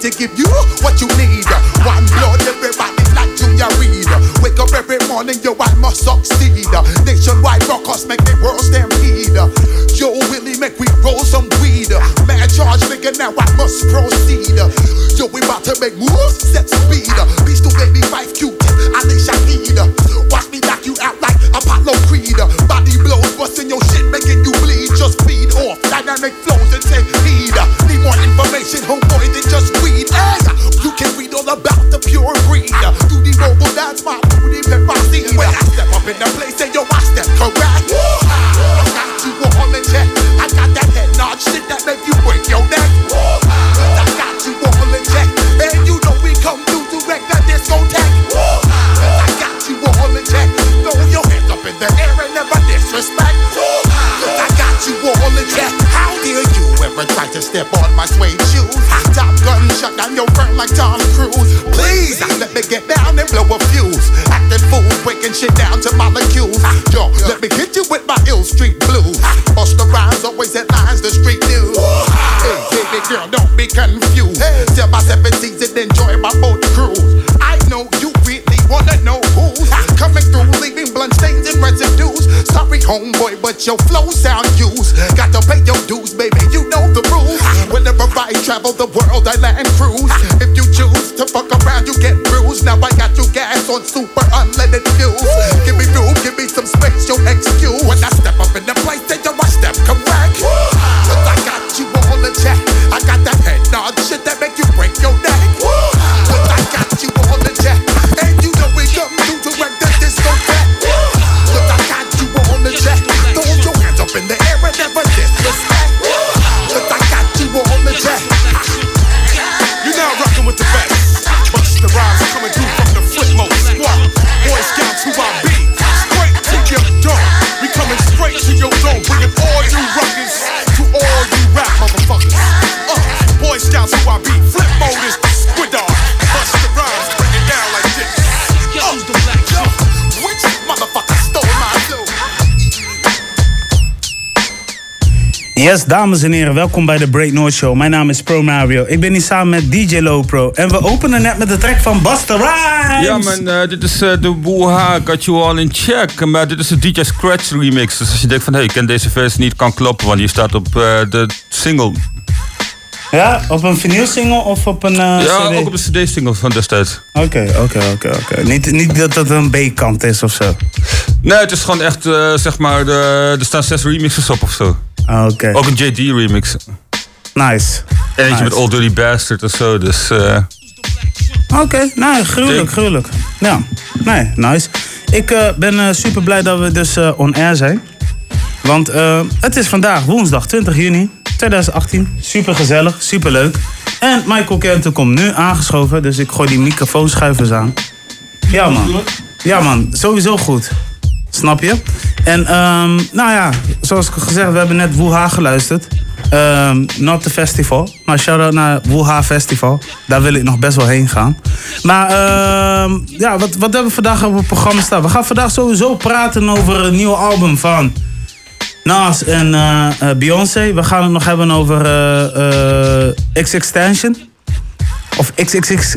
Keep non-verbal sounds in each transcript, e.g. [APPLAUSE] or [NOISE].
to give you what you need. One blood, everybody's like Junior Reed. Wake up every morning, yo, I must succeed. Nationwide broadcast make the world stand feed. Yo, Willie, make we roll some weed. Man, charge, nigga, now I must proceed. Yo, we about to make moves, set speed. Beast to baby, 5Q, your flow sound used. Got to pay your dues, baby. You know the rules. Ah. Whenever I travel the world, I land Yes, dames en heren, welkom bij de Break North Show. Mijn naam is Pro Mario. Ik ben hier samen met DJ Low Pro. En we openen net met de track van Busta Rhymes. Ja, man, eh, dit is eh, de Woeha Got You All In Check. Maar dit is de DJ Scratch remix. Dus als je denkt van, hé, hey, ik ken deze versie niet, kan kloppen. Want die staat op eh, de single. Ja, op een vinyl single of op een eh, ja, CD? ook op de CD-single van destijds. Oké, oké, oké. Niet, niet dat dat een B-kant is of zo. Nee, het is gewoon echt, eh, zeg maar, de, er staan zes remixes op of zo. Ah, Oké, Ook een JD-remix. nice. En eentje Nice. met Old Dirty Bastard en zo, dus... eh, Oké, nou, gruwelijk, gruwelijk. Ja, nee, nice. Ik ben super blij dat we dus eh, on air zijn. Want het is vandaag woensdag 20 juni 2018. Super gezellig, super leuk. En Michael Kenten komt nu aangeschoven, dus ik gooi die microfoonschuivers aan. Ja man, ja man, sowieso goed. Snap je? En ehm, nou ja, zoals ik gezegd, we hebben net Wuha geluisterd. Ehm, not the festival, maar shout-out naar Wuha Festival. Daar wil ik nog best wel heen gaan. Maar ehm, ja, wat, wat hebben we vandaag op het programma staan? We gaan vandaag sowieso praten over een nieuw album van Nas en eh, eh, Beyoncé. We gaan het nog hebben over eh eh X-Extension. Of XXX.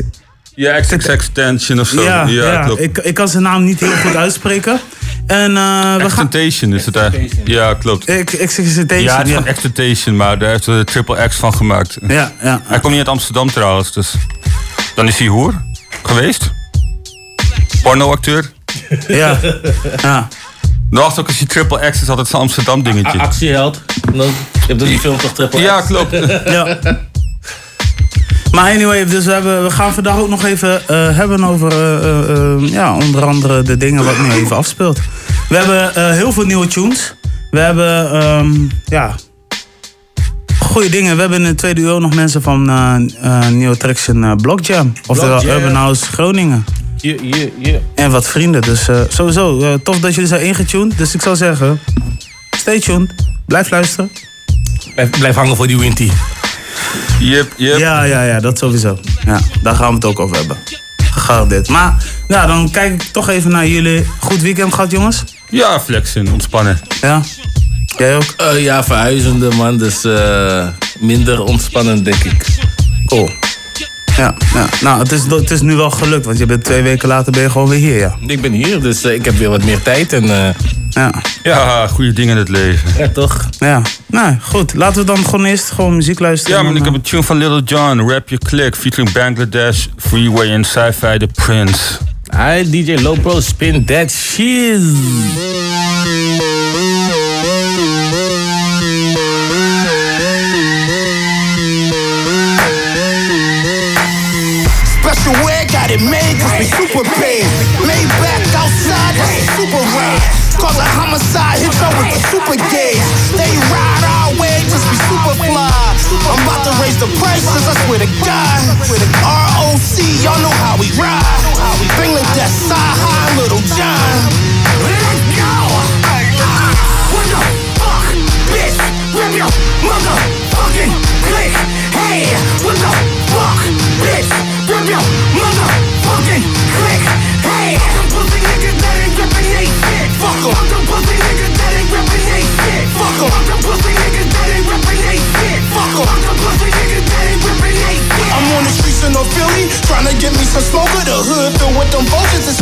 ja, XX Extension of zo. Ja, ja, klopt. Ik, ik kan zijn naam niet heel goed uitspreken. En eh, we gaan... Extentation is het eigenlijk. Ja, klopt. X-Extension, Ja, het is ja. van Extentation, maar daar heeft de Triple X van gemaakt. Ja, ja. Hij komt niet uit Amsterdam trouwens, dus... Dan is hij hoer geweest. Pornoacteur. Ja. ja. Dacht ook als je Triple X is altijd zo'n Amsterdam dingetje. Actieheld. Dan- Je hebt ook die film toch Triple Ja, X? klopt. [LAUGHS] ja. Maar anyway, dus we, hebben, we gaan vandaag ook nog even eh, hebben over eh, eh, ja, onder andere de dingen wat nu even afspeelt. We hebben eh, heel veel nieuwe tunes. We hebben ehm, ja, goede dingen. We hebben in de tweede uur nog mensen van eh eh New Attraction eh Block Jam. Oftewel. Urban House Groningen. En wat vrienden. Dus eh, sowieso, eh, tof dat jullie zijn ingetuned. Dus ik zou zeggen, stay tuned. Blijf luisteren. Blijf, blijf hangen voor die Winty. Yep, yep. Ja, ja, ja, dat sowieso. Ja, daar gaan we het ook over hebben. Gegarandeerd. Maar, ja, dan kijk ik toch even naar jullie. Goed weekend gehad, jongens? Ja, flexen, ontspannen. Ja? Jij ook? Eh, ja, verhuizende man, dus eh, minder ontspannend denk ik. Cool. Ja, ja. nou, het is, het is nu wel gelukt, want je bent twee weken later ben je gewoon weer hier, ja. Ik ben hier, dus eh, ik heb weer wat meer tijd en eh, Ja, Ja, goede dingen in het leven. ja toch? ja. Nou, goed. Laten we dan gewoon eerst gewoon muziek luisteren. Ja, En ik heb een tune van Little John, Rap Your Click, featuring Bangladesh, Freeway en Sci-Fi The Prince. Hi, DJ Lopro, spin that shit. Super paid. Made back outside, that's a super rare. Cause a homicide hit you with the super gauge. They ride our way, just be super fly. I'm about to raise the prices, I swear to God. ROC, y'all know how we ride. Bangladesh, side high, little John.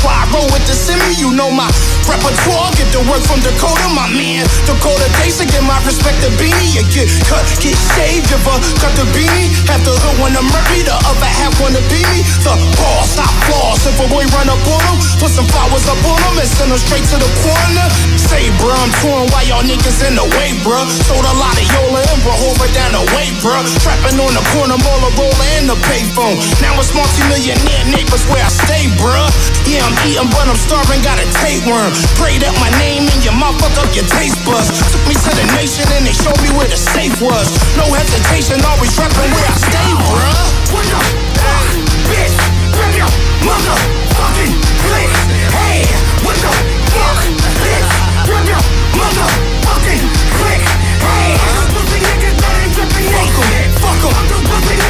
squad roll with the semi. You know my repertoire. Get the work from Dakota, my man. Dakota Days get my respect to beanie. You get cut, get shaved, give a cut the beanie. Half the hood wanna murder, the other half wanna be me. The boss, I boss. If a boy run up on him, put some flowers up on him and send him straight to the corner. Say, bruh, I'm touring while y'all niggas in the way, bruh. Sold a lot of Yola and Brahova down the way, bruh. Trapping on the corner, Mola roller and the payphone. Now it's multi-millionaire neighbors where I stay, bruh. Yeah, I'm but I'm starving, got a tapeworm. Pray that my name in your mouth fuck up your taste buds. Took me to the nation and they showed me where the safe was. No hesitation, always trapping where I stay, bruh. What the fuck, bitch? Grab your motherfucking click. Hey, what the fuck, bitch? Grab your motherfucking click. Hey, pussy niggas that ain't ripping they shit. Fuck 'em.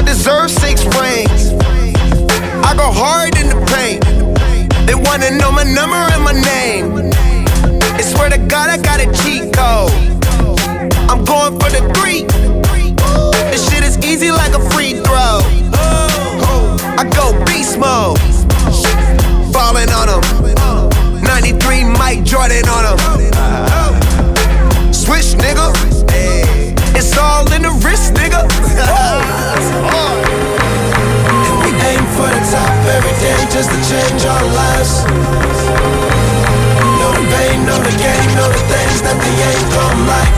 I deserve six rings. I go hard in the paint. They wanna know my number and my name. I swear to God, I got a cheat code. I'm going for the three. This shit is easy like a free throw. I go beast mode. Falling on them. 93 Mike Jordan on them. Switch, nigga. It's all in the wrist, nigga. [LAUGHS] day just to change our lives. Know the pain, know the game, know the things that they ain't gon' like.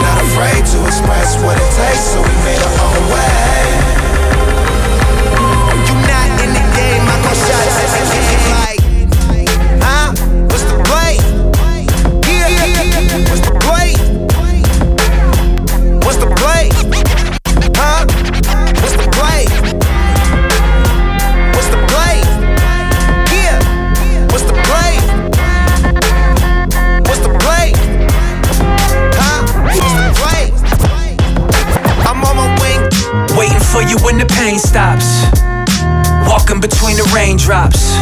Not afraid to express what it takes, so we made our own way. You when the pain stops. Walking between the raindrops.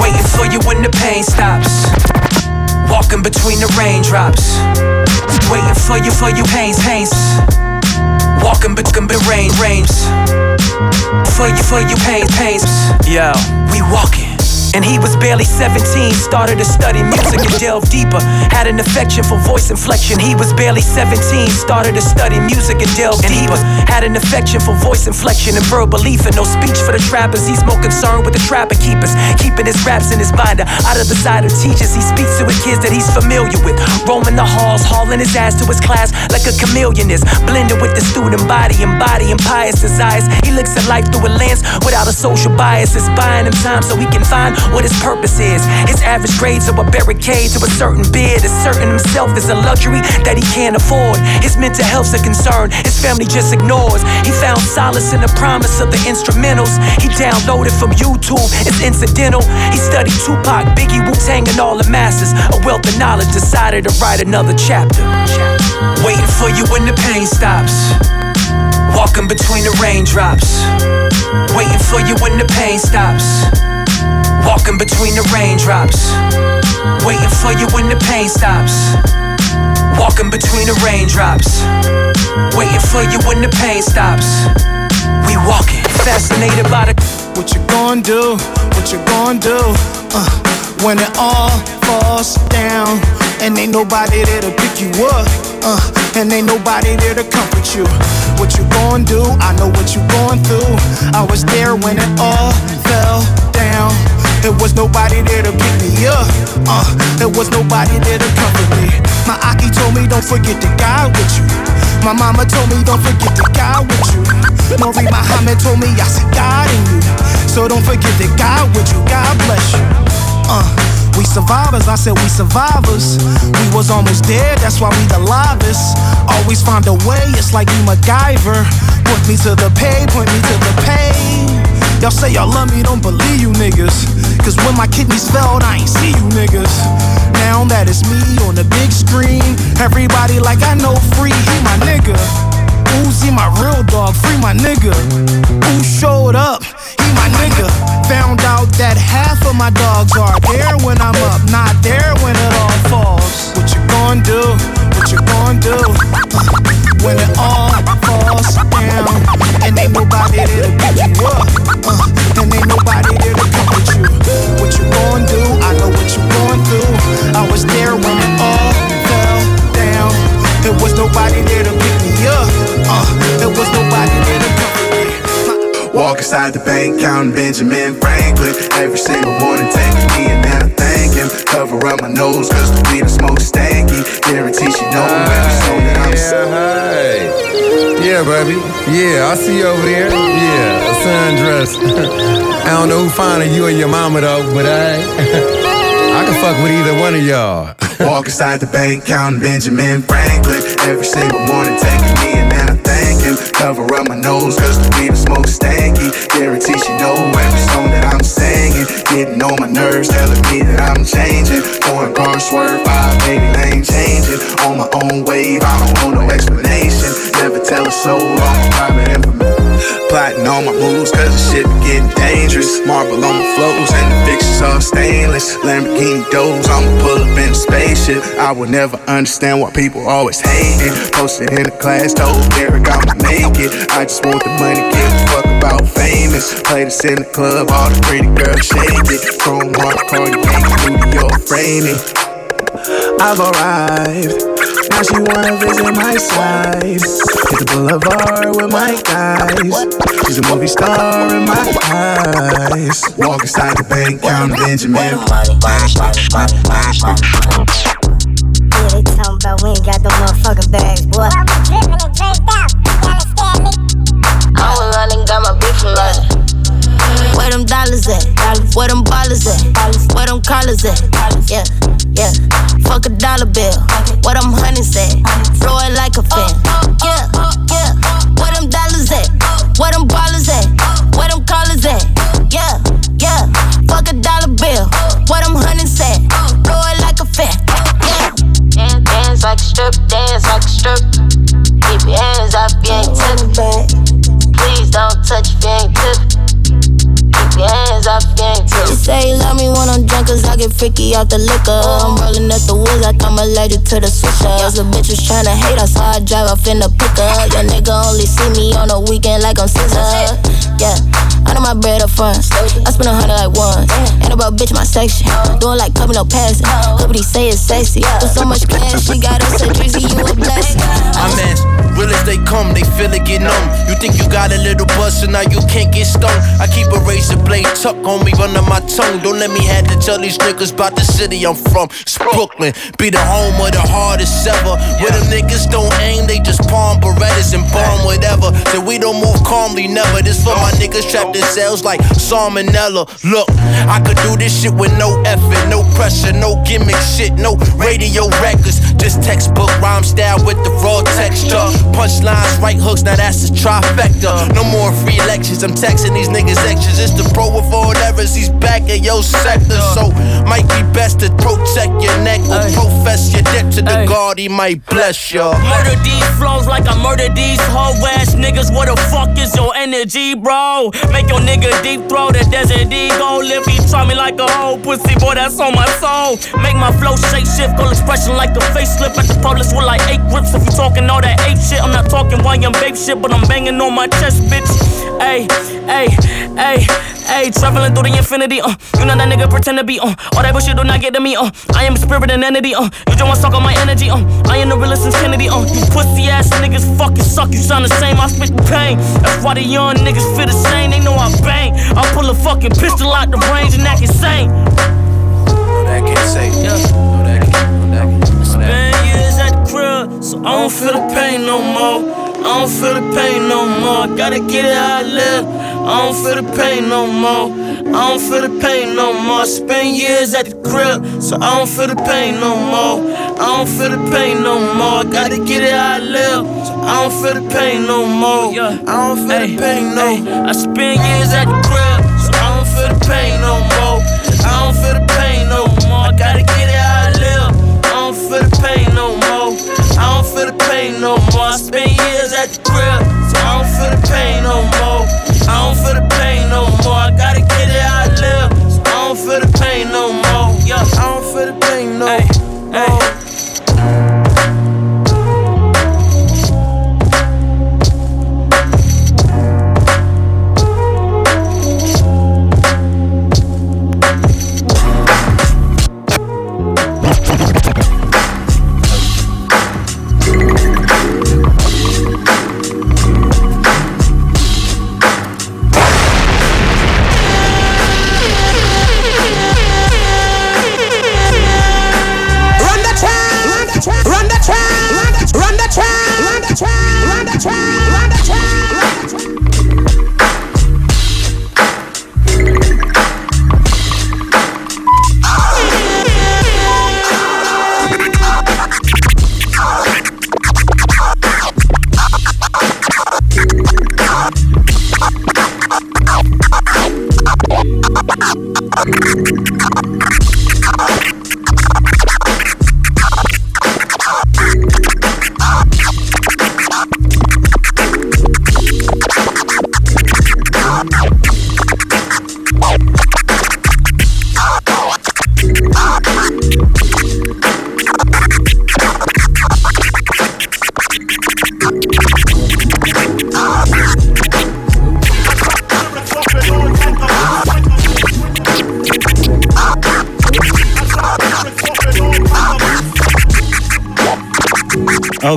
Waiting for you when the pain stops. Walking between the raindrops. Waiting for you for you pains, pains. Walking between the rain, rains. For you, for you pains, pains. Yo, we walking. And he was barely 17, started to study music and delve deeper. Had an affection for voice inflection. He was barely 17, started to study music and delve deeper. Had an affection for voice inflection and verbal belief and no speech for the trappers. He's more concerned with the trapper keepers, keeping his raps in his binder. Out of the side of teachers, he speaks to his kids that he's familiar with. Roaming the halls, hauling his ass to his class like a chameleon is. Blending with the student body, embodying pious desires. He looks at life through a lens without a social bias. It's buying him time so he can find what his purpose is. His average grades are a barricade to a certain bid. Asserting himself is a luxury that he can't afford. His mental health's a concern, his family just ignores. He found solace in the promise of the instrumentals. He downloaded from YouTube, it's incidental. He studied Tupac, Biggie, Wu Tang, and all the masters. A wealth of knowledge decided to write another chapter. Waiting for you when the pain stops. Walking between the raindrops. Waiting for you when the pain stops. Walking between the raindrops. Waiting for you when the pain stops. Walking between the raindrops. Waiting for you when the pain stops. We walking, fascinated by the. What you gonna do? What you gonna do? Uh, when it all falls down and ain't nobody there to pick you up. Uh, and ain't nobody there to comfort you. What you gonna do? I know what you going through. I was there when it all fell down. There was nobody there to pick me up. Uh, there was nobody there to comfort me. My Aki told me don't forget the guy with you. My mama told me don't forget the guy with you. Nori Muhammad told me I see God in you. So don't forget the guy with you. God bless you. Uh, we survivors, I said we survivors. We was almost dead, that's why we the livest. Always find a way, it's like you MacGyver. Put me to the pay, point me to the pain. Y'all say y'all love me, don't believe you niggas. Cause when my kidneys failed, I ain't see you niggas. Now that it's me on the big screen, everybody like I know free, he my nigga. Uzi my real dog, free my nigga. Who showed up? He my nigga. Found out that half of my dogs are there when I'm up, not there when it all falls. What you gonna do? What you gonna do? When it all falls down and ain't nobody there to pick you up. Uh, and ain't nobody there to comfort you. What you gonna do? I know what you going through. I was there when it all fell down. There was nobody there to pick me up. Uh, there was nobody there to comfort me. Walk inside the bank, counting Benjamin Franklin. Every single morning, taking me and then Cover up my nose, cause the weed and smoke stanky. Guarantee she know that I'm Yeah, hey. Yeah, baby. Yeah, I see you over there. Yeah, a sundress. [LAUGHS] I don't know who finer, you or your mama though, but I, [LAUGHS] I can fuck with either one of y'all. [LAUGHS] Walk inside the bank, counting Benjamin Franklin. Every single morning, taking me and then I Cover up my nose, cause the weed and smoke stanky. Guarantee she know every song that I'm singing. Getting on my nerves, telling me that I'm changing. Foreign car swerve, 580 lane changing. On my own wave, I don't want no explanation. Never tell a soul on my private information. Plotting all my moves, cause the shit getting dangerous. Marble on my flows, and the fixtures all stainless. Lamborghini doors, I'ma pull up in a spaceship. I will never understand why people always hating. Posted in the class, told Derek I'ma make it. I just want the money, give a fuck about famous. Play this in the club, all the pretty girls shake it. Chrome heart, Cardi New York framing. I've arrived. Now she wanna visit my side. Hit the boulevard with my guys. She's a movie star in my eyes. Walk inside the bank, count Benjamin. Yeah, they talking about we ain't got them motherfucking dollar bill. Get freaky off the liquor. I'm rolling up the woods like I'm allergic to the switcher. Yes, a bitch was tryna hate us, so I drive off in the pickup. Your nigga only see me on the weekend like I'm scissor. Yeah, Know my bread up front. I spend a hundred like once. Ain't about bitch my section. Doing like coming up passing. Company say it's sexy. With so much cash, she got us a drizzy, you a blessing. I'm as real as they come, they feel it get numb. You think you got a little buzz, so now you can't get stoned. I keep a razor blade tucked on me under my tongue. Don't let me have to tell these niggas about the city I'm from. It's Brooklyn, be the home of the hardest ever. Where them niggas don't aim, they just palm Berettas and bomb whatever. So we don't move calmly, never. This for my niggas trapped in cells like salmonella. Look, I could do this shit with no effort, no pressure, no gimmick shit, no radio records. Just textbook rhyme style with the raw texture. Punchlines, right hooks, now that's a trifecta. No more free lectures, I'm texting these niggas extras. It's the pro with all errors, he's back in your sector. So, might be best to protect your neck or profess your debt to the God, he might bless ya. Murder these flows like I murder these hoe ass niggas. What the fuck is your energy, bro? Make your nigga deep throw the desert eagle. If he try me like a hoe pussy, boy, that's on my soul. Make my flow shape shift, call expression like a facelift at the police with like eight grips. If you talking all that ape shit, I'm not talking why I'm babe shit, but I'm banging on my chest, bitch. Ayy, ayy, ayy, ayy, traveling through the infinity, uh. You know that nigga pretend to be, uh. All that bullshit do not get to me, uh. I am a spirit and entity, uh. You just wanna suck on my energy, uh. I am the realest Kennedy, uh. You pussy ass niggas fucking suck, you sound the same, I spit the pain. That's why the young niggas feel the same, they know I bang. I pull a fucking pistol out the range and act insane. No, that can't say. Yeah. No, that can't. No, that can't. No, that Spend years at the crib, so I don't feel the pain no more. I don't feel the pain no more. Gotta get it how I live. I don't feel the pain no more. I don't feel the pain no more. I Spend years at the crib, so I don't feel the pain no more. I don't feel the pain no more. Gotta get it how I live, so I don't feel the pain no more. I don't feel the pain no. I spend years at the crib, so I don't feel the pain no more. I don't feel the pain no more. Gotta get it pain no more. I spend years at the crib, so I don't feel the pain no more. I don't feel the pain no more. I gotta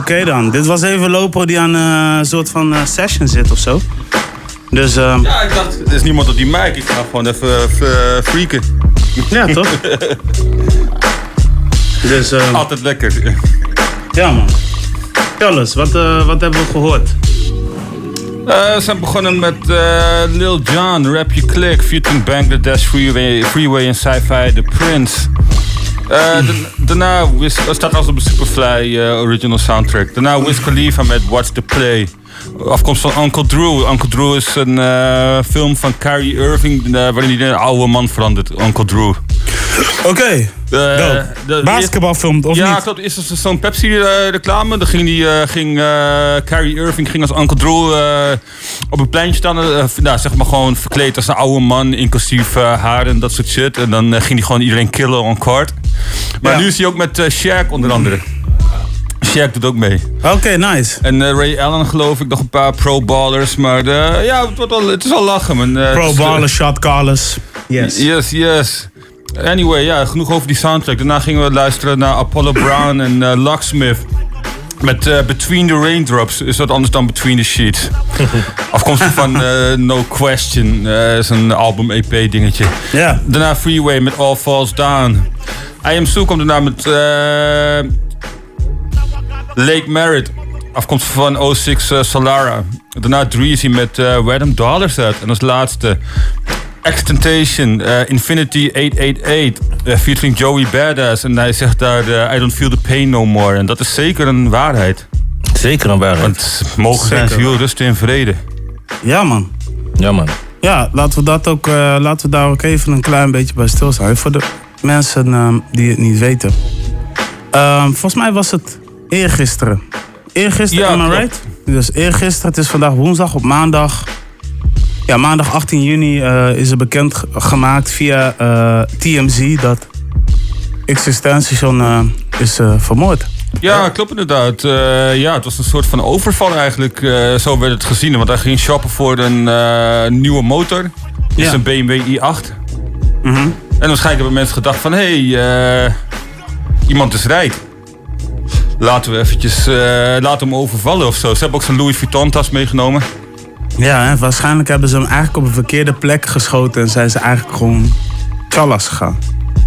Oké dan, dit was even Lopo die aan eh, een soort van eh, session zit of zo. Dus ehm Ja, ik dacht, er is niemand op die mic. Ik ga gewoon even even freaken. Ja, toch? [LAUGHS] dus, ehm, Altijd lekker. ja man. Carlos, wat, eh, wat hebben we gehoord? Eh, ze zijn begonnen met eh, Lil Jon, Rap You Click, featuring Bangladesh Freeway, Freeway en Sci-Fi, The Prince. Eh, da- daarna staat als op Superfly eh, original soundtrack. Daarna Wiz Khalifa met Watch the Play. Afkomst van Uncle Drew. Uncle Drew is een eh, film van Kyrie Irving waarin hij een oude man verandert. Uncle Drew. Oké. De- Basketbalfilm, of ja, niet? klopt. Is er zo'n Pepsi-reclame? Dan ging, die, ging Kyrie Irving ging als Uncle Drew op een pleintje staan. nou, zeg maar gewoon verkleed als een oude man, inclusief haar en dat soort shit. En dan ging hij gewoon iedereen killen on court. Maar Ja. nu is hij ook met eh Shaq onder andere. Shaq doet ook mee. Oké, nice. En eh, Ray Allen geloof ik, nog een paar pro-ballers. Maar ja, het, wordt wel, het is al lachen, man. Eh, het Pro is, baller, shot callers. Yes. Yes, yes. Anyway, ja, genoeg over die soundtrack. Daarna gingen we luisteren naar Apollo Brown en Locksmith. Met Between the Raindrops. Is dat anders dan Between the Sheets? [LAUGHS] Afkomstig van No Question. is een album-EP dingetje. Ja. Daarna Freeway met All Falls Down. I Am Sue komt daarna met eh, Lake Merritt. afkomstig van 06 eh, Solara. Daarna Dreezy met eh Where Dollars At. En als laatste Extentation Infinity 888 eh, featuring Joey Badass. En hij zegt daar I don't feel the pain no more. En dat is zeker een waarheid. Zeker een waarheid. Want mogen zijn heel rust en vrede. Ja, man. Ja, man. Ja, laten we, dat ook, eh, laten we daar ook even een klein beetje bij stilstaan. Voor de mensen ehm, die het niet weten. Ehm, volgens mij was het eergisteren. Eergisteren, Ja, am I right? Dus eergisteren, het is vandaag woensdag, op maandag... Ja, maandag 18 juni eh, is er bekend ge- gemaakt via eh, TMZ dat Existential eh is vermoord. Ja, klopt inderdaad. Ja, het was een soort van overval eigenlijk. zo werd het gezien. Want hij ging shoppen voor een nieuwe motor. Is Ja. een BMW i8. Mhm. En waarschijnlijk hebben mensen gedacht van... Hé, hey, eh, iemand is rijk. Laten we eventjes... eh, laten we hem overvallen of zo. Ze hebben ook zijn Louis Vuitton tas meegenomen. Ja, hè, waarschijnlijk hebben ze hem eigenlijk op een verkeerde plek geschoten... en zijn ze eigenlijk gewoon tjallas gegaan.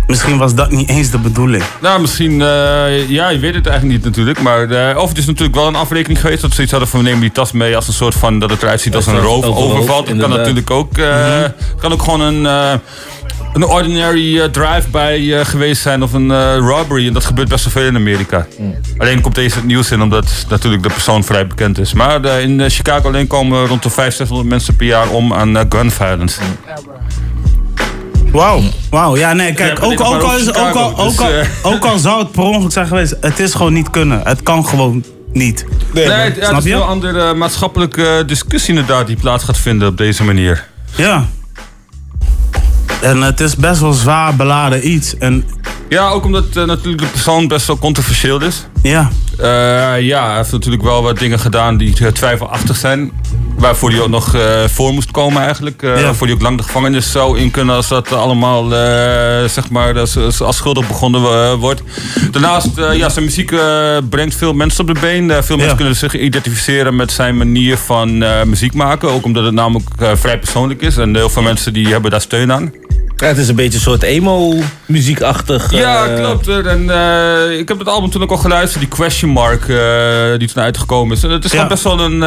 Misschien was dat niet eens de bedoeling. Nou, misschien... eh, ja, je weet het eigenlijk niet natuurlijk. Maar, eh, of het is natuurlijk wel een afrekening geweest... dat ze iets hadden van... we nemen die tas mee als een soort van... dat het eruit ziet als een roof, overhoofd, overval. Dat kan natuurlijk ook... eh, Het kan ook gewoon een... een ordinary eh, drive-by eh, geweest zijn of een eh, robbery. En dat gebeurt best wel veel in Amerika. Alleen komt deze het nieuws in omdat natuurlijk de persoon vrij bekend is. Maar eh, in Chicago alleen komen rond de 500, 600 mensen per jaar om aan gun violence. Wauw, wauw. Ja, nee, kijk, Ja, ook, maar ook, al, ook, al, ook, dus, al, ook al zou het per ongeluk zijn geweest, het is gewoon niet kunnen. Het kan gewoon niet. Nee, het, ja, het Snap is je? een heel andere maatschappelijke discussie inderdaad die plaats gaat vinden op deze manier. Ja. En het is best wel zwaar beladen iets. En Ja, ook omdat eh, natuurlijk de persoon best wel controversieel is. ja, Eh, ja, hij heeft natuurlijk wel wat dingen gedaan die eh, twijfelachtig zijn. Waarvoor hij ook nog voor moest komen eigenlijk. Eh, Ja. Waarvoor hij ook lang de gevangenis zou in kunnen als dat allemaal zeg maar als, als- als schuldig begonnen wordt. Daarnaast, ja, zijn muziek brengt veel mensen op de been. Veel mensen kunnen zich identificeren met zijn manier van muziek maken. Ook omdat het namelijk vrij persoonlijk is. En heel veel mensen die hebben daar steun aan. Ja, het is een beetje een soort emo-muziekachtig. Ja, eh, klopt. En eh, ik heb het album toen ook al geluisterd, die Question Mark, eh, die toen uitgekomen is. En het is Ja. gewoon best wel een,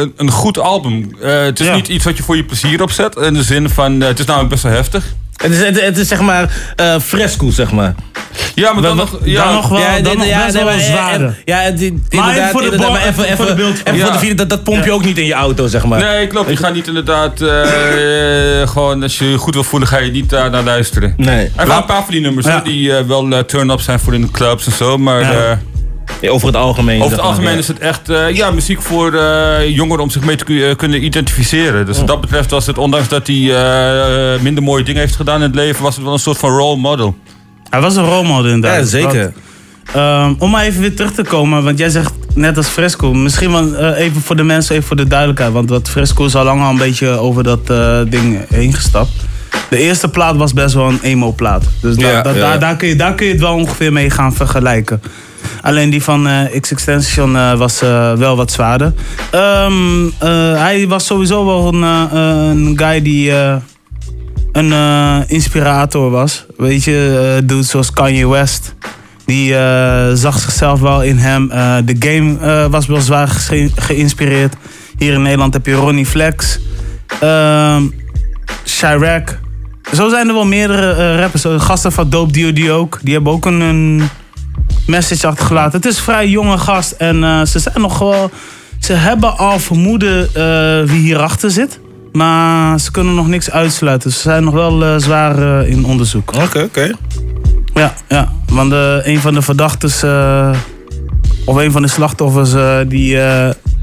een, een goed album. Het is Ja. niet iets wat je voor je plezier opzet. In de zin van, het is namelijk best wel heftig. Het is, het, het is zeg maar eh, fresco, zeg maar. Ja, maar dan nog... Ja, dan nog wel, dan dit- nog best wel eh, zwaarder. eh, Ja, inderdaad. voor de inderdaad, maar even, even voor de beeld- even voor Ja. de video, dat, dat pomp je ook niet in je auto, zeg maar. Nee, klopt. Je gaat niet inderdaad... eh, gewoon, als je je goed wil voelen, ga je niet daar naar luisteren. Nee. Heeft wel een paar van die nummers Ja. die eh, wel eh, turn-up zijn voor in de clubs en zo. Maar Ja. eh, Ja, Over het algemeen. over het maar, algemeen ja. is het echt eh, ja, muziek voor eh, jongeren om zich mee te eh, kunnen identificeren. Dus wat dat betreft was het, ondanks dat hij eh, minder mooie dingen heeft gedaan in het leven, was het wel een soort van role model. Hij was een rolmodel inderdaad. Ja, zeker. Ehm, om maar even weer terug te komen, want jij zegt net als Fresco. Misschien wel eh, even voor de mensen, even voor de duidelijkheid. Want wat Fresco is al lang al een beetje over dat eh, ding heen gestapt. De eerste plaat was best wel een emo-plaat. Dus da- Ja, da- ja. Daar, daar, kun je, daar kun je het wel ongeveer mee gaan vergelijken. Alleen die van eh X-Extension eh, was eh, wel wat zwaarder. Ehm, eh, hij was sowieso wel een, een guy die een inspirator was. Weet je, dudes zoals Kanye West. Die zag zichzelf wel in hem. De game was wel zwaar ge- geïnspireerd. Hier in Nederland heb je Ronnie Flex. Ehm Chirac. Zo zijn er wel meerdere rappers. Gasten van Dope D.O.D. ook. Die hebben ook een, een message achtergelaten. Het is een vrij jonge gast. En eh, ze zijn nog wel... Ze hebben al vermoeden eh, wie hierachter zit. Maar ze kunnen nog niks uitsluiten. Ze zijn nog wel eh, zwaar in onderzoek. Oké, oké. Ja, ja. Want een van de verdachten, of een van de slachtoffers, die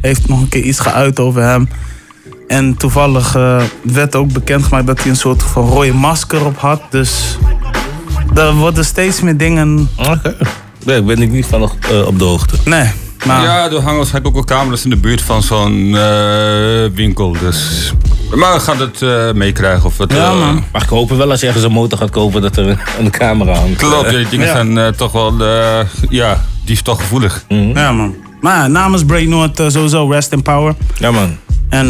heeft nog een keer iets geuit over hem. En toevallig werd ook bekendgemaakt dat hij een soort van rode masker op had. Dus er worden steeds meer dingen. Oké. Nee, ik ben ik niet van nog eh, op de hoogte. Nee, maar. Ja, er hangen waarschijnlijk ook wel camera's in de buurt van zo'n eh, winkel. Dus. Maar we gaan het eh, meekrijgen of het. Ja, man. Mag ik hopen wel als je ergens een motor gaat kopen dat er een, camera hangt. Klopt, die dingen Ja. zijn eh, toch wel. eh, ja, die is toch gevoelig. Ja, man. Maar namens Break North sowieso rest in power. Ja, man. En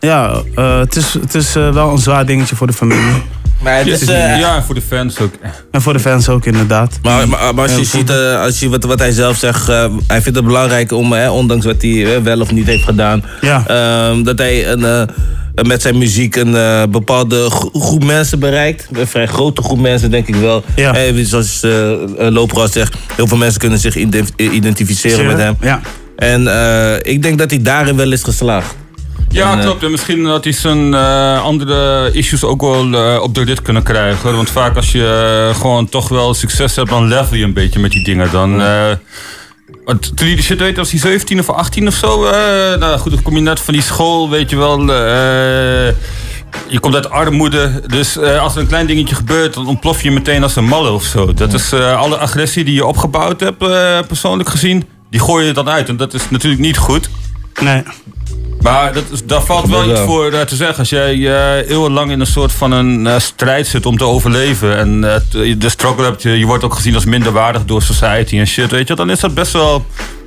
ja, eh, het is, het is wel een zwaar dingetje voor de familie. Maar het is, eh, ja, en voor de fans ook. En voor de fans ook inderdaad. Maar, maar, maar als je ziet, eh, als je wat, wat hij zelf zegt, eh, hij vindt het belangrijk om, ondanks wat hij wel of niet heeft gedaan, Ja. ehm, dat hij een, eh, met zijn muziek een eh, bepaalde gro- groep mensen bereikt. Een vrij grote groep mensen, denk ik wel. Ja. Zoals uh, Lopro zegt, heel veel mensen kunnen zich ident- identificeren met hem. Ja. En eh, ik denk dat hij daarin wel is geslaagd. Ja, En, eh, klopt. En misschien had hij zijn eh, andere issues ook wel eh, op de rit kunnen krijgen. hoor. Want vaak als je gewoon toch wel succes hebt, dan level je een beetje met die dingen. Dan, want toen hij shit weet, was hij 17 of 18 of zo. nou goed, dan kom je net van die school, weet je wel. je komt uit armoede, dus als er een klein dingetje gebeurt, dan ontplof je meteen als een malle of zo. Dat is alle agressie die je opgebouwd hebt, persoonlijk gezien, die gooi je dan uit. En dat is natuurlijk niet goed. Nee. Maar dat daar valt wel iets voor eh, te zeggen. Als jij eh, eeuwenlang in een soort van een eh, strijd zit om te overleven. En eh, de struggle hebt, je, je wordt ook gezien als minderwaardig door society en shit, weet je. Dan is dat best wel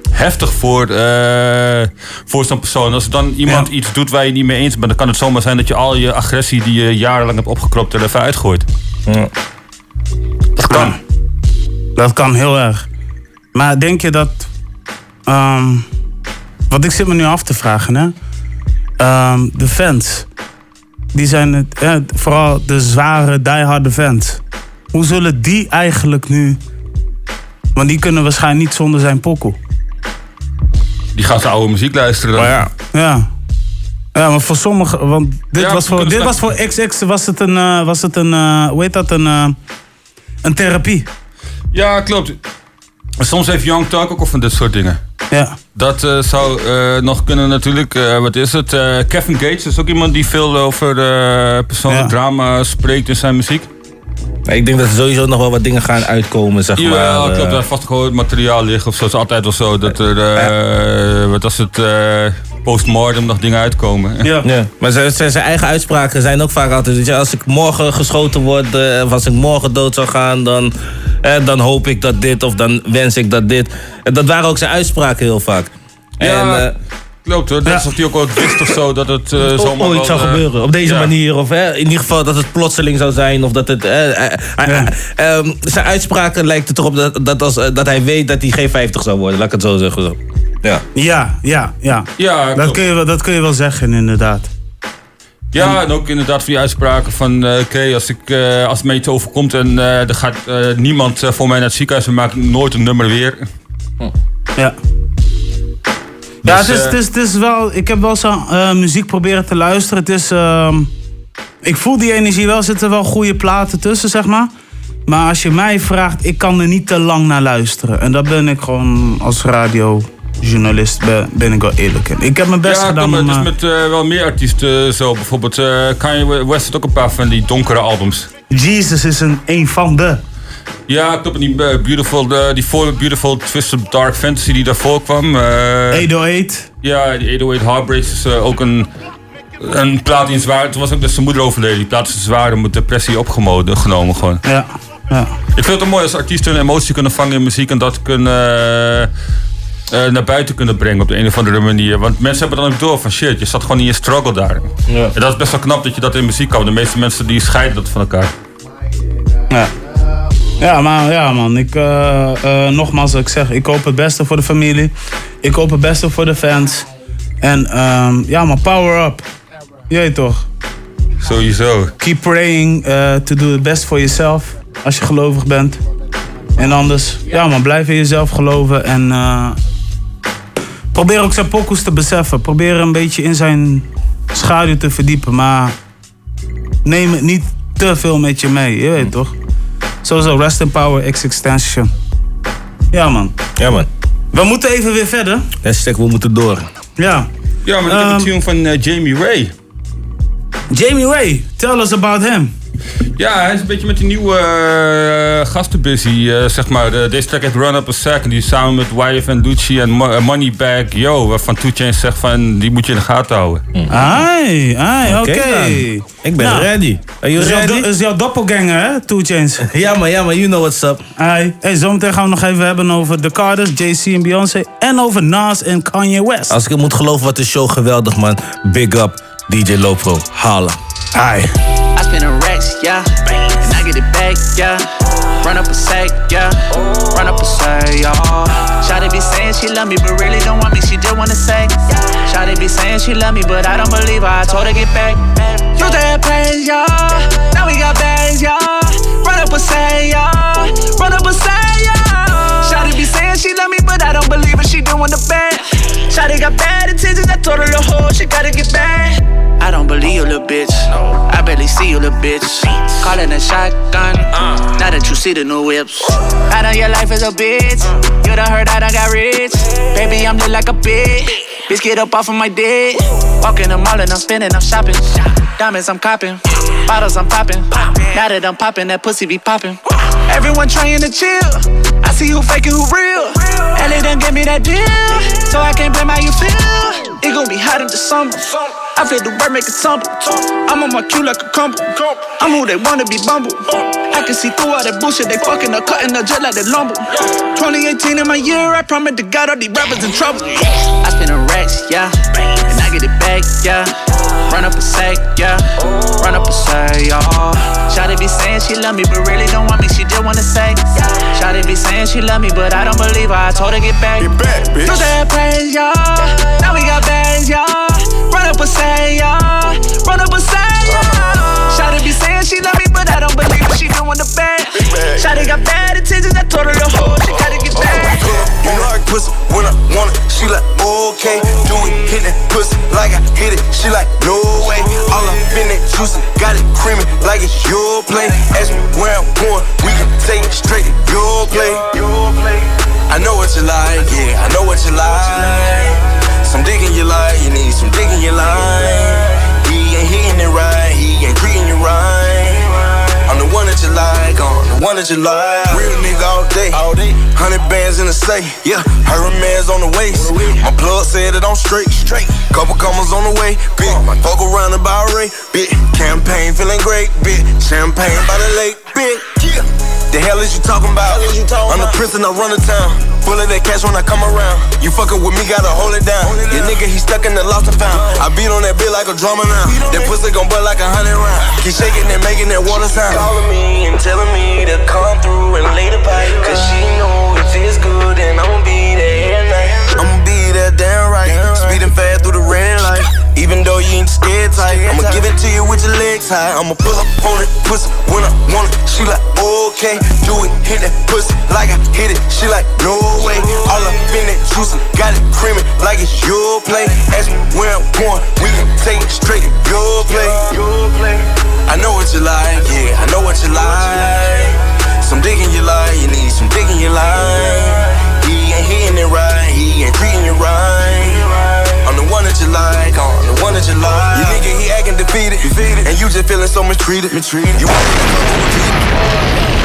heftig voor, eh, voor zo'n persoon. Als dan iemand iets doet waar je niet mee eens bent, dan kan het zomaar zijn dat je al je agressie die je jarenlang hebt opgekropt er even uitgooit. Dat kan. Dat kan heel erg. Maar denk je dat. ehm, wat ik zit me nu af te vragen, hè? Ehm, de fans. Die zijn het, vooral de zware, dieharde fans. Hoe zullen die eigenlijk nu. Want die kunnen waarschijnlijk niet zonder zijn pokoe. Die gaan zijn oude muziek luisteren. Dan. ja. Ja. Ja, maar voor sommigen. Want dit, Ja, was, voor, dit was voor XX. Was het een. eh, was het een eh, hoe heet dat? Een, eh, een therapie. Ja, klopt. Soms heeft Young Talk ook al van dit soort dingen. Ja. Dat eh, zou eh, nog kunnen natuurlijk. eh, wat is het? Eh, Kevin Gates is ook iemand die veel over eh, persoonlijk Ja. drama spreekt in zijn muziek. Maar ik denk dat er sowieso nog wel wat dingen gaan uitkomen, zeg maar. Ja, klopt. Daar vast gewoon materiaal liggen of zo. Het is altijd wel zo dat er, eh, wat was het, eh, postmortem nog dingen uitkomen. Ja. Ja, maar zijn, zijn, zijn eigen uitspraken zijn ook vaak altijd... Weet je, als ik morgen geschoten word, eh, of als ik morgen dood zou gaan... Dan, eh, dan hoop ik dat dit, of dan wens ik dat dit. En dat waren ook zijn uitspraken heel vaak. Ja, en, eh, klopt hoor. Net alsof hij ook wel wist of zo dat het eh o- zomaar ooit wel, zou gebeuren. Op deze ja. manier. Of hè, in ieder geval dat het plotseling zou zijn. Of dat het. eh, eh, eh, eh, ehm, zijn uitspraken lijkt het erop dat, dat, als, dat hij weet dat hij geen 50 zou worden. Laat ik het zo zeggen. Zo. Ja. Ja, ja, ja. Ja, Dat kun, je wel, dat kun je wel zeggen, inderdaad. Ja, en ook inderdaad van die uitspraken van... eh, oké, als, ik, eh, als het iets overkomt en eh, er gaat eh, niemand voor mij naar het ziekenhuis... dan maak ik nooit een nummer weer. Ja. Ja, Dus, het is, het, is, het is wel. Ik heb wel zo eh, muziek proberen te luisteren. Het is. ehm, ik voel die energie wel. Er zitten wel goede platen tussen, zeg maar. Maar als je mij vraagt, ik kan er niet te lang naar luisteren. En dat ben ik gewoon als radiojournalist, ben, ben ik wel eerlijk in. Ik heb mijn best ja, gedaan het is eh, met eh, wel meer artiesten zo. Bijvoorbeeld eh Kanye West had ook een paar van die donkere albums. Jesus is een, een van de. Ja, klopt. Die eh, Beautiful, de, die voor Beautiful Twisted Dark Fantasy die daarvoor kwam. eh 808. Ja, die 808 Heartbreaks is eh, ook een, een plaat die zwaar... Toen was ook dus zijn moeder overleden. Die plaat is zwaar met depressie opgenomen genomen gewoon. Ja, ja. Ik vind het mooi als artiesten hun emotie kunnen vangen in muziek en dat kunnen, eh, naar buiten kunnen brengen op de een of andere manier. Want mensen hebben dan ook door van shit, je zat gewoon in je struggle daar. Ja. En dat is best wel knap dat je dat in muziek kan. De meeste mensen die scheiden dat van elkaar. Ja. Ja, maar ja, man. Ik, eh, nogmaals, ik zeg, ik hoop het beste voor de familie. Ik hoop het beste voor de fans. En ehm, ja, man, power up. Jij toch? Sowieso. Keep praying to do the best for yourself. Als je gelovig bent. En anders, ja, man, blijf in jezelf geloven. En probeer ook zijn pokoes te beseffen. Probeer een beetje in zijn schaduw te verdiepen. Maar neem het niet te veel met je mee. Je weet toch? Sowieso, rest in power, X-Extension. Ja, man. Ja, man. We moeten even weer verder. Hashtag we moeten door. Ja. Ja, maar ik heb Ehm, een tune van eh, Jamie Ray. Jamie Ray, tell us about him. Ja, hij is een beetje met die nieuwe eh, gasten busy, eh, zeg maar. De, deze track heet Run Up A Second. Die samen met Wyeth en Lucci en Mo- eh, Moneybag Yo. Waarvan 2 Chainz zegt van, die moet je in de gaten houden. Ai, ai, oké. Ik ben Nou, ready. Are you is jouw ready? is jouw doppelganger, hè? Two Chains. [LAUGHS] Ja, maar ja, maar you know what's up. Ai. Hey, zometeen gaan we nog even hebben over The Carters, JC en Beyoncé. En over Nas en Kanye West. Als ik het moet geloven, wat de show geweldig, man. Big up, DJ Lopro. Halla. Ai. Racks, yeah. And I get it back, yeah. Run up a sack, yeah. Run up a sack, yeah. Shawty be saying she love me, but really don't want me. She just wanna say. Shawty be saying she love me, but I don't believe her. I told her get back. You that plays, yeah. Now we got bags, yeah. Run up a sack, yeah. Run up a sack, yeah. Shawty be saying she love me, but I don't believe her. She doing the bad. Shawty got bad intentions. I told her the whole she gotta get back. I don't believe you, little bitch. I barely see you, little bitch. Calling a shotgun. Uh. Now that you see the new whips. I know your life is a bitch. Uh. You done heard that I got rich. Baby, I'm lit like a bitch. Bitch, get up off of my dick. Walking the mall and I'm spinning, I'm shopping. Diamonds, I'm copping. Bottles, I'm popping. Now that I'm popping, that pussy be popping. Everyone trying to chill. I see who faking, who real. Ellie done give me that deal. So I can't blame how you feel. It gon' be hot in the summer. I feel the word make it tumble. I'm on my cue like a crumble. I'm who they wanna be bumble. I can see through all that bullshit. They fucking up, cutting up just like they lumble. 2018 in my year, I promise to God all these rappers in trouble. I spin the racks, yeah. And I get it back, yeah. Run up a sack, yeah. Run up a sack, yeah. Shawty be saying she love me, but really don't want me. She just wanna say. Shawty be saying she love me, but I don't believe her. I told her get back. Get back, bitch. Got bad intentions. I told her the whole she gotta get oh, back. You know I pussy when I want it. She like, okay, do it, hit that pussy like I hit it. She like, no way. All up in that juicy, got it creamy like it's your play. Ask me where I'm going, we can take it straight to your play. I know what you like, yeah, I know what you like. Some dick in your life, you need some dick in your life. One you like. Real nigga all day, all day. Hundred bands in the safe, yeah. Her man's on the waist. My plug said that I'm straight, straight. Couple commas on the way, big. Fuck around about Ray, big. Campaign feeling great, big. Champagne by the lake. The hell is you talking about? I'm the prince and I run the town. Full of that cash when I come around. You fucking with me, gotta hold it down. Your nigga, he stuck in the lost and found. I beat on that bit like a drummer now. That pussy gon' butt like a hundred rounds. Keep shaking and making that water sound. Calling me and telling me to come through and lay the pipe. Cause she know if it's good, and I'ma be there at night. I'ma be there damn right. Speeding fast through the red light. Even though you ain't scared tight, I'ma give it to you with your legs high. I'ma pull up on it, pussy when I want it. She like, okay, do it, hit that pussy like I hit it. She like, no way. All up in that juicy, got it creamy like it's your play. Ask me where I'm going, we can take it straight to your play. I know what you like, yeah, I know what you like. Some dick in your life, you need some dick in your life. He ain't hitting it right, he ain't treating you right. I'm the one that you like, I'm the one that you like. You nigga, he acting defeated, defeated. and you just feeling so mistreated. mistreated. You want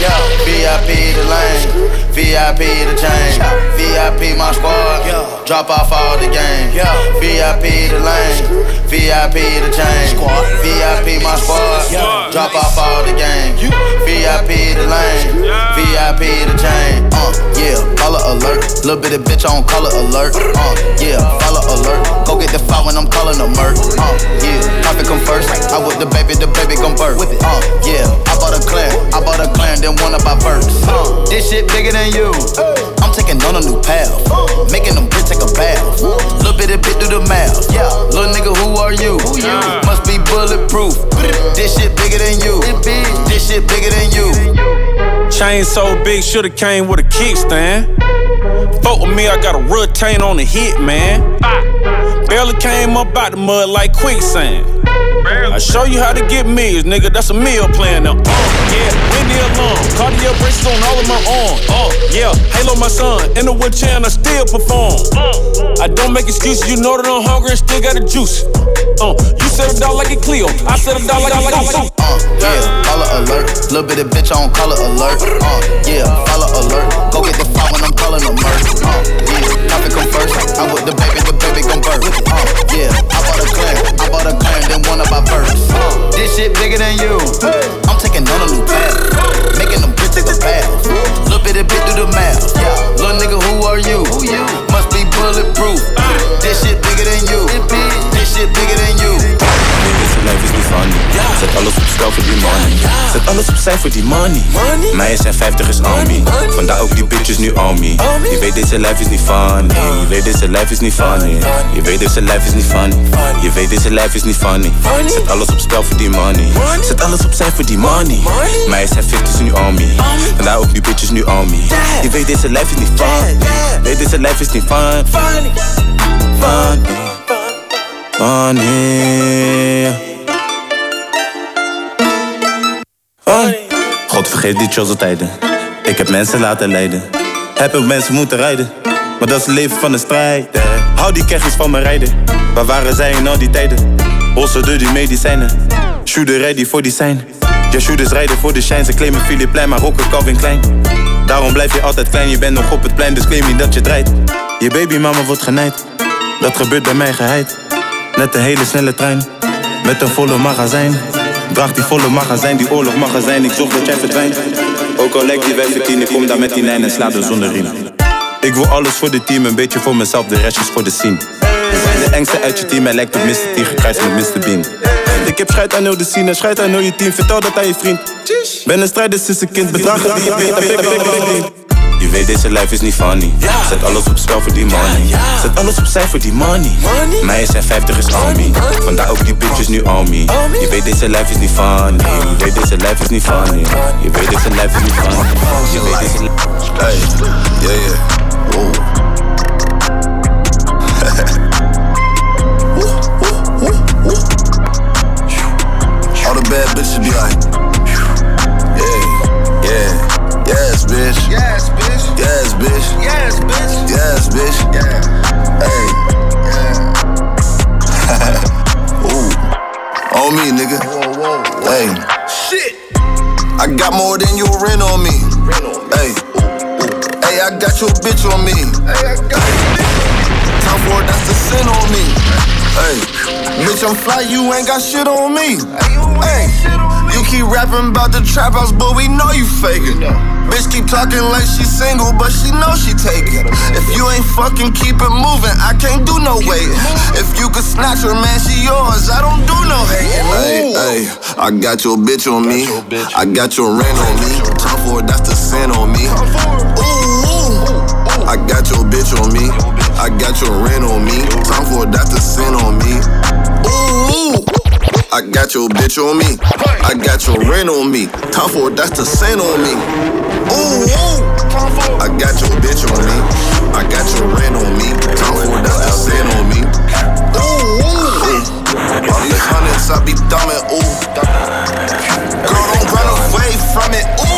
Yo, VIP the lane, VIP the chain, VIP my squad, drop off all the game. Yeah. VIP the lane, VIP the chain, VIP my squad, drop off all the game. VIP the lane, VIP the chain. Uh, yeah, color alert, little bit of bitch on color alert. Uh, yeah, follow alert, go get the file when I'm calling a murk. Uh, yeah, profit come first. I with the baby, the baby gon' birth. With it. Uh, yeah, I bought a clan, I bought a clan, then one of my verse. Uh, this shit bigger than you. I'm taking on a new path, making them bitch take a bath. Little bit of bit do the math. Yeah, little nigga, who are you? Must be bulletproof. This shit bigger than you. This shit bigger than you. Chain so big, shoulda came with a kickstand. Fuck with me, I got a retain on the hit, man. Barely came up out the mud like quicksand. I show you how to get meals, nigga. That's a meal plan now. Uh, yeah, Wendy alarm. Cardio braces on all of my arms. Uh, yeah, Halo my son. In the wheelchair and I still perform. Uh, I don't make excuses. You know that I'm hungry and still got the juice. Uh, you set a dog like a Clio. I set a dog like a Suzu. Uh, yeah, color alert. Little bit of bitch I on color alert. Uh, yeah, follow alert. Go get the file when I'm calling a murk. Uh, yeah, profit come first. I'm with the baby, the baby gon' birth. Uh, yeah, I bought a clan, I bought a clan, then one of my verse. This shit bigger than you. I'm taking on a new path, making them bitch take a bath. Little bit of bit do the. Yeah, little nigga, who are you? Must be you. Niggas, life is niet funny. Zet Zet alles opzij voor die money. Mij zijn 50 is on me. Vandaar ook die bitches nu on me. Je weet deze life is niet funny. Je weet deze life is niet funny. Je weet deze life is niet funny. Je weet deze life is niet funny. Zet alles op spel voor die money. Zet alles opzij voor die money. Mij zijn 50 is nu on me. Vandaar ook die bitches nu on me. Je weet deze life is niet funny. Je weet deze life is niet funny. Funny. Funny. Funny. God vergeet die chose tijden. Ik heb mensen laten lijden. Heb ook mensen moeten rijden. Maar dat is het leven van de strijd. Hou die kegels van me rijden. Waar waren zij in al die tijden? Bossen door die medicijnen. Shooter ready voor die zijn. Ja, shooters rijden voor de shine. Ze claimen Philip Plein, maar rocken Calvin Klein. Daarom blijf je altijd klein. Je bent nog op het plein, dus claim niet dat je draait. Je babymama wordt genaaid. Dat gebeurt bij mij geheid. Net een hele snelle trein. Met een volle magazijn. Draag die volle magazijn, die oorlog magazijn. Ik zorg dat jij verdwijnt. Ook al lijkt die wijf ik kom daar met die lijn en sla er zonder riem. Ik wil alles voor dit team, een beetje voor mezelf, de rest is voor de scene. De engste uit je team, hij lijkt op Mr. T, gekruist met Mr. Bean. Ik heb scheid aan heel de scene, scheid aan heel je team, vertel dat aan je vriend. Ben een strijder sinds een kind, bedragen die je weet, Je weet deze life is niet funny. Zet alles op spel voor die money. Zet alles opzij voor die money. Mij zijn 50 is on me. Vandaar ook die bitches nu on me. Je weet deze life is niet funny. Je weet deze life is niet funny. Je weet deze life is niet funny. Je weet deze Hey, yeah, yeah. Whoa. [LAUGHS] All the bad bitches be like, yeah, yeah, yes, bitch. Yes, bitch. Yes, bitch. Yes, bitch. Yes, bitch. Yeah. Hey. Yeah. [LAUGHS] Ooh. On me, nigga. Whoa, whoa. Hey. Shit. I got more than your rent on me. Hey. Hey, I got your bitch on me. Hey, I got your bitch. Time for it, that's the sin on me. Hey, bitch, I'm fly, you ain't got shit on me. Hey, you keep rapping about the trap house, but we know you faking. Bitch keep talking like she single, but she know she taking. If you ain't fucking keep it moving, I can't do no waiting. If you could snatch her, man, she yours. I don't do no hating. Hey, hey, I got your bitch on me. I got your rent on me. Time for it, that's the sin on me. Ooh, I got your bitch on me. I got your rent on me. Time for it, that's the sin on me. Ooh. I got your bitch on me. I got your rent on me. Time for it, that's the sin on me. Ooh, I got your bitch on me. I got your rent on me. Time for it, that's the sin on me. Ooh, all these hundreds I be thumbing. Ooh, girl, don't run away from it. Ooh,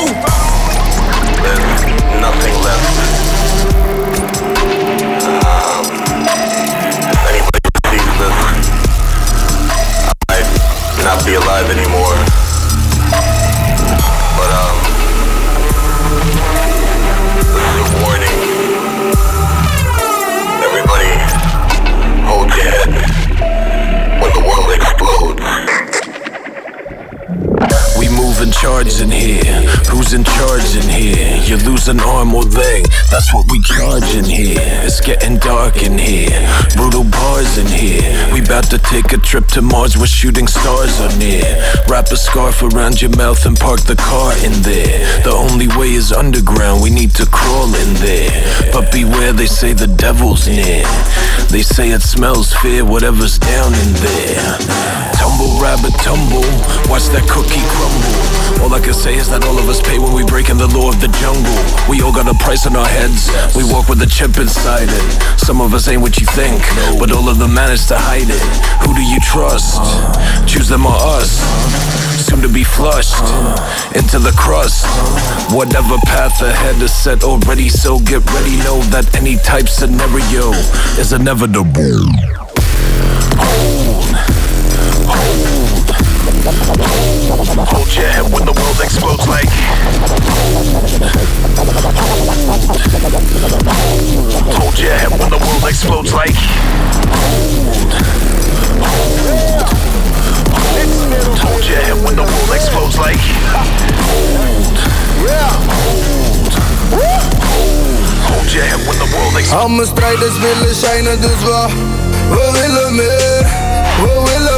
not be alive anymore. But um, this is a warning. Everybody, hold your head when the world explodes. We moving charges in here. Who's in charge in here? You lose an arm or leg. That's what we charge in here. It's getting dark in here. Brutal bars in here. We bout to take a trip to Mars where shooting stars are near. Wrap a scarf around your mouth and park the car in there. The only way is underground. We need to crawl in there. But beware, they say the devil's near. They say it smells fear, whatever's down in there. Tumble, rabbit, tumble. Watch that cookie crumble. All I can say is that all of us pay when we break in the law of the jungle. We all got a price on our heads. We walk with a chip inside it. Some of us ain't what you think, but all of them manage to hide it. Who do you trust? Choose them or us? Soon to be flushed into the crust. Whatever path ahead is set already, so get ready. Know that any type scenario is inevitable. Hold. Your head when the world explodes like. Hold, your head when the world explodes like. Hold, your head when the world explodes like. Hold, your head when the world explodes. We, we meer. We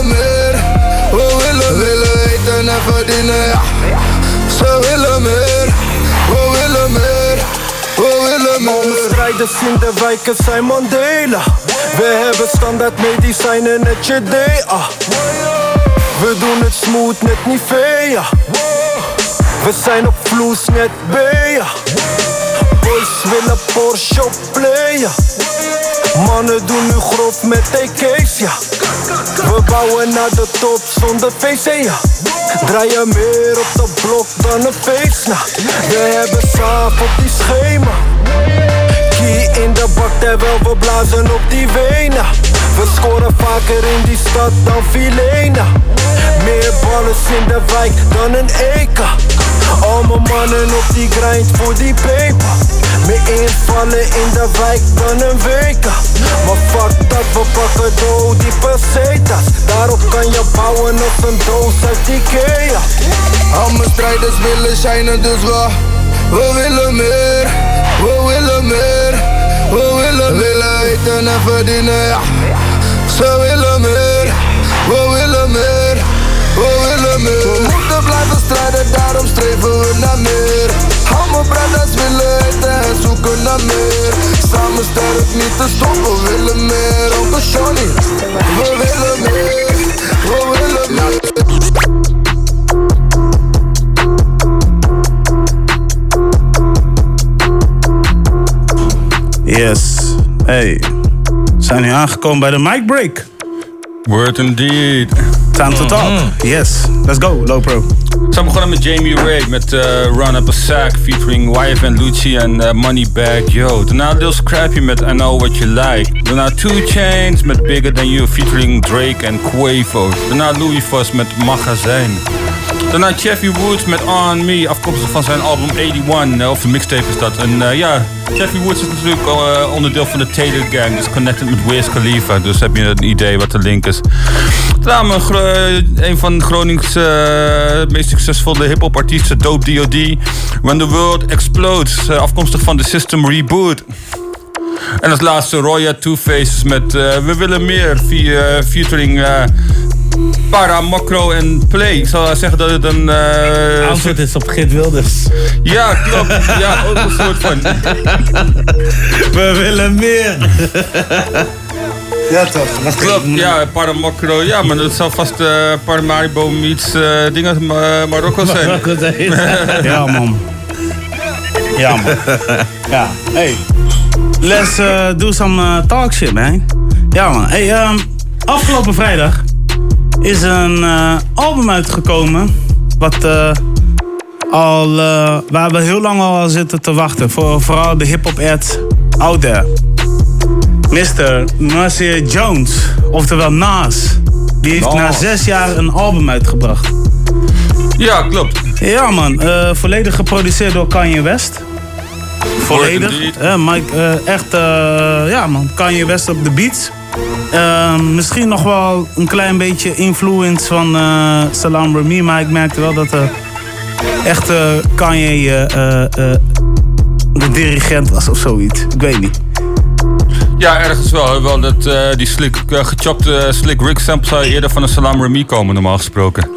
meer. We willen, willen eten en verdienen, ja. Ze willen meer, we willen meer, we willen meer. Alle strijders in de wijken zijn Mandela. We hebben standaard medicijnen net je DA. We doen het smooth net Nivea. We zijn op vloes net Bea. Boys willen Porsche playen. Mannen doen nu grof met TK's, ja. We bouwen naar de top zonder VC, ja. Draaien meer op de blok dan een feestnacht. We hebben saaf op die schema. Key in de bak terwijl we blazen op die vena. We scoren vaker in die stad dan Filena. Meer ballen in de wijk dan een EK. Al mijn mannen op die grind voor die peper. Meer invallen in de wijk dan een week. Maar fuck dat, we pakken dood die pesetas. Daarop kan je bouwen als een doos uit Ikea. Al mijn strijders willen shinen, dus we, we willen meer. We willen meer, we willen willen eten en verdienen, ja. Ze willen meer, we willen meer, we willen meer. Blijven strijden, daarom streven we naar meer. Al mijn brothers willen eten en zoeken naar meer. Samen sterk niet te stoppen, we willen meer. Onkel Johnny, we willen meer, we willen meer. Yes. Hey. We zijn nu aangekomen bij de mic break. Word indeed. Time to talk. Yes. Let's go, Low Pro. We zijn begonnen met Jamie Ray met eh, Run Up a Sack featuring YFN Lucci en uh, Moneybag Yo. Daarna Lil Scrappy met I Know What You Like. Daarna Two Chains met Bigger Than You featuring Drake en Quavo. Daarna Louis Vos met Magazijn. Daarna Jeffy Woods met On Me, afkomstig van zijn album 81, eh, of de mixtape is dat. En eh, ja, Jeffy Woods is natuurlijk eh, onderdeel van de Taylor Gang, dus connected met Wiz Khalifa. Dus heb je een idee wat de link is. Daarna een, van Gronings eh, meest succesvolle hip-hop artiesten, Dope D.O.D. When the World Explodes, afkomstig van de System Reboot. En als laatste Roya Two Faces met We Willen Meer, via, featuring eh, Para, Macro en Play. Ik zou zeggen dat het een... eh, Antwoord is op Git Wilders. Ja, klopt. Ja, ook een soort van... [LAUGHS] We willen meer. Ja toch? Klopt, ja, Paramacro. Ja, maar dat zou vast eh Paramaribo meets eh dingen Ma- Marokko [LAUGHS] zijn. Marokko zijn. [LAUGHS] Ja, man. Ja, man. Ja, hey. Let's uh, do some uh, talk shit, man. Ja, man. Hey, ehm, afgelopen vrijdag is een eh, album uitgekomen. Wat eh, al, eh, waar we heel lang al zitten te wachten. Voor vooral de hip-hop ads out there. Mr. Nasir Jones, oftewel Nas. Die heeft na zes jaar een album uitgebracht. Ja, klopt. Ja, man. volledig geproduceerd door Kanye West. Volledig. Mike, echt, ja man, Kanye West op de beats. Eh, misschien nog wel een klein beetje influence van eh, Salam Remy, maar ik merkte wel dat echt eh, Kanye eh, eh, de dirigent was of zoiets. Ik weet niet. Ja, ergens wel. Wel dat die slick, gechopte Slick Rick sample zou eerder van een Salam Remy komen, normaal gesproken.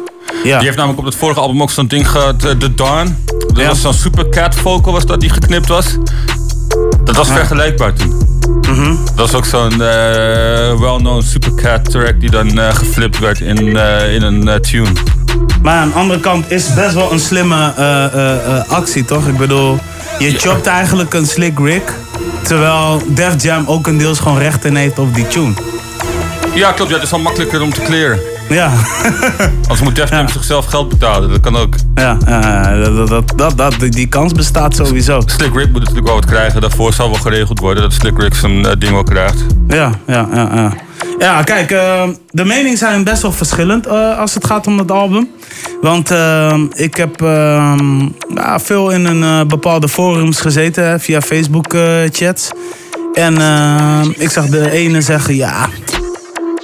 Ja. Die heeft namelijk op het vorige album ook zo'n ding gehad, eh, The Dawn. Dat was zo'n supercat vocal was dat die geknipt was. Dat was vergelijkbaar toen. Dat was ook zo'n eh, well-known supercat track die dan eh, geflipt werd in, eh, in een tune. Maar aan de andere kant is het best wel een slimme actie, toch? Ik bedoel, je chopt eigenlijk een Slick Rick. Terwijl Def Jam ook een deels gewoon rechten heeft op die tune. Ja, klopt. Ja, het is wel makkelijker om te clearen. Ja. [LAUGHS] Als moet Def Jam zichzelf geld betalen, dat kan ook. Ja, dat, dat, dat, dat, die kans bestaat sowieso. Slick Rick moet natuurlijk wel wat krijgen. Daarvoor zal wel geregeld worden dat Slick Rick zijn eh, ding wel krijgt. Ja, ja, ja. Ja, ja kijk, eh, de meningen zijn best wel verschillend eh, als het gaat om het album. Want ik heb ja, veel in een bepaalde forums gezeten hè, via Facebook-chats. en ik zag de ene zeggen, ja,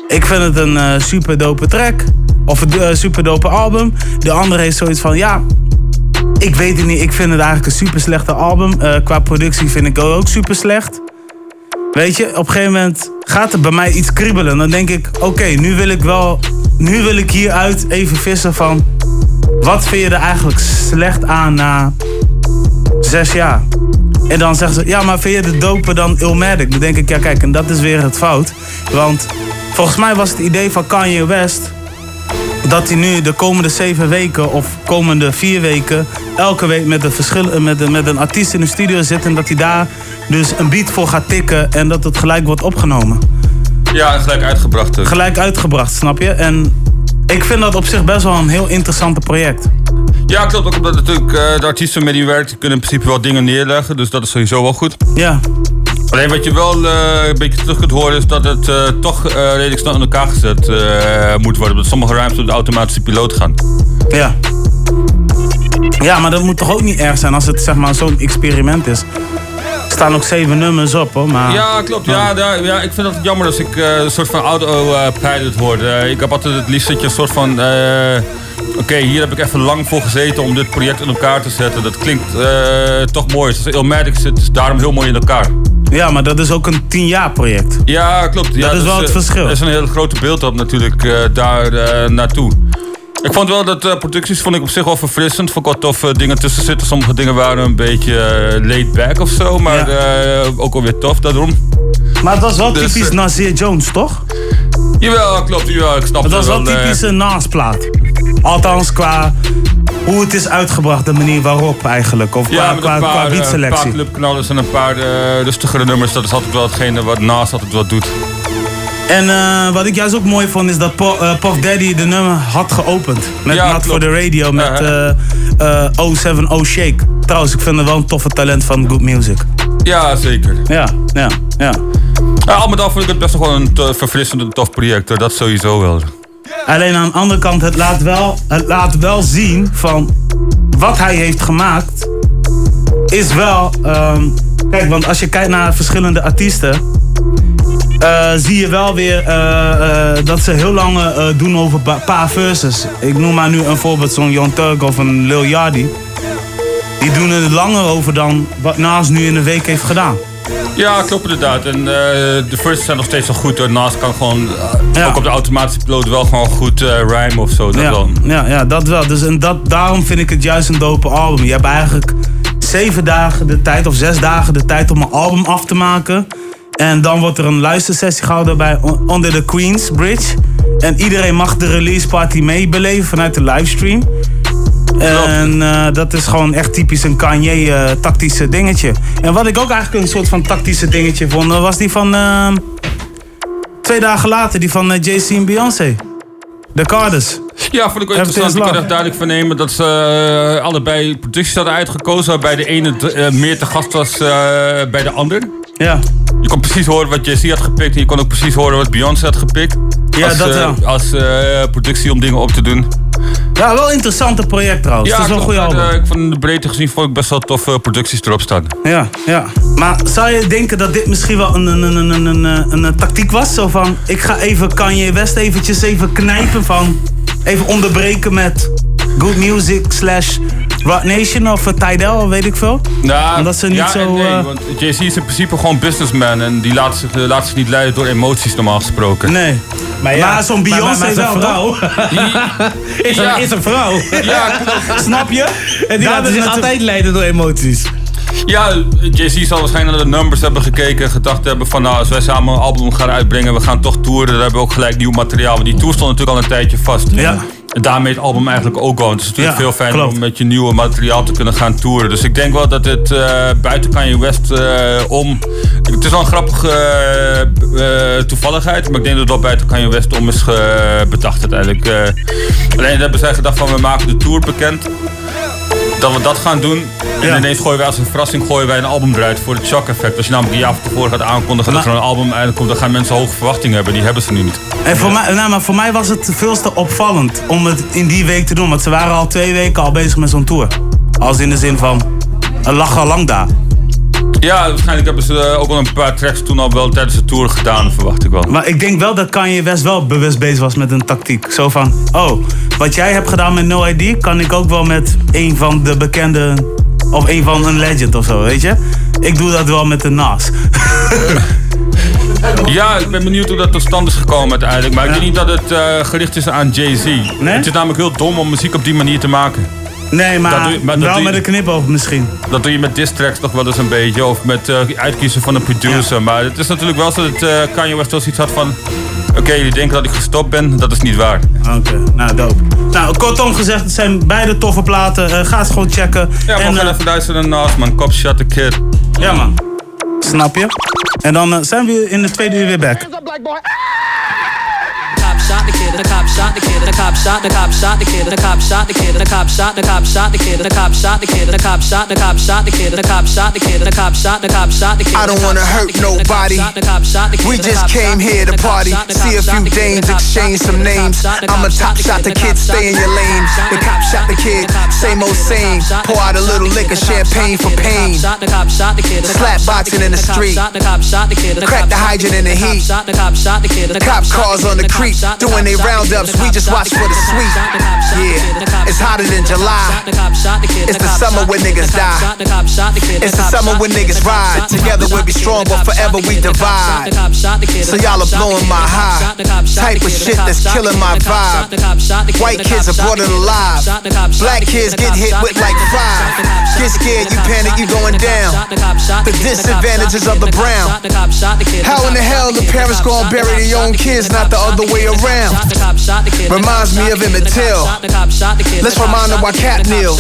ik vind het een eh, super dope track. Of een eh, super dope album. De andere heeft zoiets van, ja, ik weet het niet. Ik vind het eigenlijk een super slechte album. Eh, qua productie vind ik het ook super slecht. Weet je, op een gegeven moment gaat er bij mij iets kriebelen. Dan denk ik, oké, nu wil ik wel, nu wil ik hieruit even vissen van, wat vind je er eigenlijk slecht aan na zes jaar? En dan zeggen ze, ja, maar vind je de doper dan Illmatic? Dan denk ik, ja kijk, en dat is weer het fout. Want volgens mij was het idee van Kanye West... dat hij nu de komende zeven weken of komende vier weken... elke week met een, verschil, met een, met een artiest in de studio zit... en dat hij daar dus een beat voor gaat tikken... en dat het gelijk wordt opgenomen. Ja, en gelijk uitgebracht. ook. Gelijk uitgebracht, snap je? En ik vind dat op zich best wel een heel interessant project. Ja, klopt. Ook omdat natuurlijk eh, de artiesten met die werkt, kunnen in principe wel dingen neerleggen. Dus dat is sowieso wel goed. Ja. Alleen wat je wel eh, een beetje terug kunt horen is dat het eh, toch eh, redelijk snel in elkaar gezet moet worden. Dat sommige rhymes op de automatische piloot gaan. Ja. Ja, maar dat moet toch ook niet erg zijn als het zeg maar zo'n experiment is. Er staan ook zeven nummers op hoor, maar... Ja, klopt. Ja, daar- ja, ik vind het jammer als ik een soort van auto-pilot hoor. Ik heb altijd het liefst dat je een soort van... Oké, hier heb ik even lang voor gezeten om dit project in elkaar te zetten. Dat klinkt toch mooi. Zoals Illmatic zit is daarom heel mooi in elkaar. Ja, maar dat is ook een tien jaar project. Ja, klopt. Ja, Dat is wel het eh, verschil. Er is een hele grote beeld op natuurlijk eh, daar eh, naartoe. Ik vond wel dat producties vond ik op zich wel verfrissend. Vond ik wel toffe dingen tussen zitten. Sommige dingen waren een beetje laid back of zo. Maar eh, ook alweer tof daarom. Maar het was wel Dus, typisch Nasir Jones, toch? Jawel, klopt. Jawel, ik snap Het was wel eh, een naasplaat. Althans, qua hoe het is uitgebracht, de manier waarop eigenlijk. Of qua, Ja, qua, een qua paar, eh, beatselectie. paar clubknallers en een paar eh, rustigere nummers. Dat is altijd wel hetgene wat naast altijd wat doet. En wat ik juist ook mooi vond is dat Po- Puff Daddy de nummer had geopend. Met Ja, Not for the Radio met eh 070 Shake. Trouwens, ik vind het wel een toffe talent van Good Music. Ja, zeker. Ja, ja, ja. Al met al vond ik het best wel gewoon een to- verfrissend en tof project. Dat sowieso wel. Alleen aan de andere kant, het laat wel, het laat wel zien van wat hij heeft gemaakt. Is wel. ehm, kijk, want als je kijkt naar verschillende artiesten. eh, zie je wel weer eh, eh, dat ze heel lang eh, doen over een paar verses. Ik noem maar nu een voorbeeld, zo'n Young Turk of een Lil Yachty. Die doen er langer over dan wat Nas nu in een week heeft gedaan. Ja, klopt inderdaad. En eh, de firsts zijn nog steeds wel goed. Naast kan gewoon, eh, ook op de automatische piloot, wel gewoon goed eh rhyme of zo. Dat ja, wel. Ja, ja, dat wel. Dus en dat, daarom vind ik het juist een dope album. Je hebt eigenlijk zeven dagen de tijd, of zes dagen de tijd om een album af te maken. En dan wordt er een luistersessie gehouden bij Under the Queens Bridge. En iedereen mag de release party meebeleven vanuit de livestream. En eh, dat is gewoon echt typisch een Kanye-tactische dingetje. En wat ik ook eigenlijk een soort van tactische dingetje vond, eh, was die van ehm, twee dagen later, die van eh, Jay-Z en Beyoncé. The Carters. Ja, vond ik wel Everything interessant. Ik kon echt duidelijk vernemen dat ze eh, allebei producties hadden uitgekozen. Waarbij de ene eh, meer te gast was eh, bij de ander. Ja. Je kon precies horen wat Jay-Z had gepikt. En je kon ook precies horen wat Beyoncé had gepikt. Ja, als, dat eh, wel. Als eh, productie om dingen op te doen. Ja, wel een interessante project trouwens. het is wel een klopt. goede album. Eh, ik vond de breedte gezien vond ik best wel toffe producties erop staan. Ja, ja. Maar zou je denken dat dit misschien wel een, een, een, een, een, een, een, een tactiek was? Zo van, ik ga even Kanye West eventjes even knijpen van... Even onderbreken met Good Music slash Rock Nation of uh, Tidal, weet ik veel. Nou, Omdat ze niet ja zo... en nee, eh, want Jay-Z is in principe gewoon businessman. En die laat zich, eh, laat zich niet leiden door emoties normaal gesproken. Nee. Maar, ja, zo'n maar- maar- Beyoncé zo'n wel, vrouw. [LAUGHS] Is een- is een vrouw. Ja, [LAUGHS] Snap je? En die laten is zich altijd leiden door emoties. Ja, Jay-Z zal waarschijnlijk naar de numbers hebben gekeken en gedacht hebben van nou, als wij samen een album gaan uitbrengen, we gaan toch toeren, dan hebben we ook gelijk nieuw materiaal. Want die tour stond natuurlijk al een tijdje vast. Ja. En daarmee het album eigenlijk ook. Want het is natuurlijk Ja, veel fijner klopt. om met je nieuwe materiaal te kunnen gaan toeren. Dus ik denk wel dat het eh, buiten Kanye West eh, om... Het is wel een grappige eh, toevalligheid, maar ik denk dat het wel buiten Kanye West om is bedacht uiteindelijk. Alleen hebben zij gedacht van we maken de tour bekend dat we dat gaan doen. En Ja. ineens gooien wij als een verrassing gooien wij een album eruit voor het shock effect. Als je namelijk een jaar van tevoren gaat aankondigen dat er een album uitkomt, dan gaan mensen hoge verwachtingen hebben. Die hebben ze nu niet. En voor mij, nou, maar voor mij was het veel te opvallend om het in die week te doen. Want ze waren al twee weken al bezig met zo'n tour. Als in de zin van, er lag al lang daar. Ja, waarschijnlijk hebben ze eh, ook wel een paar tracks toen al wel tijdens de tour gedaan, verwacht ik wel. Maar ik denk wel dat Kanye West wel bewust bezig was met een tactiek. Zo van, oh, wat jij hebt gedaan met No ID... kan ik ook wel met een van de bekende... of een van een legend of zo, weet je? Ik doe dat wel met de Nas. [LAUGHS] [LAUGHS] Ja, ik ben benieuwd hoe dat tot stand is gekomen uiteindelijk. Maar ik denk niet dat het eh, gericht is aan Jay-Z. Het is namelijk heel dom om muziek op die manier te maken. Nee, maar, Dat doe je- maar dat wel doe je- met een knipoog misschien. Dat doe je met diss tracks nog wel eens een beetje. Of met eh, uitkiezen van een producer. Maar het is natuurlijk wel zo dat eh, Kanye West wel zoiets had van... Oké, jullie denken dat ik gestopt ben. Dat is niet waar. Oké, nou dope. Nou, kortom gezegd, het zijn beide toffe platen. Eh, ga het gewoon checken. Ja, en, we gaan even luisteren naar Nas, man. Cop Shot the Kid. ja, man. Snap je? En dan zijn we in de tweede uur weer back. cop shot the kid, the cop shot the kid, the cop shot, the cop shot the kid, the cop shot the kid, the cop shot, the cop shot the kid, the cop shot the kid, the cop shot, the cop shot the kid, the cop shot the kid, the cop shot, the cop shot the kid. I don't wanna hurt nobody. We just came here to party, see a few dames, exchange some names. I'm a top shot the kid, stay in your lane. The cop shot the kid, same old same. Pour out a little liquor, champagne for pain. Slap boxing in the street. Crack the hydrant in the heat. Cop cars on the creek, doing they roundups. We just watch for the sweet. Yeah, it's hotter than July. It's the summer when niggas die. It's the summer when niggas ride. Together we'll be strong, but forever we divide. So y'all are blowing my high. Type of shit that's killing my vibe. White kids are brought it alive. Black kids get hit with like five. Get scared, you panic, you going down. The disadvantages of the brown. How in the hell the parents gonna bury their own kids, not the other way around? Reminds me of Emmett Till. Let's remind them why Cat kneels.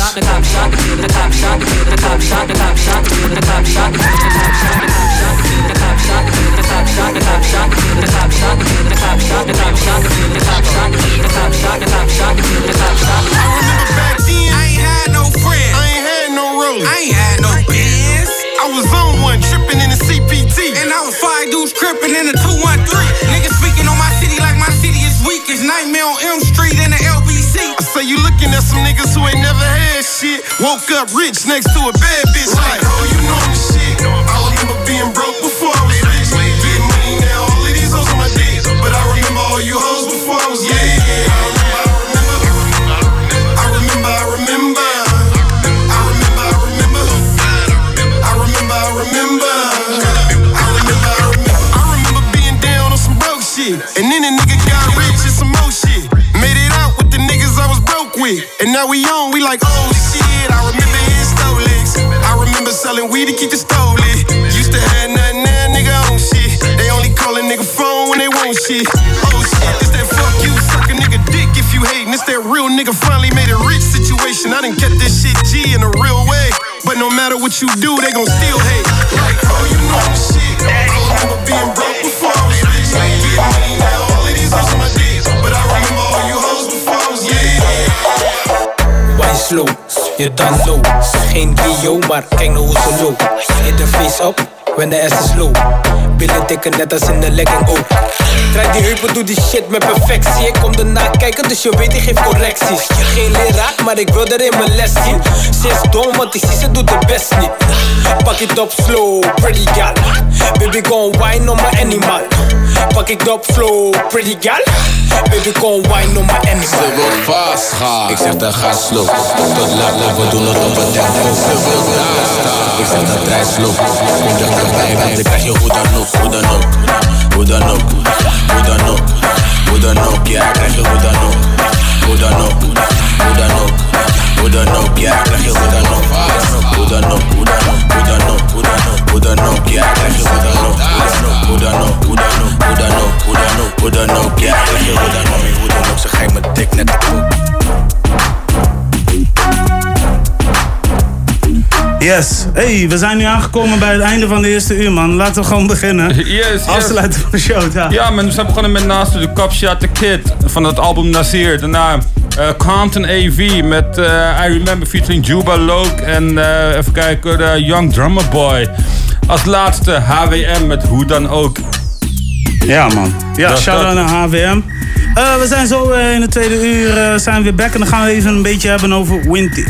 Back then, I ain't had no friends. I ain't had no rollers. I ain't had no bands. I was on one, tripping in the CPT. And I was five dudes crippin' in the 213. Niggas some niggas who ain't never had shit. Woke up rich next to a bad bitch. Like, oh, you know the keep the stove lit. Used to have nothing now, nigga on shit. They only call a nigga phone when they want shit. Oh shit, it's that fuck you, suck a nigga dick if you hating. It's that real nigga finally made a rich situation. I done kept this shit G in a real way. But no matter what you do, they gon' still hate. Like, oh, you know the shit. I remember being broke before I was rich. Getting money now, all of these hoes on my dick. But I remember all you hoes before I was lit. Wine slow, je dan low. Geen Rio, maar kijk nou hoe ze loopt. Hit de face up, when the ass is low. Billen tikken net als in de legging ook. Draai die heupen, doe die shit met perfectie. Ik kom erna kijken, dus je weet ik geef correcties. Geen leraar, maar ik wil er in mijn les zien. Ze dom, want ik zie ze doet het best niet. Pak het op slow, pretty gal. Baby, gon' wine on my animal. Pak ik op flow, pretty gal. Baby, gon' wine on my animal. Ze wil vastgaan. Ik zeg dat ga slow. Tot laat, we doen het op een tempo. Ze wil. Ik zeg dat rij slow. Kom dichterbij, want ik krijg je hoe dan ook, hoe dan ook. Hoe dan ook, hoe dan ook. Hoe dan ook, ja, krijg je hoe dan ook. Hoe dan ook, hoe dan ook. Hoe dan ook, ja, ik krijg je hoe dan ook. Buddha no, Buddha no, Buddha no, Buddha no, Buddha no, yeah, that's no, no, no, no, no, no, no, no, no, ze gaan me dik net de koek. Yes. Hey, we zijn nu aangekomen bij het einde van de eerste uur, man. Laten we gewoon beginnen. [LAUGHS] Yes, yes. Afsluiten van de show, ja. Ja, man, we zijn begonnen met naast de Cop Shot the Kid van het album Nazir. Daarna eh, Compton AV met eh, I Remember featuring Juba Loke en eh, even kijken, Young Drummer Boy. Als laatste HWM met Hoe dan ook. Ja, man. Ja, shout-out naar HWM. We zijn zo in de tweede uur zijn we weer back en dan gaan we even een beetje hebben over Winty.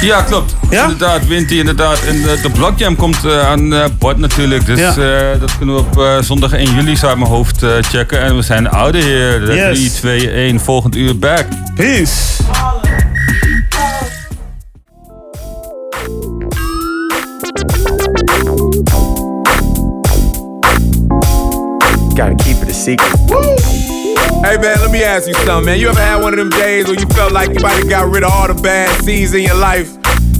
Ja, klopt. Inderdaad, Winty inderdaad. En eh, de Block Jam komt eh, aan eh bod natuurlijk. Dus Ja. eh, dat kunnen we op zondag 1 juli uit mijn hoofd eh, checken. En we zijn oude heer. 3, 2, 1, volgend uur back. Peace. gotta keep it a secret. Hey man, let me ask you something, man. You ever had one of them days where you felt like you might have got rid of all the bad seeds in your life?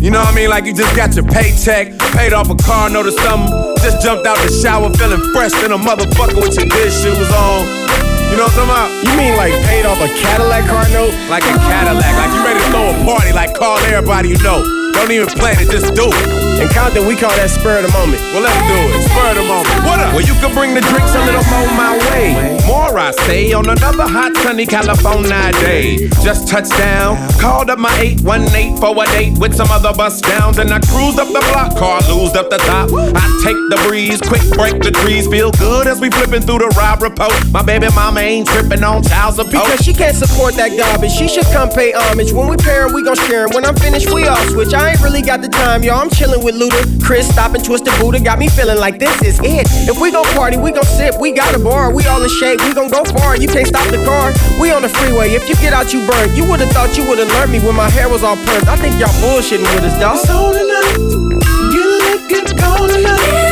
You know what I mean? Like you just got your paycheck, paid off a car note or something, just jumped out the shower feeling fresh than a motherfucker with your good shoes on. You know what I'm talking about? You mean like paid off a Cadillac car note? Like a Cadillac, like you ready to throw a party, like call everybody you know. Don't even plan it, just do it. In Compton, we call that spur of the moment. Well, let's do it. Spur of the moment. What up? Well, you can bring the drinks a little more my way. More, I say, on another hot, sunny California day. Just touched down, called up my 818 for a date with some other bus downs, and I cruised up the block, car loosed up the top. I take the breeze, quick break the trees, feel good as we flipping through the Rob report. My baby mama ain't tripping on child support. Because she can't support that garbage. She should come pay homage. When we pair, we gon' share 'em. When I'm finished, we all switch. I ain't really got the time, y'all. I'm chillin' with Luda. Chris stopping Twisted Buddha got me feeling like this is it. If we gon' party, we gon' sip. We got a bar. We all in shape. We gon' go far. You can't stop the car. We on the freeway. If you get out, you burn. You would've thought you would've learned me when my hair was all permed. I think y'all bullshitting with us, dawg. So tonight, you looking cold enough.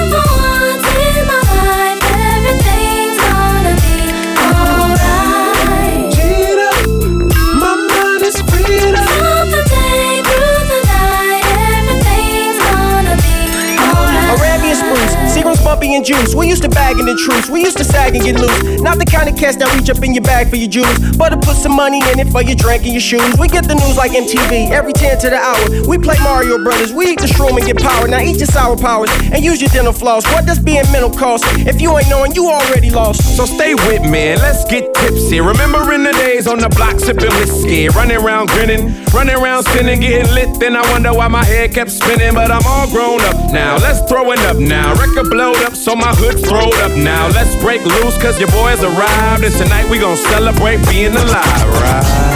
Bumpy and juice. We used to bag in the truce. We used to sag and get loose. Not the kind of cats that reach up in your bag for your juice, but to put some money in it for your drink and your shoes. We get the news like MTV every 10 to the hour. We play Mario Brothers. We eat the shroom and get power. Now eat your sour powers and use your dental floss. What does being mental cost? If you ain't knowing, you already lost. So stay with me let's get tipsy. Remembering the days on the block sipping whiskey, running around grinning, running around sinning, getting lit. Then I wonder why my head kept spinning, but I'm all grown up now. Let's throw it up now. Record up, so my hood's throwed up now. Let's break loose, cause your boys arrived, and tonight we gon' celebrate being alive, right?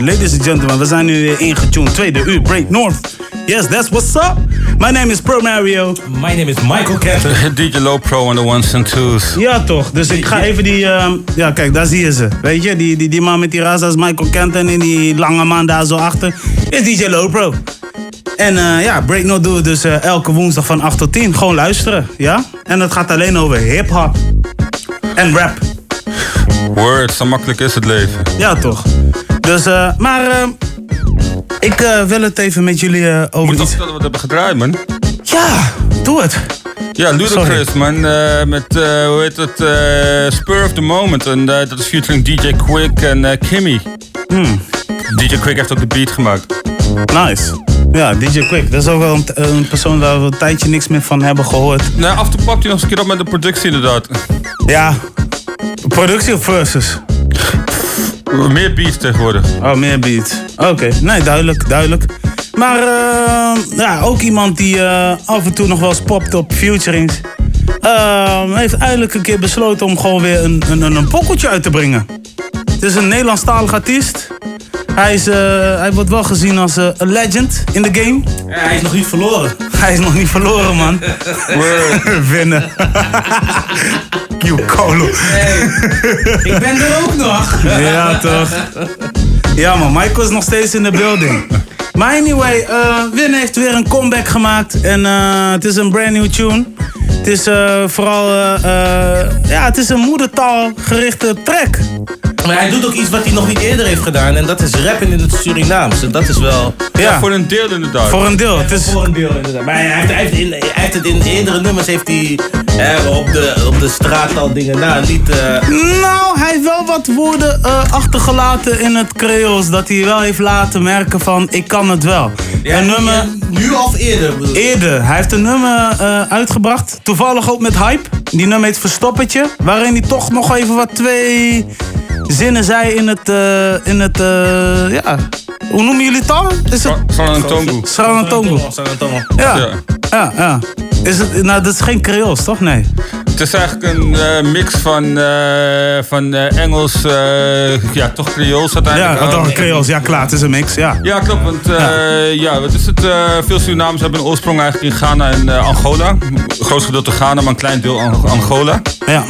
Ladies and gentlemen, we zijn nu weer ingetuned. Tweede uur, Break North. Yes, that's what's up. My name is Pro Mario. My name is Michael Cantor. [LAUGHS] DJ Low Pro on the ones and twos. Ja, toch. Dus ik ga even die... ehm, ja, kijk, daar zie je ze. Weet je, die, die, die man met die raza is Michael Kenton en die lange man daar zo achter is DJ Low Pro. En eh, ja, Break North doen we dus eh, elke woensdag van 8 tot 10. Gewoon luisteren, ja? En het gaat alleen over hip-hop en rap. Word, zo makkelijk is het leven. Ja, toch. Dus, eh, maar eh, ik eh, wil het even met jullie over Moet iets... toch dat we hebben gedraaid, man? Ja, doe het. Ja, Ludacris, man. met, eh, hoe heet het, Spur of the Moment. En dat is featuring DJ Quick en Kimmy. Hmm. DJ Quick heeft ook de beat gemaakt. Nice. Ja, DJ Quick. Dat is ook wel een, een persoon waar we een tijdje niks meer van hebben gehoord. Nee, af en toe pakt hij nog eens een keer op met de productie inderdaad. Ja. Productie of versus? Meer beats tegenwoordig. Oh, meer beats. Oké, nee, duidelijk, duidelijk. Maar eh, ja, ook iemand die eh, af en toe nog wel eens popt op futurings. eh, heeft eindelijk een keer besloten om gewoon weer een, een, een, een pokkeltje uit te brengen. Het is een Nederlandstalig artiest. Hij, is, eh, hij wordt wel gezien als eh, een legend in de game. hij is nog niet verloren. Hij is nog niet verloren, man. [LAUGHS] Winnen. [LAUGHS] Q-Colo. Ik ben er ook nog. Ja, toch? Ja, man. Michael is nog steeds in de building. Maar anyway, eh Win heeft weer een comeback gemaakt. En eh, het is een brand new tune. Het is eh, vooral... ja, het is een moedertaalgerichte track. Maar hij doet ook iets wat hij nog niet eerder heeft gedaan. En dat is rappen in het Surinaams. En dat is wel... Ja, voor een deel inderdaad. Voor een deel. Het is... Voor een deel inderdaad. Maar hij heeft, hij heeft, in, hij heeft het in eerdere nummers heeft hij, op, de, op de straat al dingen na. Niet... eh, Nou, hij heeft wel wat woorden eh, achtergelaten in het Creools. Dat hij wel heeft laten merken van, ik kan het wel. een nummer... nu of eerder? bedoel? Eerder. Hij heeft een nummer eh, uitgebracht. Toevallig ook met Hype. Die nummer heet Verstoppertje. Waarin hij toch nog even wat twee zinnen zei in het... eh, in het eh, ja... Hoe noemen jullie het dan? Is het... Sarantongo. Ja. Ja, ja. Is het, nou, dat is geen Creools, toch? Nee. Het is eigenlijk een eh, mix van, eh, van eh, Engels, eh, ja, toch Creools Ja, uiteindelijk. ook. een Creools. Ja, klaar, het is een mix, ja. Ja, klopt. Want eh, ja. wat is het? eh, veel Surinamers hebben een oorsprong eigenlijk in Ghana en eh, Angola. Het grootste gedeelte Ghana, maar een klein deel Ang- Angola. Ja.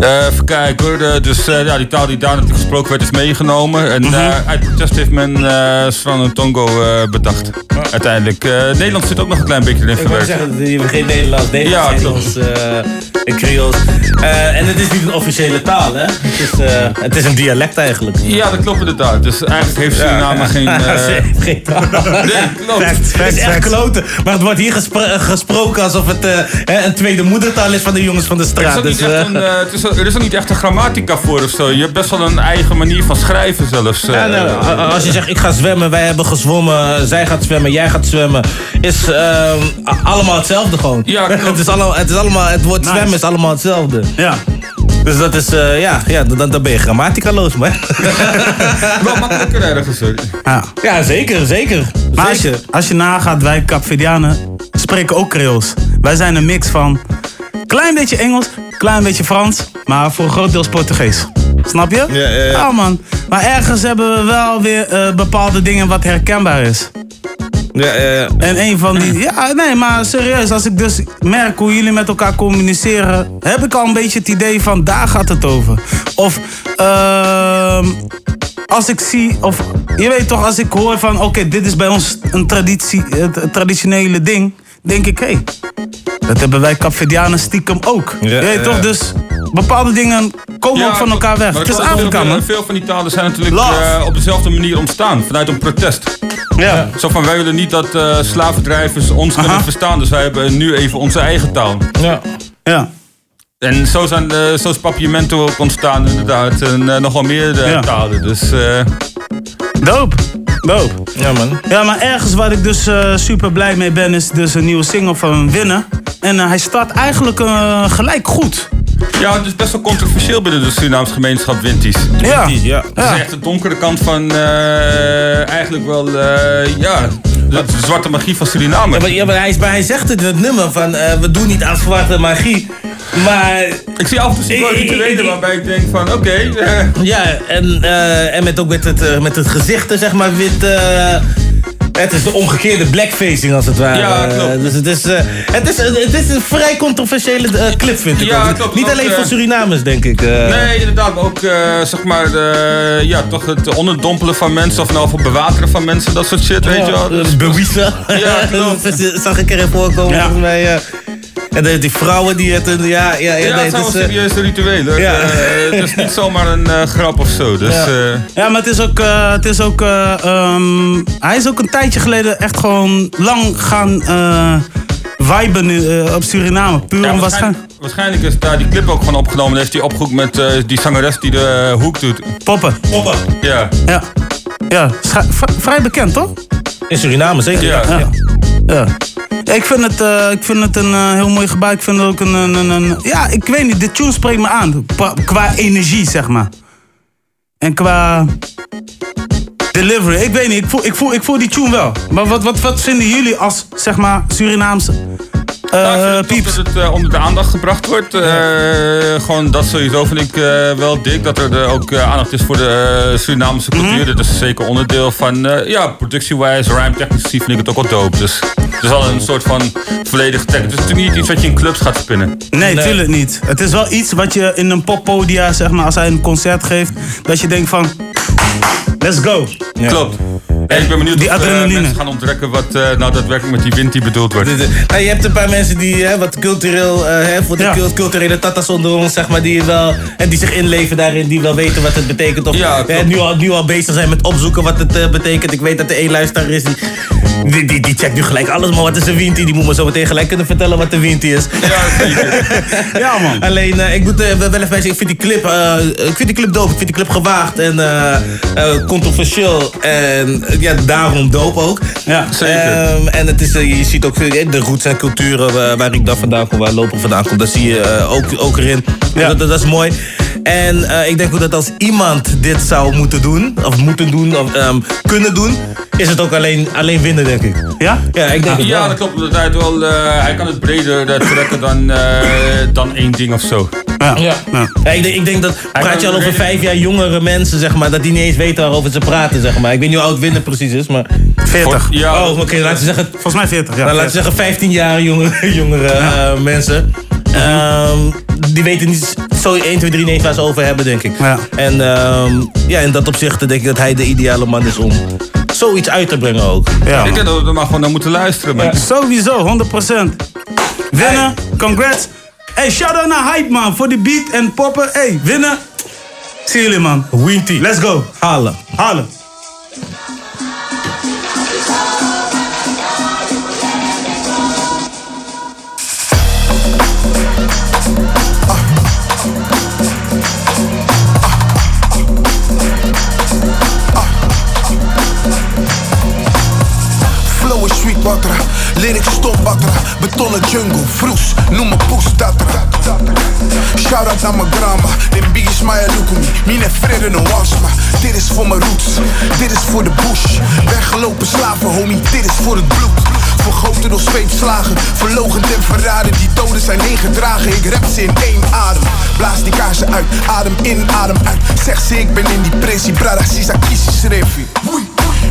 Eh, even kijken hoor. De- dus eh, ja, die taal die daar natuurlijk gesproken werd is meegenomen. En eh, uit protest heeft men eh Swan en Tongo eh, bedacht. Uiteindelijk. Eh, Nederland zit ook nog een klein beetje Ik wou verwerkt. zeggen, je hebt geen Nederlands, Nederlands, Ja, eh, en Creools. Eh, en het is niet een officiële taal, hè? Het is, eh, het is een dialect eigenlijk. Ja, dat klopt inderdaad. Dus eigenlijk heeft Suriname [LAUGHS] Ja. geen... eh, Ze heeft geen taal. Nee, klopt. Het is echt kloten. Maar het wordt hier gespro- gesproken alsof het eh, een tweede moedertaal is van de jongens van de is, straat. ook niet Dus, echt eh, een, eh, is, er is ook niet echt een grammatica voor of zo. Je hebt best wel een eigen manier van schrijven zelfs. Ja, eh. nou, a- als je zegt ik ga zwemmen, wij hebben gezwommen, zij gaat zwemmen, jij gaat zwemmen, is ehm, allemaal hetzelfde gewoon. Ja, [LAUGHS] het, is allemaal, het is allemaal, het woord zwemmen is allemaal hetzelfde. Ja. Dus dat is, eh, ja, ja dan, dan ben je grammaticaloos, man. [LAUGHS] Wel makkelijker ergens hoor. Ja. Ja, zeker, zeker. Maar als je, als je nagaat, wij Capverdianen spreken ook Creools. Wij zijn een mix van klein beetje Engels, klein beetje Frans, maar voor een groot deel Portugees. Snap je? Ja, ja, ja. man. Maar ergens hebben we wel weer eh, bepaalde dingen wat herkenbaar is. Ja, En een van die. Ja, nee, maar serieus, als ik dus merk hoe jullie met elkaar communiceren, heb ik al een beetje het idee van daar gaat het over. Of ehm, als ik zie, of je weet toch, als ik hoor van oké, dit is bij ons een traditie, het traditionele ding, denk ik hé. Hey, dat hebben wij Capverdianen stiekem ook. weet ja. toch, dus bepaalde dingen komen ook van elkaar weg. Het is Afrika, veel, man. Veel van die talen zijn natuurlijk eh, op dezelfde manier ontstaan. Vanuit een protest. Ja. Zo van, wij willen niet dat eh, slavendrijvers ons kunnen verstaan. Dus wij hebben nu even onze eigen taal. Ja. Ja. En zo, zijn, eh, zo is Papiamento ook ontstaan inderdaad. En nog wel meer Ja. talen. Dus... eh, Doop. Doop. Ja, man. Ja, maar ergens waar ik dus eh, super blij mee ben, is dus een nieuwe single van Winnen. En eh, hij staat eigenlijk eh, gelijk goed. Ja, het is best wel controversieel binnen de Surinaamse gemeenschap Winties. Ja. Winties, ja. Het is echt de donkere kant van eigenlijk wel, ja, de, zwarte magie van Suriname. Ja, maar, ja, maar hij, maar hij zegt het in het nummer van eh, we doen niet aan zwarte magie. Maar... Ik zie af en toe rituelen waarbij ik denk van oké. eh, Ja, en, eh, en met ook met het, met het gezicht, zeg maar, wit. Het is de omgekeerde blackfacing als het ware. Ja, klopt. Eh, dus het is, eh, het, is, het is een vrij controversiële eh, clip, vind ik. Ja, ook. klopt. Niet alleen eh, voor Surinamers, denk ik. Nee, inderdaad, maar ook zeg maar, ja, toch het onderdompelen van mensen of nou het bewateren van mensen, dat soort shit, weet je wel. Dus- Bewiezen. Ja, klopt. [LAUGHS] Dat zag ik erin voorkomen, Ja. volgens mij. En de, die vrouwen die het... een- Ja, ja, ja, Ja, nee, het zijn wel het is, eh, serieuze rituelen. Ja. Eh, het is niet zomaar een eh, grap of zo. Dus, Ja. eh, Ja, maar het is ook. eh, het is ook eh, ehm, hij is ook een tijdje geleden echt gewoon lang gaan eh viben eh, op Suriname. Puur Ja, om waarschijnlijk, waarschijnlijk. is daar die clip ook van opgenomen. Heeft hij opgeroepen met eh, die zangeres die de hoek doet. Poppen. Poppen. Ja. Ja. Ja, vrij bekend toch? In Suriname, zeker. Ja. Ja. ja. Ik vind het, eh, ik vind het een eh, heel mooi gebaar. Ik vind het ook een, een, een, Ja, ik weet niet. De tune spreekt me aan. Qua, qua energie, zeg maar. En qua delivery. Ik weet niet. Ik voel, ik voel, ik voel die tune wel. Maar wat, wat, wat vinden jullie als, zeg maar, Surinaamse ik vind pieps? toch dat het eh, onder de aandacht gebracht wordt. Eh, gewoon dat sowieso vind ik eh, wel dik. Dat er ook aandacht is voor de Surinaamse Mhm. cultuur. Dat is zeker onderdeel van, eh, ja, productie-wise, rhyme-technisch vind ik het ook wel dope. Dus het is wel een soort van volledige tech. Het is natuurlijk niet iets wat je in clubs gaat spinnen. Nee, tuurlijk niet. Het is wel iets wat je in een poppodia, zeg maar, als hij een concert geeft, dat je denkt van, let's go. Klopt. En ik ben benieuwd Die of adrenaline. mensen gaan ontdekken wat eh, nou daadwerkelijk met die wind die bedoeld wordt. Nou, je hebt een paar mensen die hè, wat cultureel, eh, hè, voor de Ja. cult- culturele tatas onder ons, zeg maar, die, wel, en die zich inleven daarin, die wel weten wat het betekent. Of Ja, hè, nu, al, nu al bezig zijn met opzoeken wat het eh, betekent. Ik weet dat er één luisteraar is die, die, die, die checkt nu gelijk alles, maar wat is een wintie? Die moet me zo meteen gelijk kunnen vertellen wat een wintie is. Ja. Ja, man. Alleen, eh, ik moet eh, wel even zeggen, ik vind die clip, eh, ik vind die clip dope, ik vind die clip gewaagd en controversieel. En ja, daarom dope ook. Ja, zeker. Ehm, en het is, je ziet ook de roots en culturen waar, waar ik dan vandaan kom, waar Loper vandaan komt. Dat zie je ook, ook erin. Ja. Dat, dat, dat is mooi. En eh, ik denk ook dat als iemand dit zou moeten doen, of moeten doen, of ehm, kunnen doen, is het ook alleen, alleen winnen, denk ik. Ja? Ja, ik denk Ja, dat klopt. Dat hij, het wel, eh, hij kan het breder eh, trekken dan, eh, dan één ding of zo. Ja. Ja. Ja, ik, denk, ik denk dat, praat je al over vijf jaar jongere mensen, zeg maar, dat die niet eens weten waarover ze praten, zeg maar. Ik weet niet hoe oud winnen precies is, maar... 40. Ja. Oh, oké, laten we zeggen... Volgens mij 40, ja. Nou, laten we zeggen 15 jaar jongere, [LAUGHS] jongere eh, mensen. Ehm, die weten niet zo 1, 2, 3 niet eens waar ze over hebben, denk ik. En ehm, ja, in dat opzicht denk ik dat hij de ideale man is om zoiets uit te brengen ook. Ja, ik denk dat we er maar gewoon naar moeten luisteren. man. Sowieso, 100%. Winnen, congrats. Hey, shout-out naar Hype, man, voor die beat en poppen. Hey, winnen. Zie jullie, man. Winty. Let's go. Halen. Halen. Water, lyrics stombatter, betonnen jungle, vroes, noem me poes datra. Shout out naar mijn grandma, den biggie smile lukumi, mine vrede no wasma. Dit is voor mijn roots, dit is voor de bush. Weggelopen slaven, homie, dit is voor het bloed. Vergoten door zweepslagen, verlogend en verraden. Die doden zijn heen gedragen, ik rap ze in één adem. Blaas die kaarsen uit, adem in, adem uit. Zeg ze, ik ben in die pressie, brada, sisa kisi srefi.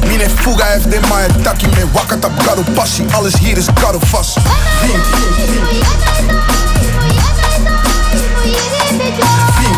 Mine fuga heeft de maar taki me wakata garo passie. Alles hier is garo vast. Ve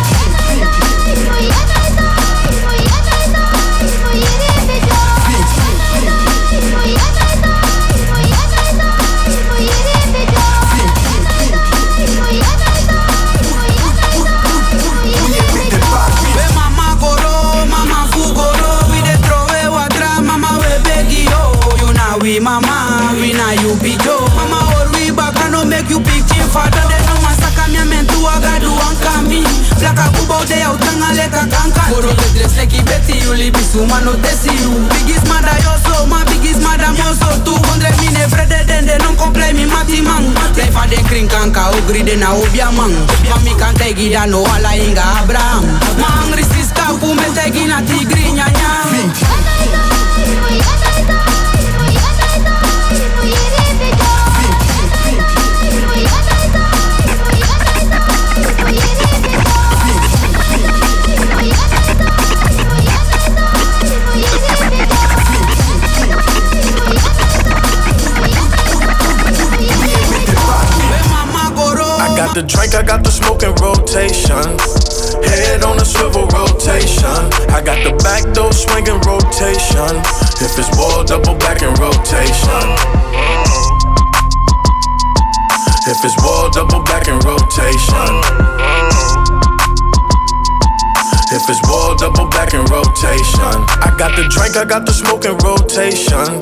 need and no I got the smoke in rotation.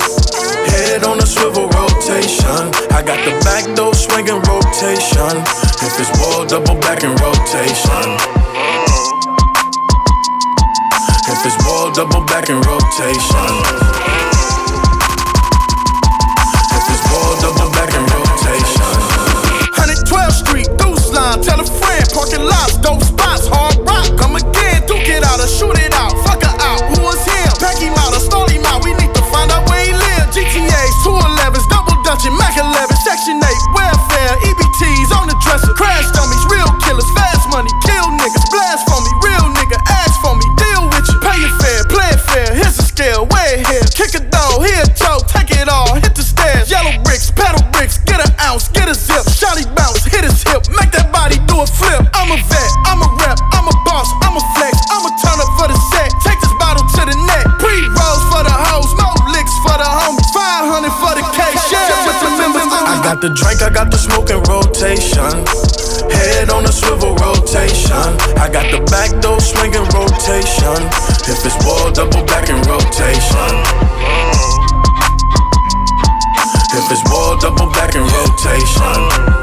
Head on a swivel rotation. I got the back door swinging rotation. If it's wall, double back in rotation. If it's wall, double back in rotation. If it's wall, double back in rotation. 112th Street, Goose Line, tell a friend, parking lots, dope spots, hard rock. Come again, duke it out or shoot it out. Drink, I got the smoke in rotation. Head on a swivel rotation. I got the back door swinging rotation. If it's wall, double back in rotation. If it's wall, double back in rotation.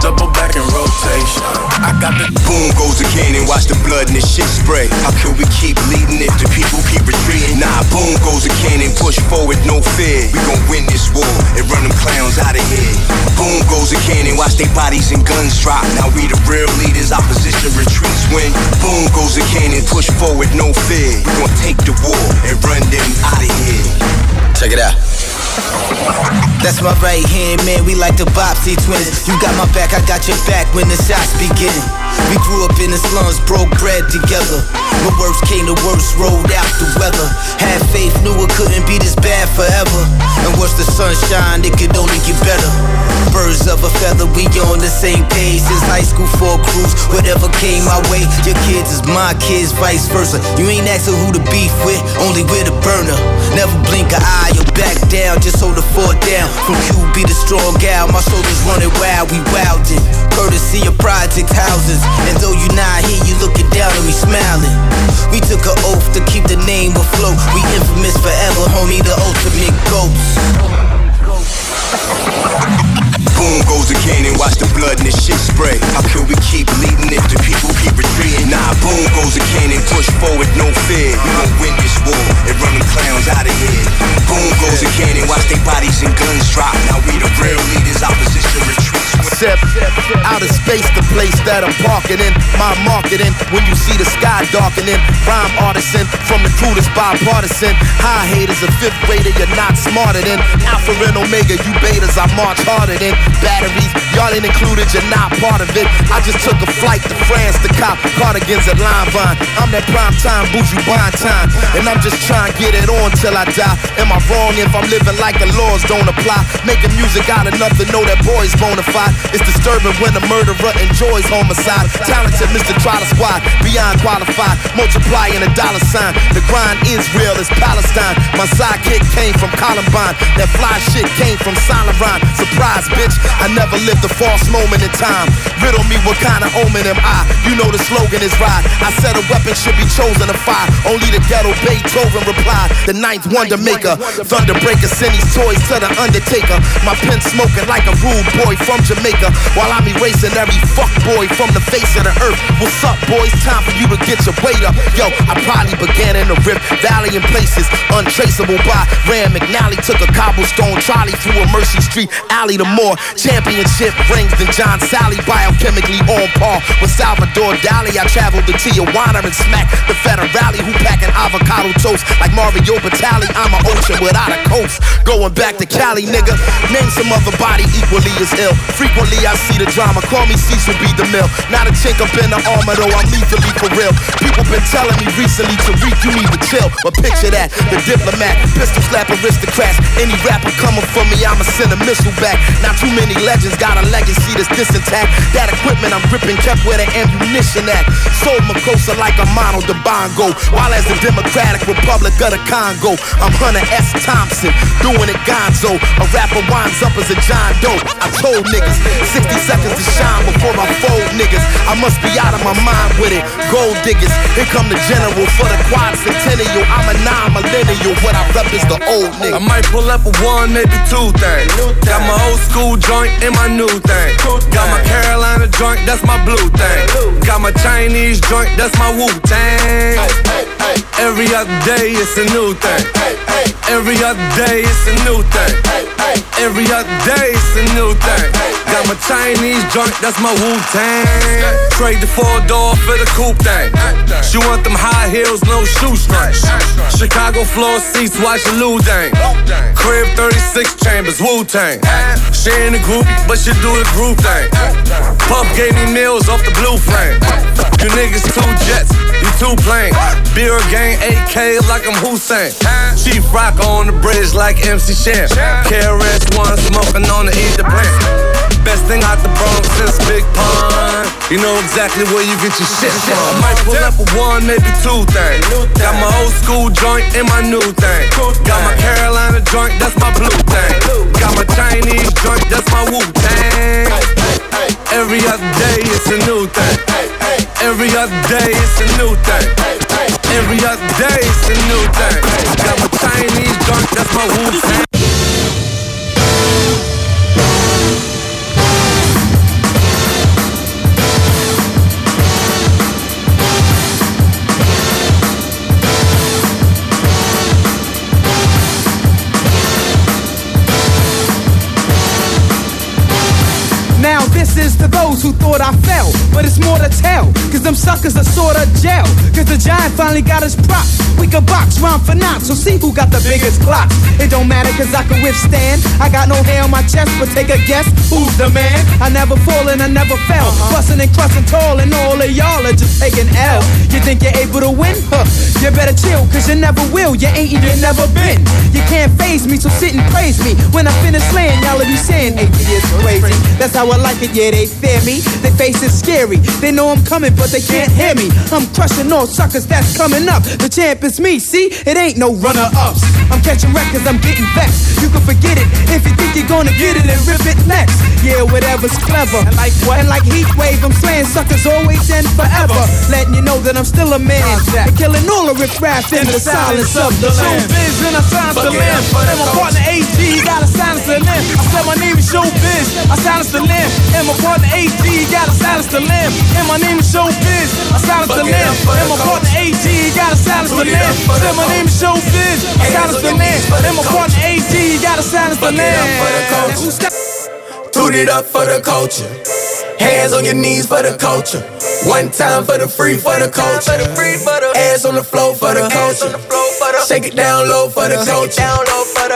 Double back in rotation. I got the Boom goes the cannon, watch the blood and the shit spray. How can we keep leading if the people keep retreating? Nah, boom goes the cannon, push forward, no fear. We gon' win this war and run them clowns out of here. Boom goes the cannon, watch their bodies and guns drop. Now we the real leaders, opposition retreats when boom goes the cannon, push forward, no fear. We gon' take the war and run them out of here. Check it out. That's my right hand, man. We like the Bopsy twins. You got my back, I got your back when the shots begin. We grew up in the slums, broke bread together. When worst came to worst, rolled out the weather. Had faith, knew it couldn't be this bad forever. And once the sun shine, it could only get better. Birds of a feather, we on the same page since high school for cruise. Whatever came my way, your kids is my kids, vice versa. You ain't asking who to beef with, only with a burner. Never blink an eye or back down, just hold the fort down. From QB the strong gal, my shoulders running wild, we wildin'. Courtesy of project houses, and though you not here, you looking down at me smiling. We took an oath to keep the name afloat. We infamous forever, homie, the ultimate ghost. Boom goes the cannon, watch the blood and the shit spray. How can we keep leading if the people keep retreating? Nah, boom goes the cannon, push forward, no fear. We gon' win this war and run them clowns out of here. Boom goes the cannon, watch their bodies and guns drop. Now we the real leaders, opposition retreats. Out of space, the place that I'm parking in. My marketing, when you see the sky darkening. Rhyme artisan, from the crew that's bipartisan. High haters, a fifth grader, you're not smarter than. Alpha and Omega, you betas, I march harder than. Batteries, y'all ain't included, you're not part of it. I just took a flight to France to cop cardigans at Limevine. I'm that prime time, bougie buying time. And I'm just trying to get it on till I die. Am I wrong if I'm living like the laws don't apply? Making music out enough to know that boy's bona fide. It's disturbing when a murderer enjoys homicide. Talented Mr. Trotter Squad, beyond qualified. Multiplying a dollar sign. The grind is real, it's Palestine. My sidekick came from Columbine. That fly shit came from Rhyme. Surprise, bitch. I never lived a false moment in time. Riddle me what kind of omen am I? You know the slogan is ride. I said a weapon should be chosen to fire. Only the ghetto Beethoven replied. The ninth wonder maker. Thunder breaker send these toys to the undertaker. My pen smoking like a rude boy from Jamaica. While I'm erasing every fuck boy from the face of the earth. What's up, boys? Time for you to get your weight up. Yo, I probably began in the Rift Valley in places untraceable by Ram McNally. Took a cobblestone trolley through a Mercy Street alley to more championship rings than John Sally. Biochemically on par with Salvador Dali. I traveled to Tijuana and smacked the Federale who packing avocado toast like Mario Batali. I'm an ocean without a coast. Going back to Cali, nigga. Name some other body equally as ill. Frequently I see the drama. Call me Cecil B. DeMille. Not a chink up in the armor though. I'm lethally for real. People been telling me recently to read you need to chill. But picture that, the diplomat, pistol slap aristocrats. Any rapper coming for me, I'ma send a missile back. Not too many legends got a legacy that's this intact. That equipment I'm gripping kept where the ammunition at. Sold Makosa like a mono de bongo. While as the Democratic Republic of the Congo, I'm Hunter S. Thompson, doing it gonzo. A rapper winds up as a John Doe. I told niggas 60 seconds to shine before I fold niggas. I must be out of my mind with it. Gold diggers, here come the general for the quad centennial. I'm a non-millennial. What I rep is the old nigga. I might pull up a one, maybe two things. Got my old school joint in my new thing. Got my Carolina joint, that's my blue thing. Got my Chinese joint, that's my Wu Tang. Every other day it's a new thing. Every other day it's a new thing. Every other day it's a new thing. Got my Chinese joint, that's my Wu Tang. Trade the four door for the coupe thing. She want them high heels, no shoestrings. Chicago floor seats, watch the Lou Dang. Crib 36 chambers, Wu Tang. She in the group, but she do the group thing. Puff gave me meals off the blue flame. You niggas two jets, you two planes. Beer gang 8K like I'm Hussein. Chief Rock on the bridge like MC Sham. KRS One smoking on the Eat Plant. Best thing out the Bronx since Big Pun. You know exactly where you get your shit from. I might pull up a one, maybe two things. Got my old school joint and my new thing. Got my Carolina joint, that's my blue thing. Got my Chinese joint, that's my Wu Tang. Every other day it's a new thing. Every other day it's a new thing. Every other day it's a new thing. Got my Chinese joint, that's my Wu Tang. Is to those who thought I fell, but it's more to tell. Cause them suckers are sorta gel. Cause the giant finally got his props. We can box round for now, so see who got the biggest clocks. It don't matter cause I can withstand. I got no hair on my chest, but take a guess who's the man? I never fall and I never fell. Uh-huh. Bustin' and crustin' tall, and all of y'all are just taking L. You think you're able to win? Huh. You better chill, cause you never will. You ain't even never been. You can't phase me, so sit and praise me. When I finish slaying, y'all will be saying atheists crazy. That's how I like it, yeah, they fear me. Their face is scary. They know I'm coming, but they can't hear me. I'm crushing all suckers that's coming up. The champ is me, see? It ain't no runner ups. I'm catching records, I'm getting vexed. You can forget it if you think you're gonna get it and rip it next. Yeah, whatever's clever. And like what? And like heat wave, I'm slaying suckers always and forever. Letting you know that I'm still a man. And killing all the rip rap in the silence of the land. Showbiz and I silence the Fuck it lamb. up for the And my partner AG got a silence the lamb. I said my name is Showbiz. I silence the lamb. And I'm a 180, got a silence to lamb. And my name is Showbiz, I silence to lamb. And my partner AG, got a silence to lamb. Said my name is Showbiz, I silence to lamb. And my partner AG, got a silence to lamb. Toot it up for the culture. Hands on your knees for the culture. One time for the free for the culture. Ass on the floor for the culture. Shake it down low for the culture.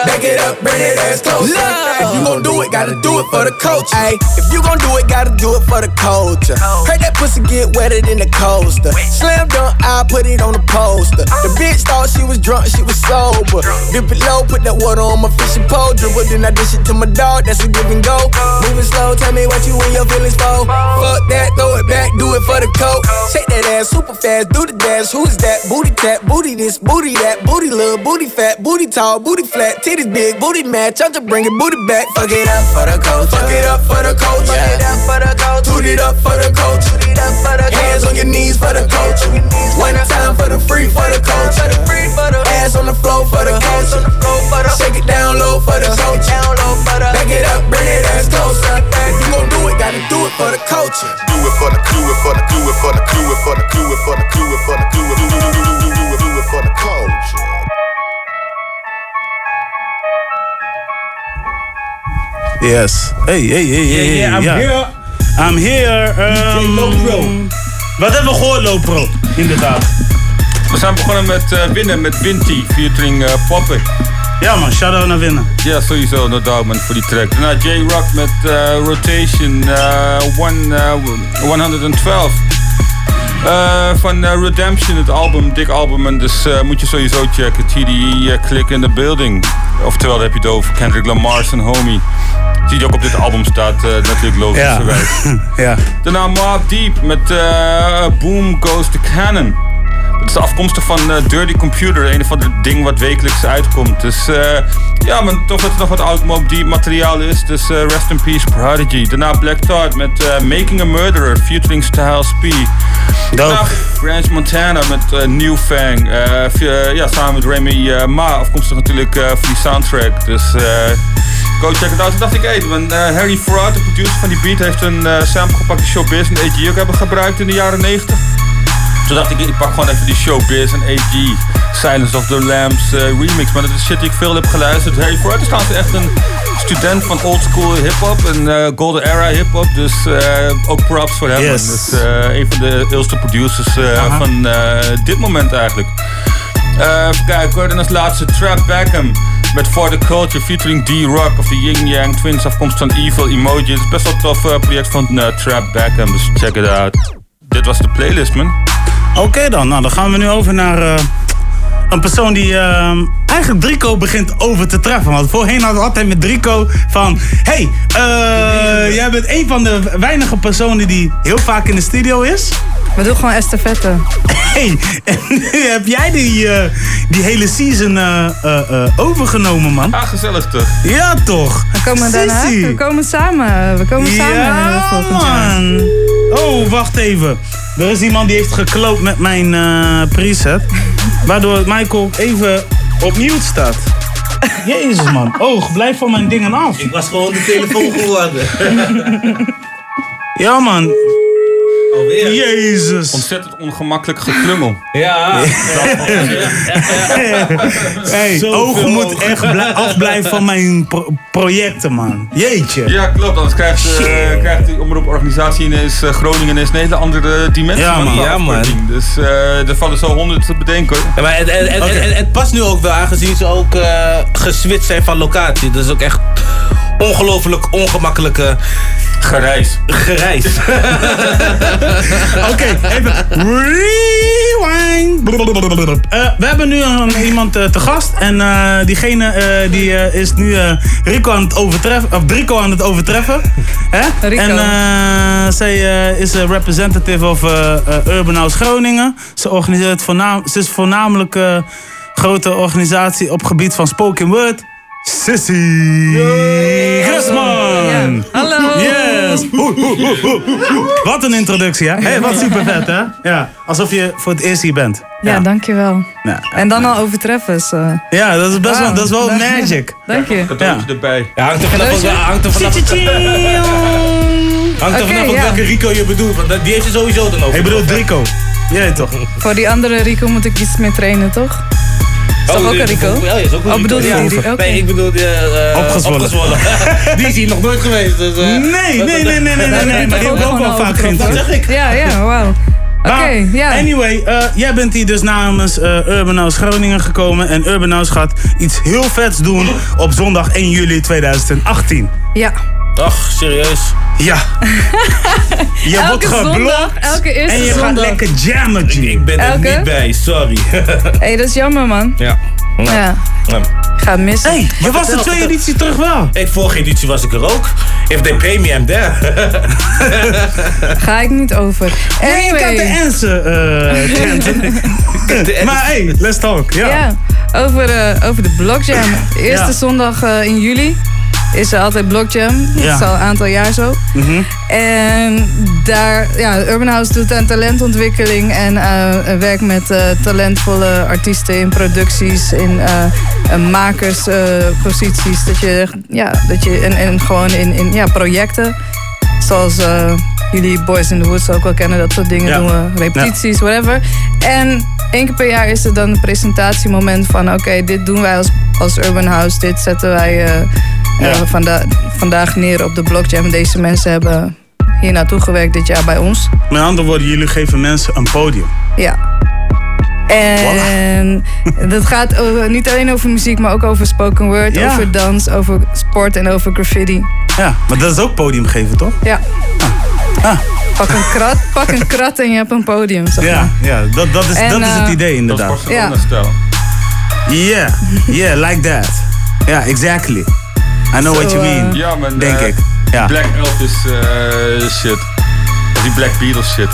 Back it up, bring that ass closer. If you gon' do it, gotta do it for the culture. Ay, if you gon' do it, gotta do it for the culture. Heard that pussy get wetter than the coaster. Slam dunk, I put it on the poster. The bitch thought she was drunk, she was sober. Dip it low, put that water on my fishing pole. Dribble, then I dish it to my dog, that's a give and go. Moving slow, tell me what you in your feelings for. Fuck that, throw it back, do it for the coat. Shake that ass super fast, do the dash. Who's that? Booty tap, booty this, booty that, booty little, booty fat, booty tall, booty flat, titties big, booty match. I'm just bringing booty back. Fuck it up for the coach. Fuck it up for the coach. Fuck it up for the coach. Toot it up for the coach. Hands on your knees for the coach. One time for the free for the coach. Ass on the floor for the coach. Shake it down low for the coach. Back it up, bring it ass closer. You gon' do it, gotta do it for the culture. Do it for the, do it for the, do it for the, do it for the, do it for the, do it for the, do it, do it, do it, do it, do it for the culture. Yes. Hey, hey, hey, hey. Yeah, yeah, I'm ja. here. I'm here. Um, Wat hebben we gehoord, Lopro? Inderdaad. We zijn begonnen met eh, Winnen met Winty, featuring eh Poppy. Ja man, shout-out naar Winnen. Ja, sowieso, no doubt man, voor die track. Daarna J-Rock met eh, Rotation eh, one, eh, 112. Eh, van Redemption, het album, dik album. En dus moet je sowieso checken. TDE Click in the Building. Oftewel, heb je het over Kendrick Lamar's en Homie. Je ook op dit album staat, eh, natuurlijk logischerwijs. [LAUGHS] ja. Daarna Mob Deep met Boom Goes the Cannon. Dat is afkomstig van eh, Dirty Computer, een van de dingen wat wekelijks uitkomt. Dus eh, ja, maar toch dat er nog wat oud Mob Deep materiaal is. Dus eh, rest in peace Prodigy. Daarna Black Thought met Making a Murderer, featuring Styles P. Daarna French Montana met New Fang. ja, samen met Remy Ma, afkomstig natuurlijk van die soundtrack. Dus go check it out. Toen dacht ik, hey, want, Harry Fraud, de producer van die beat, heeft een sample gepakt die Showbiz en AG ook hebben gebruikt in de jaren 90. Toen dacht ik, ik pak gewoon even die Showbiz en AG Silence of the Lambs eh, remix. Maar dat is shit die ik veel heb geluisterd. Harry Fraud is trouwens echt een student van old school hip-hop en eh, golden era hip-hop. Dus eh, ook props voor hem. Yes. Dus een van de eerste producers van dit moment eigenlijk. Even kijken hoor, dan als laatste Trap Beckham met For The Culture featuring D-Rock of de Yin Yang Twins afkomst van Evil Emoji. Het is best wel een tof project van Trap Beckham, dus check it out. Dit was de playlist man. Oké dan, nou dan gaan we nu over naar eh, een persoon die eh, eigenlijk Drico begint over te treffen. Want voorheen hadden we altijd met Drico van... Hey, eh, jij bent een van de weinige personen die heel vaak in de studio is. We doen gewoon estafette. Hey, en nu heb jij die, eh, die hele season eh, eh, eh, overgenomen, man. Ah, gezellig toch? Ja, toch? We komen daarna. We komen samen. We komen samen Ja, jaar. Oh, wacht even. Er is iemand die heeft gekloopt met mijn eh, preset. Waardoor Michael even op mute staat. Jezus, man. Oh, blijf van mijn dingen af. Ik was gewoon de telefoon geworden. Ja, man. Jezus. Ontzettend ongemakkelijk geklungel. [LAUGHS] Ja. [LAUGHS] Hey, ogen moet echt blij- afblijven van mijn pro- projecten, man. Jeetje. Ja, klopt. Anders krijgt, eh, krijgt die omroeporganisatie ineens eh, Groningen ineens een hele andere dimensie. Ja, van man. Ja, man. Dus eh, er vallen zo honderd te bedenken. Ja, maar het, het, het, Oké. het- het past nu ook wel, aangezien ze ook eh geswitcht zijn van locatie. Dat is ook echt ongelooflijk ongemakkelijke... Gereis. Gereis. [LAUGHS] Oké, even rewind. Eh, we hebben nu een, iemand eh, te gast. En eh, diegene eh, die eh, is nu eh, Rico aan het overtreffen. Of Drico aan het overtreffen. Hè? Rico. En eh, zij eh, is een representative of Urban House Groningen. Ze, organiseert voornaam, ze is voornamelijk eh grote organisatie op gebied van spoken word. Sissy Grisman. Hallo. Yes. Oeh, oeh, oeh, oeh, oeh. Wat een introductie, hè? Hey, wat super vet, hè? Ja, alsof je voor het eerst hier bent. Ja, dankjewel. Ja. En dan al overtreffers. eh. Ja, dat is best wel, dat is wel Dank- magic. Dank je. Cadeautje erbij. Ja, hangt er vanaf, hangt er vanaf, hangt er vanaf op ja. welke Rico je bedoelt. Want dat- die heeft je sowieso dan over. Ik bedoel Drico. Jij toch? Voor die andere Rico moet ik iets meer trainen, toch? Is dat ook een Rico? Ja, is ook een Oh, bedoel je. Nee, ik bedoel die, eh, Opgezwollen. [LAUGHS] die is hier nog nooit geweest. Dus, eh, Nee, nee, nee, nee, nee, nee, nee, nee, maar die heb ik ook wel vaak geïnterviewd. Dat zeg ik. Ja, ja, wauw. Oké, ja. Anyway, eh, jij bent hier dus namens eh, Urban House Groningen gekomen. En Urban House gaat iets heel vets doen op zondag 1 juli 2018. Ja. Ach, serieus? Ja. [LAUGHS] Je Elke wordt zondag, geblokt elke eerste en je gaat zondag. lekker jammen, G. Ik ben er niet bij, sorry. Hé, [LAUGHS] hey, dat is jammer, man. ja. Ja. Ja. Ga het missen. Hey, je was de twee editie terug wel. Ik vorige editie was ik er ook. If they pay me, I'm there. Ga ik niet over. Nee, ik had de Anyway. answer, eh, Trent. [LAUGHS] Maar hey, let's talk. Ja. Ja, over, eh, over de Blockjam. De eerste Ja. zondag eh, in juli is er altijd Blockjam. Dat is al een aantal jaar zo. Mhm. En daar, ja, Urban House doet aan talentontwikkeling en eh, werkt met eh, talentvolle artiesten in producties, in makersposities. dat je, ja, dat je en, en gewoon in, in ja, projecten. Zoals jullie Boys in the Woods ook wel kennen, dat soort dingen Ja. doen we. Repetities, whatever. En één keer per jaar is er dan een presentatiemoment van... oké, dit doen wij als, als Urban House. Dit zetten wij Ja. vanda- vandaag neer op de Blockjam. Deze mensen hebben hier naartoe gewerkt dit jaar bij ons. Met andere woorden, jullie geven mensen een podium. Ja. En [LAUGHS] dat gaat over, niet alleen over muziek, maar ook over spoken word, Ja. over dans, over sport en over graffiti. Ja, maar dat is ook podium geven, toch? Ja. Ah. Pak een krat, pak een krat en je hebt een podium. Zeg maar. Ja, ja dat, dat, is, En, dat is het eh, idee inderdaad. Ja. Yeah, yeah, like that. Yeah, exactly. I know what you Zo, mean. eh, Ja, man. Denk eh, ik. Ja. Black Elvis eh, shit. Die Black Beatles shit.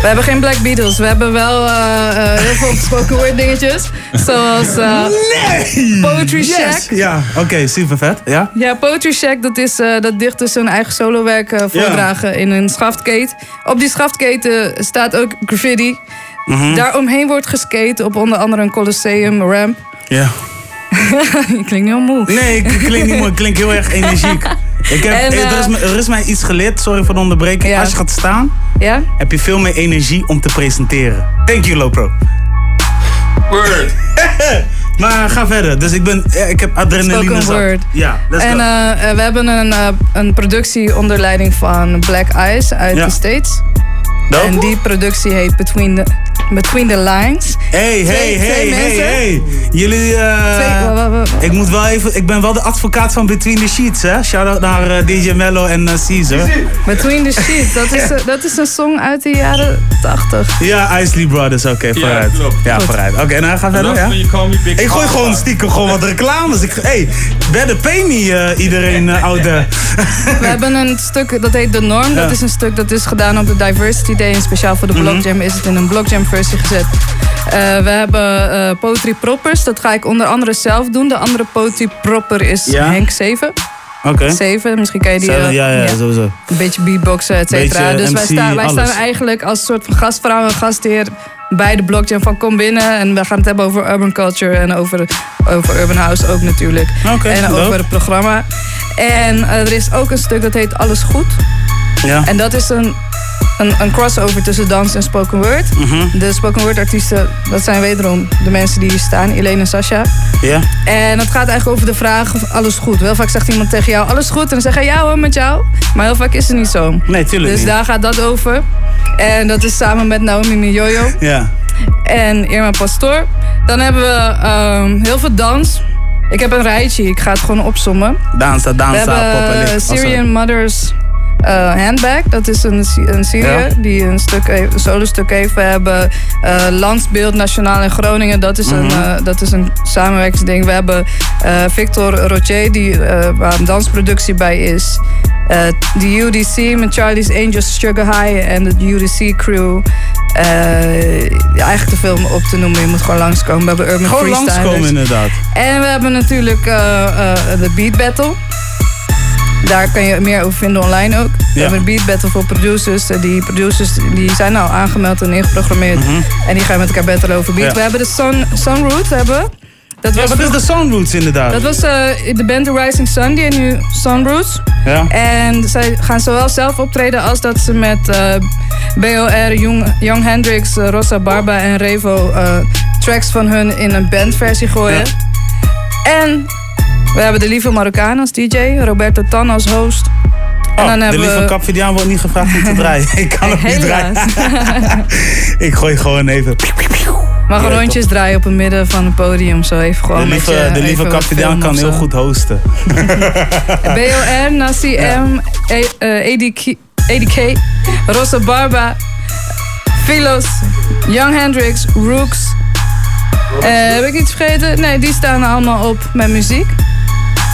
We hebben geen Black Beatles. We hebben wel eh, eh, heel veel spoken word dingetjes. Zoals eh, Nee! Poetry Shack. Yes. Ja, oké, super vet. Ja? Ja, Poetry Shack, dat is eh, dat dichters hun eigen solowerk eh, voordragen in een schaftketen. Op die schaftketen staat ook graffiti. Mhm. Daaromheen wordt geskate op onder andere een Colosseum ramp. Ja. [LAUGHS] Je klinkt heel moe. Nee, ik klink niet mooi, ik klink heel erg energiek. Ik heb, En, er, is, eh, er is mij iets geleerd, sorry voor de onderbreking. Als je gaat staan, Ja? heb je veel meer energie om te presenteren. Thank you, Lopro. Word. [LAUGHS] maar ga verder. Dus ik, ben, ja, ik heb adrenaline Spoken zat. word. Ja, let's en go. eh, eh, we hebben een, eh, een productie onder leiding van Black Eyes uit Ja. de States. En die productie heet Between the, Between the Lines. Hey, hey, Twee- hey, twee hey, mensen. hey. Jullie, eh, Twee- wa- wa- wa- ik moet wel even, ik ben wel de advocaat van Between the Sheets, hè. Shout-out naar eh, DJ Mello en eh, Caesar. Between the Sheets, dat is, dat is een song uit de jaren 80. Ja, Isley Brothers, oké, vooruit. Ja, vooruit. Oké, nou ga verder, ja. Ik gooi gewoon stiekem gewoon wat reclames. Ik, hey, better pay me, eh, iedereen uh, out there. We hebben een stuk, dat heet De Norm. Dat is een stuk dat is gedaan op de Diversity En speciaal voor de. Blockjam is het in een Blockjam versie gezet. Eh, we hebben eh, Poetry Proppers. Dat ga ik onder andere zelf doen. De andere Poetry Propper is Ja. Henk Zeven. Oké. Zeven, misschien ken je die. Eh, ja, ja, sowieso. Een beetje beatboxen, et cetera. Dus wij, MC, staan, wij alles. staan eigenlijk als soort van gastvrouw en gastheer bij de blockchain van kom binnen. En we gaan het hebben over urban culture en over, over urban house ook natuurlijk. Oké, en over het programma. En er is ook een stuk dat heet Alles Goed. Ja. En dat is een een, een crossover tussen dans en spoken word. Mhm. De spoken word artiesten, dat zijn wederom de mensen die hier staan, Helene en Sasha. Ja. En het gaat eigenlijk over de vraag of alles goed. Wel vaak zegt iemand tegen jou alles goed en dan zeg je ja hoor met jou. Maar heel vaak is het niet zo. Nee, tuurlijk Dus niet. daar gaat dat over. En dat is samen met Naomi Miyoyo Ja. en Irma Pastoor. Dan hebben we ehm, heel veel dans. Ik heb een rijtje, ik ga het gewoon opsommen. Dansa, We dansa, hebben poppelik. Syrian Mothers eh, Handbag. Dat is een, een Ja. die een, stuk een solo-stuk heeft. We hebben eh, Landsbeeld Nationaal in Groningen. Dat is, een, Mhm. eh, dat is een samenwerkingsding. We hebben Victor Rocher, die, waar een dansproductie bij is. De UDC met Charlie's Angels Sugar High en de UDC crew. Ja, eigenlijk te veel om op te noemen. Je moet gewoon langskomen. We hebben Urban Gewoon Freestylers. langskomen inderdaad. En we hebben natuurlijk de Beat Battle. Daar kan je meer over vinden online ook. We Ja. hebben een Beat Battle voor producers. Eh, Die producers die zijn al aangemeld en ingeprogrammeerd. En die gaan met elkaar battlen over beat. Mhm. Ja. We hebben de Sun, Sunroot. Hebben. Dat Ja, wat is de Sunroots inderdaad? Dat was eh, de band The Rising Sun, die heet nu Sunroots. Ja. En zij gaan zowel zelf optreden als dat ze met eh, BOR, Young, Young Hendrix, Rosa Barba en Revo tracks van hun in een bandversie gooien. En we hebben de lieve Marokkaan als DJ, Roberto Tan als host. En Oh, dan de lieve we... Capvidiaan wordt niet gevraagd om te [LAUGHS] draaien. Ik kan ook niet draaien. [LAUGHS] Ik gooi gewoon even. Mag Ja, rondjes draaien op het midden van het podium. Zo even gewoon De met lieve, je de lieve filmen kan heel goed hosten. [LAUGHS] BOR, Nassi M, E- eh, ADK, ADK, Rosa Barba, Philos, Young Hendrix, Rooks. Eh, heb ik iets vergeten? Nee, die staan allemaal op met muziek.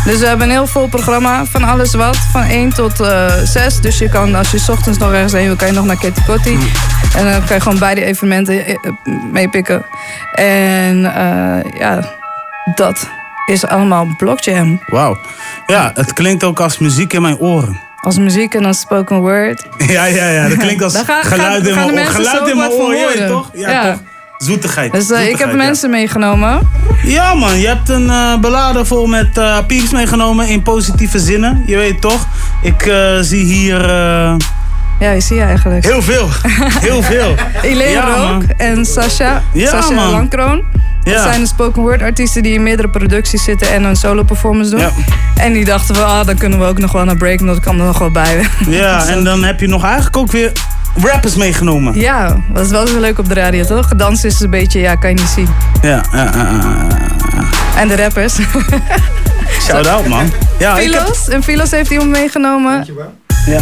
Dus we hebben een heel vol programma van alles wat, van 1 tot eh 6. Dus je kan, als je 's ochtends nog ergens heen wil, kan je nog naar Kitty Kotti. En dan kan je gewoon beide evenementen eh, eh, meepikken. En ja, dat is allemaal Blockjam. Wauw. Ja, het klinkt ook als muziek in mijn oren. Als muziek en als spoken word. [LAUGHS] Ja, ja, ja. Dat klinkt [LAUGHS] als gaan- geluid gaan- in gaan mijn mensen zo Geluid in mijn horen. toch? Ja, Ja. toch? Zoetigheid. Dus eh, ik heb ja. mensen meegenomen. Ja man, je hebt een eh beladen vol met eh peaks meegenomen in positieve zinnen. Je weet toch? Ik zie hier... Ja, je zie je eigenlijk. Heel veel. [LAUGHS] Heel veel. Helene Ja, Rook man. en Sasha. Ja, Sasha man. Dat zijn de spoken word artiesten die in meerdere producties zitten en een solo performance doen. Ja. En die dachten van, ah, dan kunnen we ook nog wel naar break, dat kan er nog wel bij. Ja, [LAUGHS] en dan heb je nog eigenlijk ook weer rappers meegenomen. Ja, dat is wel zo leuk op de radio, toch? Dans is een beetje, ja, kan je niet zien. Ja. En de rappers. [LAUGHS] Shout out man. Ja, ik heb... Filos. En Filos heeft iemand meegenomen. Ja.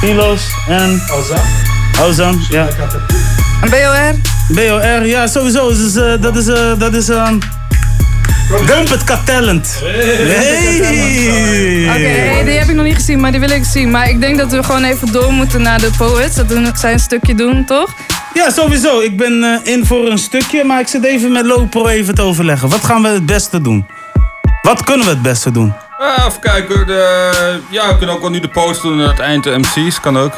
Filos en... Ozan. Ozan, ja. En BOR. BOR, ja sowieso. Dus, eh, dat is... eh, dat is Dump it Cat Talent. Hey. Oké, die heb ik nog niet gezien, maar die wil ik zien. Maar ik denk dat we gewoon even door moeten naar de Poets. Dat we zijn stukje doen, toch? Ja, sowieso. Ik ben eh, in voor een stukje, maar ik zit even met Lopro even te overleggen. Wat gaan we het beste doen? Wat kunnen we het beste doen? Ah, even kijken. De, ja, we kunnen ook wel nu de post doen aan het eind de MC's. Kan ook.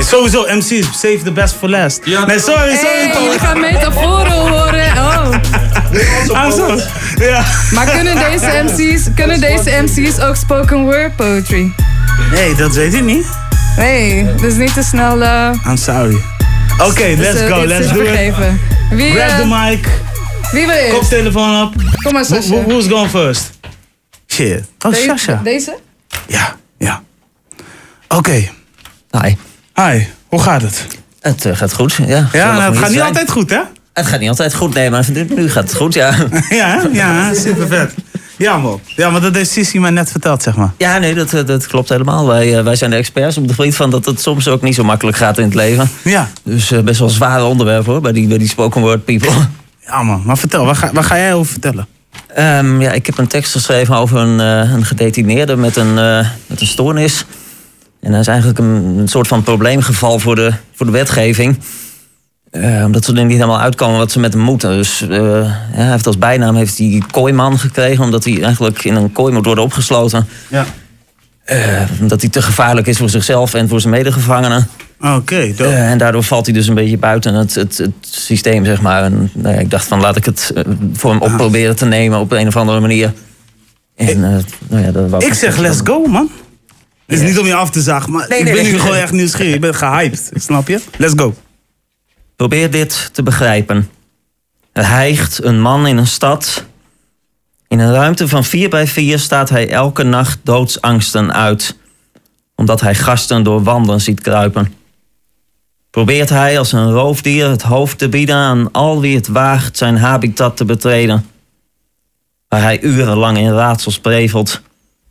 Sowieso, MC's, save the best for last. Ja, nee, sorry, sorry. Hey, jullie gaan metaforen horen. Oh. I'm so- ja. Maar kunnen deze, [LAUGHS] MC's, kunnen deze MC's ook spoken word poetry? Nee, dat weet ik niet. Nee, dus niet te snel... eh, I'm sorry. Oké, dus, let's eh, go, let's is do it. vergeven. Wie, Grab eh, the mic. Wie wil eerst? Koptelefoon op. Kom maar, Sasha. Who- Who's going first? Shit. Oh, Deze- Sasha. Deze? Oké. Hi. Hi, hoe gaat het? Het eh, gaat goed, ja. Ja, nou, het gaat niet zijn. altijd goed, hè? Het gaat niet altijd goed, nee, maar nu, nu gaat het goed, ja. [LAUGHS] ja, ja, super vet. Ja, man. Ja, maar dat heeft Sissy mij net verteld, zeg maar. Ja, nee, dat, eh, dat klopt helemaal. Wij, eh, wij zijn de experts op de gebied van dat het soms ook niet zo makkelijk gaat in het leven. Ja. Dus eh, best wel een zware onderwerp hoor, bij die, bij die spoken word people. Ja, man. Maar vertel, waar ga, waar ga jij over vertellen? Ehm, ja, ik heb een tekst geschreven over een, eh, een gedetineerde met een, eh, met een stoornis. En dat is eigenlijk een, een soort van probleemgeval voor de, voor de wetgeving. Eh, omdat ze er niet helemaal uitkomen wat ze met hem moeten. Dus eh, ja, hij heeft als bijnaam heeft hij kooiman gekregen, omdat hij eigenlijk in een kooi moet worden opgesloten. Ja. Eh, omdat hij te gevaarlijk is voor zichzelf en voor zijn medegevangenen. Oké, dope. Eh, en daardoor valt hij dus een beetje buiten het, het, het systeem, zeg maar. En, nou ja, ik dacht van laat ik het eh, voor hem op proberen te nemen op een of andere manier. En, eh, nou ja, dat wou Ik zeg let's go, man. Het is niet om je af te zagen, maar Nee, ik ben nee. nu gewoon echt nieuwsgierig. Ik ben gehyped, snap je? Let's go. Probeer dit te begrijpen. Er hijgt een man in een stad. In een ruimte van 4 bij 4 staat hij elke nacht doodsangsten uit. Omdat hij gasten door wanden ziet kruipen. Probeert hij als een roofdier het hoofd te bieden aan al wie het waagt zijn habitat te betreden. Waar hij urenlang in raadsels prevelt.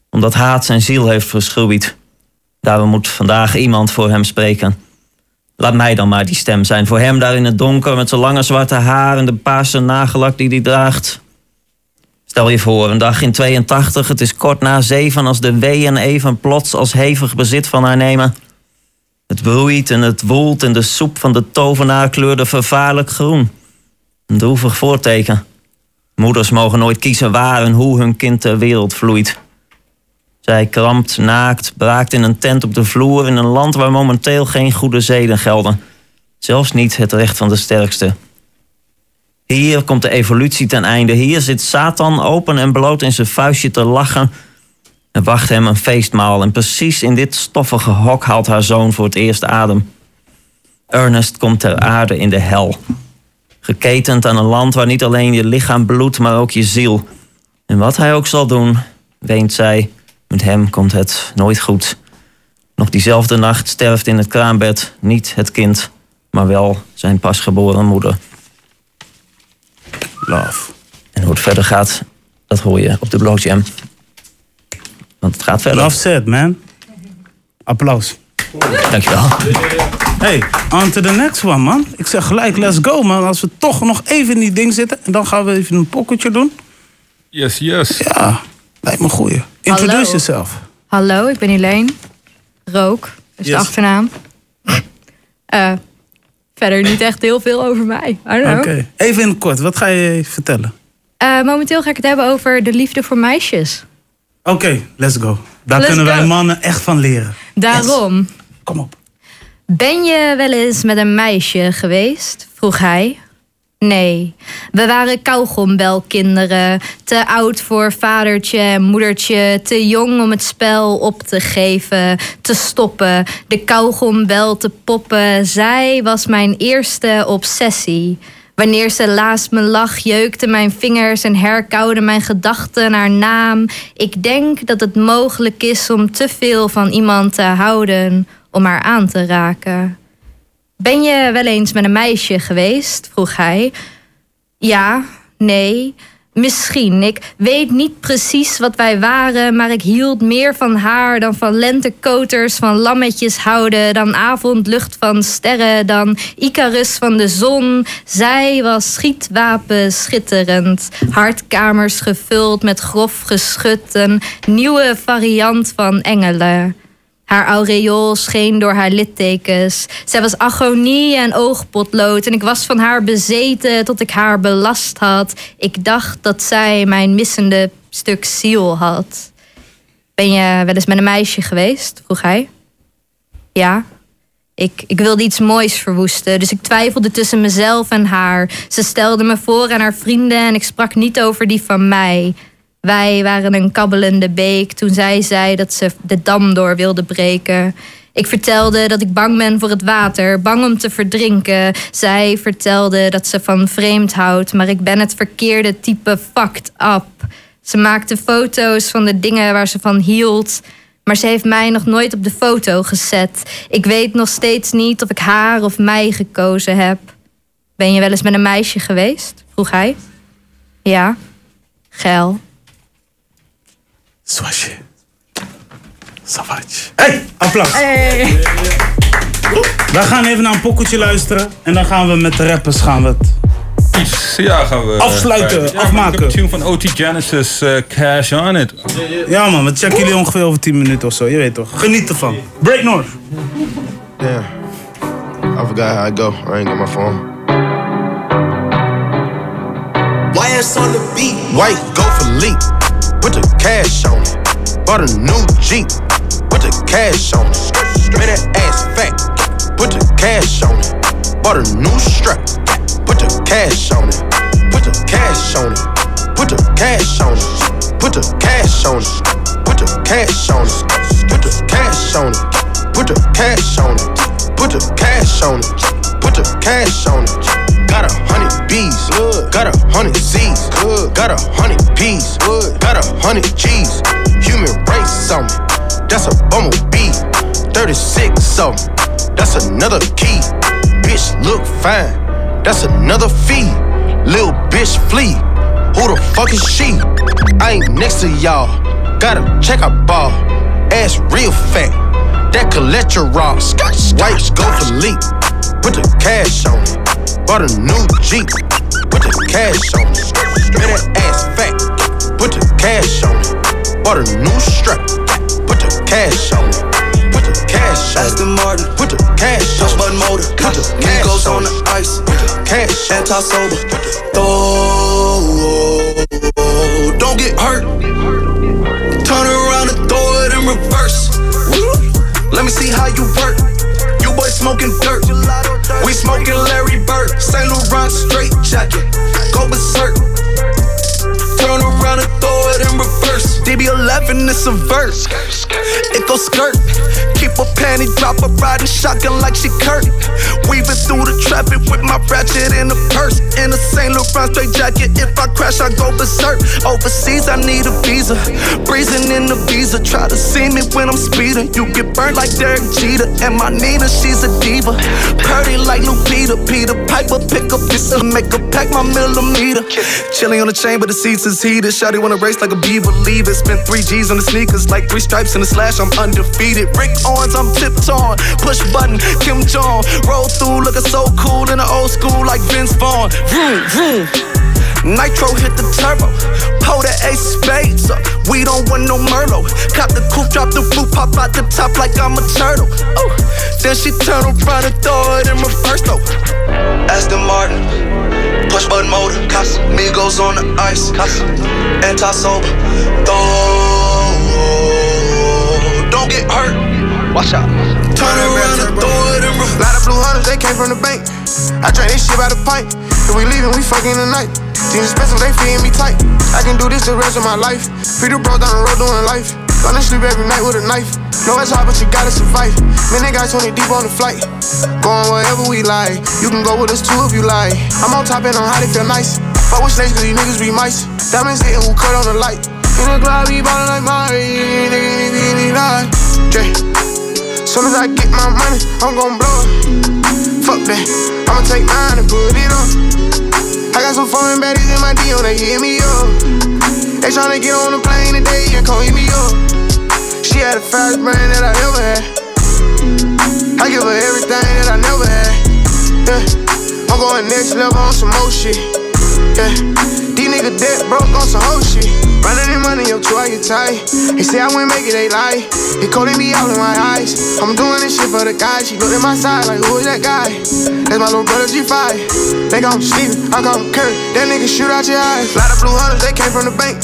Omdat haat zijn ziel heeft verschroeid. Daarom moet vandaag iemand voor hem spreken. Laat mij dan maar die stem zijn. Voor hem daar in het donker met zijn lange zwarte haar en de paarse nagellak die hij draagt. Stel je voor, een dag in 82, het is kort na zeven als de weeën even plots als hevig bezit van haar nemen. Het broeit en het woelt en de soep van de tovenaar kleurde vervaarlijk groen. Een droevig voorteken. Moeders mogen nooit kiezen waar en hoe hun kind ter wereld vloeit. Zij krampt, naakt, braakt in een tent op de vloer in een land waar momenteel geen goede zeden gelden. Zelfs niet het recht van de sterkste. Hier komt de evolutie ten einde. Hier zit Satan open en bloot in zijn vuistje te lachen. En wacht hem een feestmaal. En precies in dit stoffige hok haalt haar zoon voor het eerst adem. Ernest komt ter aarde in de hel. Geketend aan een land waar niet alleen je lichaam bloedt, maar ook je ziel. En wat hij ook zal doen, weent zij, met hem komt het nooit goed. Nog diezelfde nacht sterft in het kraambed niet het kind, maar wel zijn pasgeboren moeder. Love. En hoe het verder gaat, dat hoor je op de Blow Jam. Want het gaat verder. Love said, man. Applaus. Dankjewel. Hey, on to the next one, man. Ik zeg gelijk, let's go, man. Als we toch nog even in die ding zitten... en dan gaan we even een pocketje doen. Yes, yes. Ja, lijkt me goeie. Introduce Hallo. yourself. Hallo, ik ben Helene. Rook is Yes. de achternaam. Eh, verder niet echt heel veel over mij. Oké. Even in kort, wat ga je vertellen? Eh, momenteel ga ik het hebben over de liefde voor meisjes. Oké, let's go. Daar Let's kunnen wij go. mannen echt van leren. Daarom. Kom op. Ben je wel eens met een meisje geweest? vroeg hij. Nee, we waren kauwgombelkinderen. Te oud voor vadertje en moedertje. Te jong om het spel op te geven. Te stoppen. De kauwgombel te poppen. Zij was mijn eerste obsessie. Wanneer ze laatst me lag, jeukte mijn vingers en herkauwde mijn gedachten haar naam. Ik denk dat het mogelijk is om te veel van iemand te houden om haar aan te raken. Ben je wel eens met een meisje geweest? vroeg hij. Ja, nee, misschien. Ik weet niet precies wat wij waren, maar ik hield meer van haar dan van lentekoters, van lammetjes houden, dan avondlucht van sterren, dan Icarus van de zon. Zij was schietwapen schitterend, hartkamers gevuld met grof geschut, een nieuwe variant van engelen. Haar aureool scheen door haar littekens. Zij was agonie en oogpotlood. En ik was van haar bezeten tot ik haar belast had. Ik dacht dat zij mijn missende stuk ziel had. Ben je wel eens met een meisje geweest? vroeg hij. Ja. Ik, ik wilde iets moois verwoesten, dus ik twijfelde tussen mezelf en haar. Ze stelde me voor aan haar vrienden en ik sprak niet over die van mij. Wij waren een kabbelende beek toen zij zei dat ze de dam door wilde breken. Ik vertelde dat ik bang ben voor het water, bang om te verdrinken. Zij vertelde dat ze van vreemd houdt, maar ik ben het verkeerde type fucked up. Ze maakte foto's van de dingen waar ze van hield, maar ze heeft mij nog nooit op de foto gezet. Ik weet nog steeds niet of ik haar of mij gekozen heb. Ben je wel eens met een meisje geweest? vroeg hij. Ja. Geil. Swasje. Savage. Hey, applaus. Hey. Wij gaan even naar een pokketje luisteren. En dan gaan we met de rappers gaan we het... Ja, gaan we... Afsluiten, Ja, afmaken. Ik heb een tune van OT Genesis, eh, Cash On It. Ja man, we checken jullie ongeveer over 10 minuten of zo. Je weet toch. Geniet ervan. Break North. Damn. I forgot how I go. I ain't got my phone. YS on the beat. White go for leak. Put the cash on it. Bought a new Jeep. Put the cash on it. Man, that ass fat. Put the cash on it. Bought a new strap. Put the cash on it. Put the cash on it. Put the cash on it. Put the cash on it. Put the cash on it. Put the cash on it. Put the cash on it. Put the cash on it. Put the cash on it. Got a hundred B's, got a hundred Z's, got a hundred P's, a hundred G's. Human race on me, that's a bumblebee. 36 of 'em, that's another key. Bitch look fine, that's another fee. Lil bitch flee, who the fuck is she? I ain't next to y'all, gotta check out ball. Ass real fat, that cholesterol. White go for leak, put the cash on it. Bought a new Jeep, put the cash on it. Man, that ass fat, put the cash on it. Bought a new strap, put the cash on it. Put the cash on Aston Martin, put the cash push button motor, Put the cash on on the ice, put the cash anti sober. Throw, don't get hurt. Turn around and throw it in reverse. Let me see how you work. You boys smoking dirt. We smoking Larry Bird. Saint Laurent straight jacket. DB11 is a verse. It go skirt. Keep a panty dropper riding shotgun like she Kurt. Weaving through the traffic with my ratchet in a purse. In a Saint Laurent straight jacket. If I crash, I go berserk. Overseas, I need a visa. Breezing in the visa. Try to see me when I'm speeding. You get burnt like Derek Jeter. And my Nina, she's a diva. Purdy like Lupita. Peter Peter. Piper, pick up this and make her pack my millimeter. Chilling on the chain, but the seats is heated. Shotty wanna race like a beaver. Leave it. Spent three G's on the sneakers. Like three stripes in the slash. I'm undefeated. Rick Owens, I'm tiptoeing. Push button, Kim Jong. Roll through, looking so cool in the old school like Vince Vaughn. Vroom, vroom. Nitro hit the turbo. Pull the ace spades up. We don't want no Merlot. Cop the coupe, drop the roof, pop out the top like I'm a turtle. Oh, then she turn around and throw it in reverse though. Aston Martin, push button motor. Casa. Migos on the ice. Casa. Anti sober. Throw, don't get hurt. Watch out. Turn around and throw it in reverse. Lot of blue hunters, they came from the bank. I drank this shit by the pint. If we leaving, we fucking tonight. These expensive, they feeding me tight. I can do this the rest of my life. The bro down the road doing life. Gonna sleep every night with a knife. Know it's hard, but you gotta survive. Man, they got 20 deep on the flight. Going wherever we like. You can go with us too if you like. I'm on top and on how they feel nice. Fuck with snakes, cause these niggas be mice. Diamonds hitting who cut on the light. In the club, we ballin' like Mari. Nigga, nigga, nigga, nigga. Soon as I get my money, I'm gon' blow it. Fuck that, I'ma take mine and put it on. I got some foreign baddies in my DM, they hit me up. They tryna get on the plane today and call hit me up. She had the fast brain that I ever had. I give her everything that I never had. Yeah. I'm going next level on some more shit. Yeah. These niggas dead broke on some whole shit. Running in money up to how you tight. They say I wouldn't make it, they lie. They calling me out in my eyes. I'm doing this shit for the guy. She looked at my side like, who is that guy? That's my little brother G5. They him Steven, I call him Kurt. That nigga shoot out your eyes. Lot of blue hunters, they came from the bank.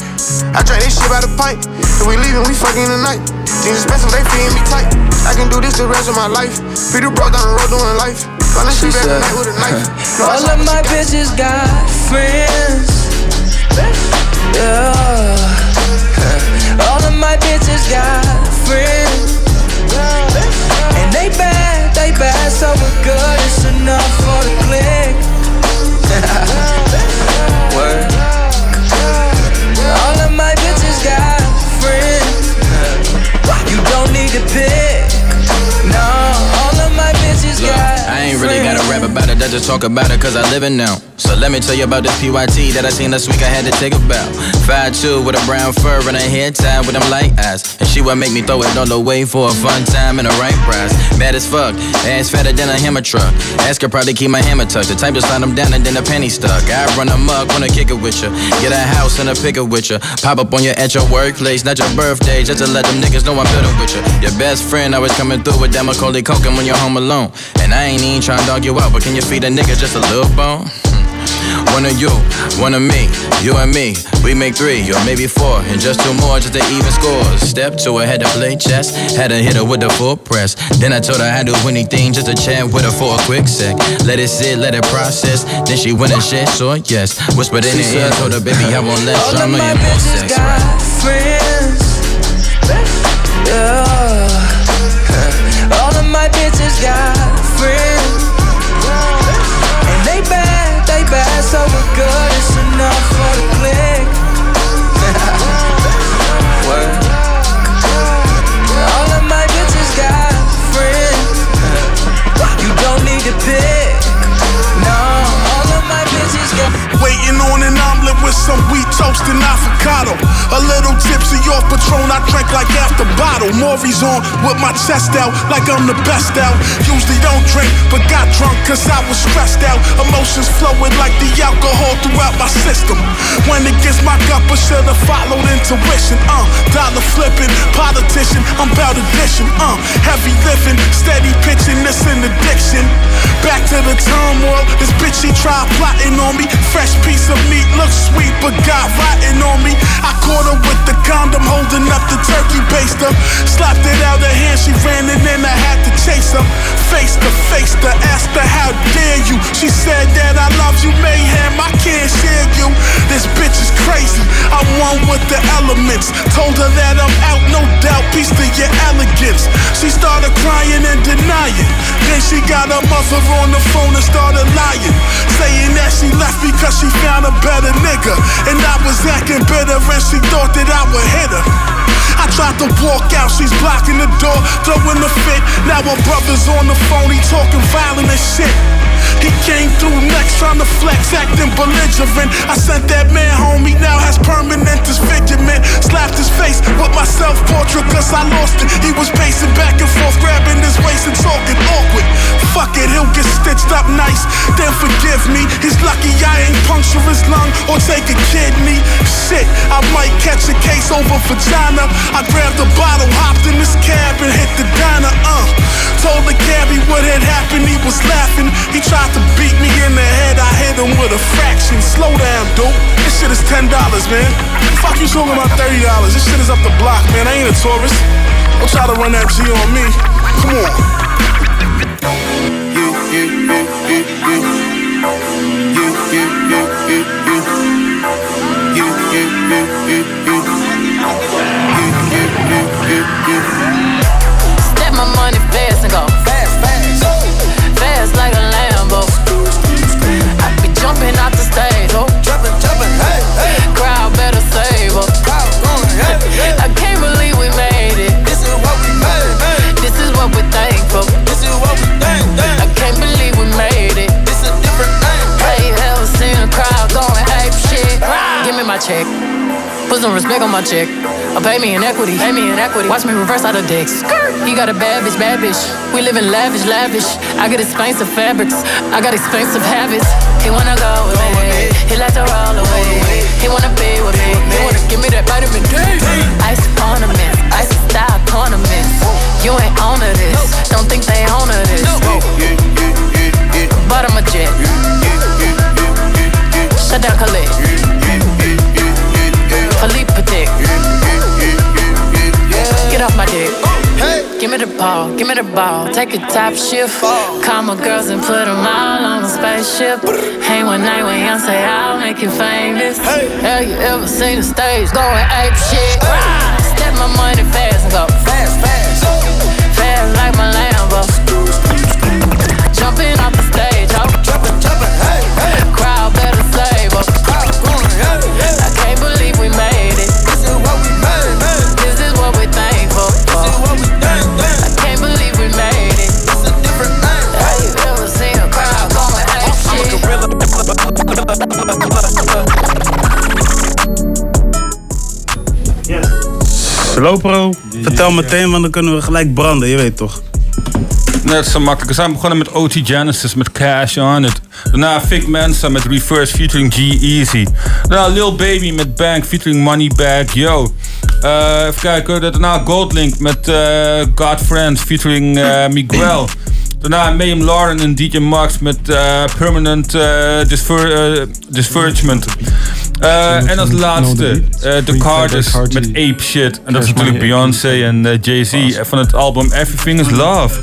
I drank this shit by the pint. If we leaving, we fucking tonight. Things expensive, they feeding me tight. I can do this the rest of my life. Free the bro down the road doing life. She sleep said, night with a knife. No, All of my bitches got friends. All of my bitches got just talk about it cause I live it now. So let me tell you about this PYT that I seen last week I had to take a bow. 5'2 with a brown fur and a hair tie with them light eyes. And she would make me throw it all the way for a fun time and a right price. Bad as fuck, ass fatter than a hammer truck. Ask her probably keep my hammer tucked. The type to slide them down and then a penny stuck. I run amok, wanna kick it with ya. Get a house and a pick it with ya. Pop up on you at your workplace, not your birthday, just to let them niggas know I'm building with ya. Your best friend always coming through with that Macaulay Culkin when you're home alone. And I ain't even trying to dog you out, but can you feed a nigga just a little bone? Hmm. One of you, one of me, you and me. We make three or maybe four, and just two more just to even scores. Step two, I had to play chess, had to hit her with the full press. Then I told her I'd do anything just to chat with her for a quick sec. Let it sit, let it process. Then she went and shit, so yes. Whispered in her ear, told her, baby, I All of drama my and more sex. got friends. Yeah. All of my bitches got friends. So we're good. It's enough for the click. [LAUGHS] Word. All of my bitches got friends. You don't need to pick. No, all of my bitches got Waiting on an with some wheat toast and avocado. A little tipsy off Patron, I drank like half bottle. Maury's on with my chest out, like I'm the best out. Usually don't drink, but got drunk cause I was stressed out. Emotions flowing like the alcohol throughout my system. When it gets my cup, I should've followed intuition. Uh, dollar flipping, politician, I'm about addition. Uh, heavy living, steady pitching, this an addiction. Back to the turmoil, this bitch she tried plotting on me. Fresh piece of meat, looks sweet, but got rotten on me. I caught her with the condom, holding up the turkey baster. Slapped it out her hand, she ran and then I had to chase her. Face to face to asked her, how dare you? She said that I love you, mayhem, I can't share you. This bitch is crazy, I'm one with the elements. Told her that I'm out, no doubt, peace to your elegance. She started crying and denying. Then she got her mother on the phone and started lying. Saying that she left because she found a better nigga. And I was acting bitter and she thought that I would hit her. I tried to walk out, she's blocking the door, throwing a fit. Now her brother's on the phone, he talking violent as shit. He came through next, trying to flex, acting belligerent. I sent that man home, he now has permanent disfigurement. Slapped his face with my self portrait, cause I lost it. He was pacing back and forth, grabbing his waist and talking awkward. Fuck it, he'll get stitched up nice, then forgive me. He's lucky I ain't puncture his lung or take a kidney. Shit, I might catch a case over vagina. I grabbed a bottle, hopped in this cab and hit the diner. Uh, told the cabbie what had happened, he was laughing. He tried to beat me in the head, I hit him with a fraction. Slow down, dude. This shit is ten dollars, man. Fuck you talking about thirty dollars? This shit is up the block, man. I ain't a tourist. Don't try to run that G on me. Come on. Step Put some respect on my check. Or pay me in equity. Pay me in equity. Watch me reverse out of dicks. You got a bad bitch, bad bitch. We live in lavish, lavish. I got expensive fabrics. I got expensive habits. He wanna go with me. He likes to roll away. He wanna be with me. He wanna give me that vitamin D. Ice ornaments. Ice style ornaments. You ain't on to this. Don't think they own to this. But I'm a jet. Shut down Khalid. Philippe Patek. Get off my dick. Give me the ball, give me the ball. Take a top shift. Call my girls and put them all on a spaceship. Hang one night when young say I'll make you famous. Have you ever seen the stage going ape shit? Step my money fast and go fast, fast. Fast like my Lambo. Jumping off the stage, oh. Jumping, jumping, Slowpro, vertel meteen, want dan kunnen we gelijk branden, je weet toch. Net zo makkelijk. We zijn begonnen met OT Genesis met Cash on It. Daarna Vic Mensa met Reverse featuring G-Easy. Daarna Lil Baby met Bank featuring Moneybag Yo. Eh, even kijken. Daarna Goldlink met eh, God Friends featuring eh, Miguel. Daarna Mayhem Lauren en DJ Max met eh, Permanent eh, Disver- eh, Eh, en als laatste eh, The Carters met Ape Shit. En dat is natuurlijk Beyoncé en eh, Jay-Z van het album Everything is Love.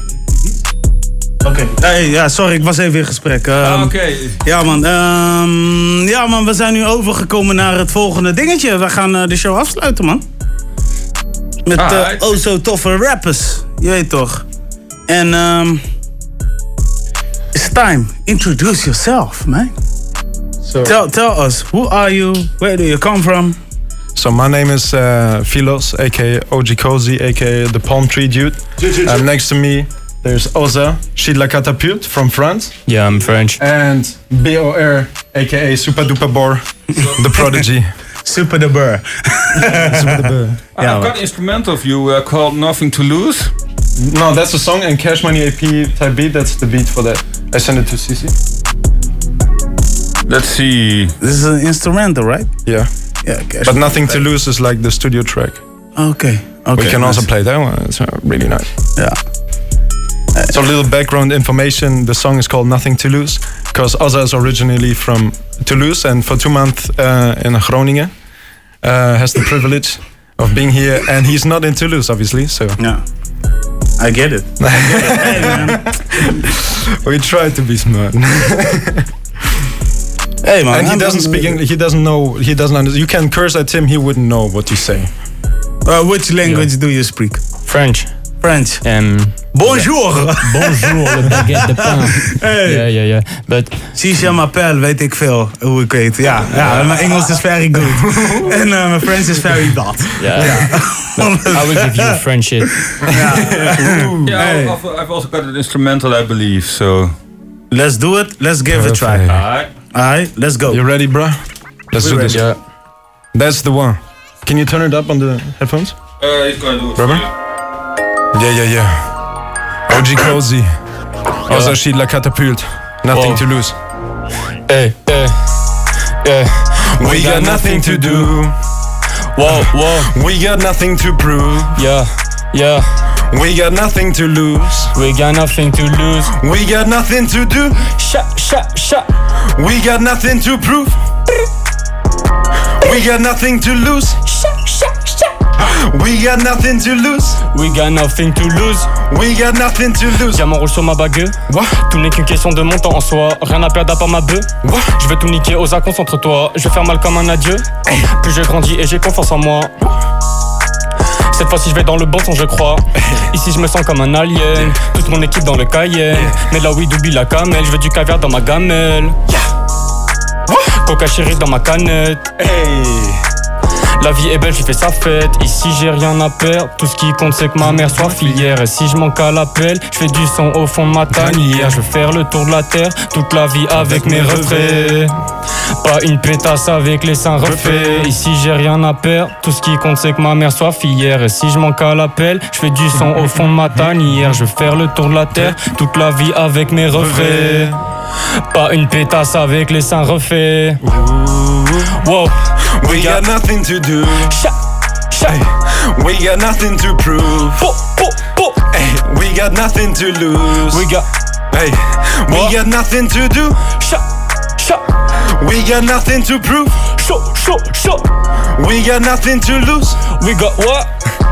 Oké. Hey, ja, sorry, ik was even in gesprek. Ehm, Ah, oké. Ja, man. ehm, ja, man, we zijn nu overgekomen naar het volgende dingetje. We gaan de show afsluiten, man. Met Ah, eh oh zo toffe rappers. Je weet toch. En ehm, time. Introduce yourself, man. Tell tell us who are you? Where do you come from? So my name is uh, Philos, aka OG Cozy, aka the Palm Tree Dude. And next to me, there's Oza, Shid La Catapulte from France. Yeah, I'm French. And BOR, aka Super Duper Bor, the prodigy. [LAUGHS] Super de Burr. Super de Burr. [LAUGHS] I've got an instrumental of you uh, called Nothing to Lose. No, that's a song, and Cash Money AP type beat, that's the beat for that. I sent it to CC. Let's see. This is an instrumental, right? Yeah. Yeah, Cash But Nothing to Lose is like the studio track. Okay. Okay. we can also play that one. It's uh, really nice. Yeah. So a little background information. The song is called Nothing to Lose because Ozza is originally from Toulouse and for two months uh, in Groningen uh, has the privilege of being here and he's not in Toulouse obviously. So yeah, I get it. [LAUGHS] [LAUGHS] we try to be smart. [LAUGHS] Hey man, and he I'm- doesn't I'm- speak English. He doesn't know. He doesn't understand. You can curse at him. He wouldn't know what you say. Uh, which language do you speak? French. French. Um, Bonjour. Bonjour, le baguette de pain. [LAUGHS] Hey. Yeah, yeah, yeah. But Si je m'appelle, weet ik veel hoe ik weet. Ja, ja mijn Engels is very good. [LAUGHS] en uh, mijn French is very bad. yeah, [LAUGHS] But I will give you French shit. Yeah, I've, I've also got an instrumental, I believe. So let's do it. Let's give it a try. Alright. Alright, let's go. You ready, bro? Let's We're do this. ready. That's the one. Can you turn it up on the headphones? Uh, he's gonna do it. Rubber? Yeah, yeah, yeah. OG Cozy. [COUGHS] Ozza Shid La Catapulte. Nothing Whoa. to lose. Hey, hey, yeah. We got nothing to do. Whoa, whoa. We got nothing to prove. Yeah, yeah. We got nothing to lose. We got nothing to lose. We got nothing to do. Shut, shut, shut. We got nothing to prove. We got nothing to lose. Shut, shut, shut. We got nothing to lose. We got nothing to lose. We got nothing to lose. Diamant roule sur ma bague. Tout n'est qu'une question de montant en soi. Rien à perdre à part ma bœuf. Je veux tout niquer, Osa, concentre-toi. Je vais faire mal comme un adieu. Plus je grandis et j'ai confiance en moi. Cette fois-ci, je vais dans le bon sens, je crois. [LAUGHS] Ici, je me sens comme un alien. Toute mon équipe dans le Cayenne. Mais là, oui, oublie la camel. Je veux du caviar dans ma gamelle. Coca chérie dans ma canette. La vie est belle, je fais sa fête. Ici, j'ai rien à perdre. Tout ce qui compte, c'est que ma mère soit filière. Et si je manque à l'appel, je fais du son au fond de ma tanière. Je veux faire le tour de la terre, toute la vie avec mes refrains. Pas une pétasse avec les seins refaits. Ici, j'ai rien à perdre. Tout ce qui compte, c'est que ma mère soit fière. Et si je manque à l'appel, je fais du son au fond de ma tanière. Je veux faire le tour de la terre, toute la vie avec mes refrains. Pas une pétasse avec les seins refaits. Wow. We got nothing to do. Shut, shut. We got nothing to prove. Hey, we got nothing to lose. We got. Hey, we got nothing to do. Shut, shut. We got nothing to prove. Show, show, show. We got nothing to lose. We got what?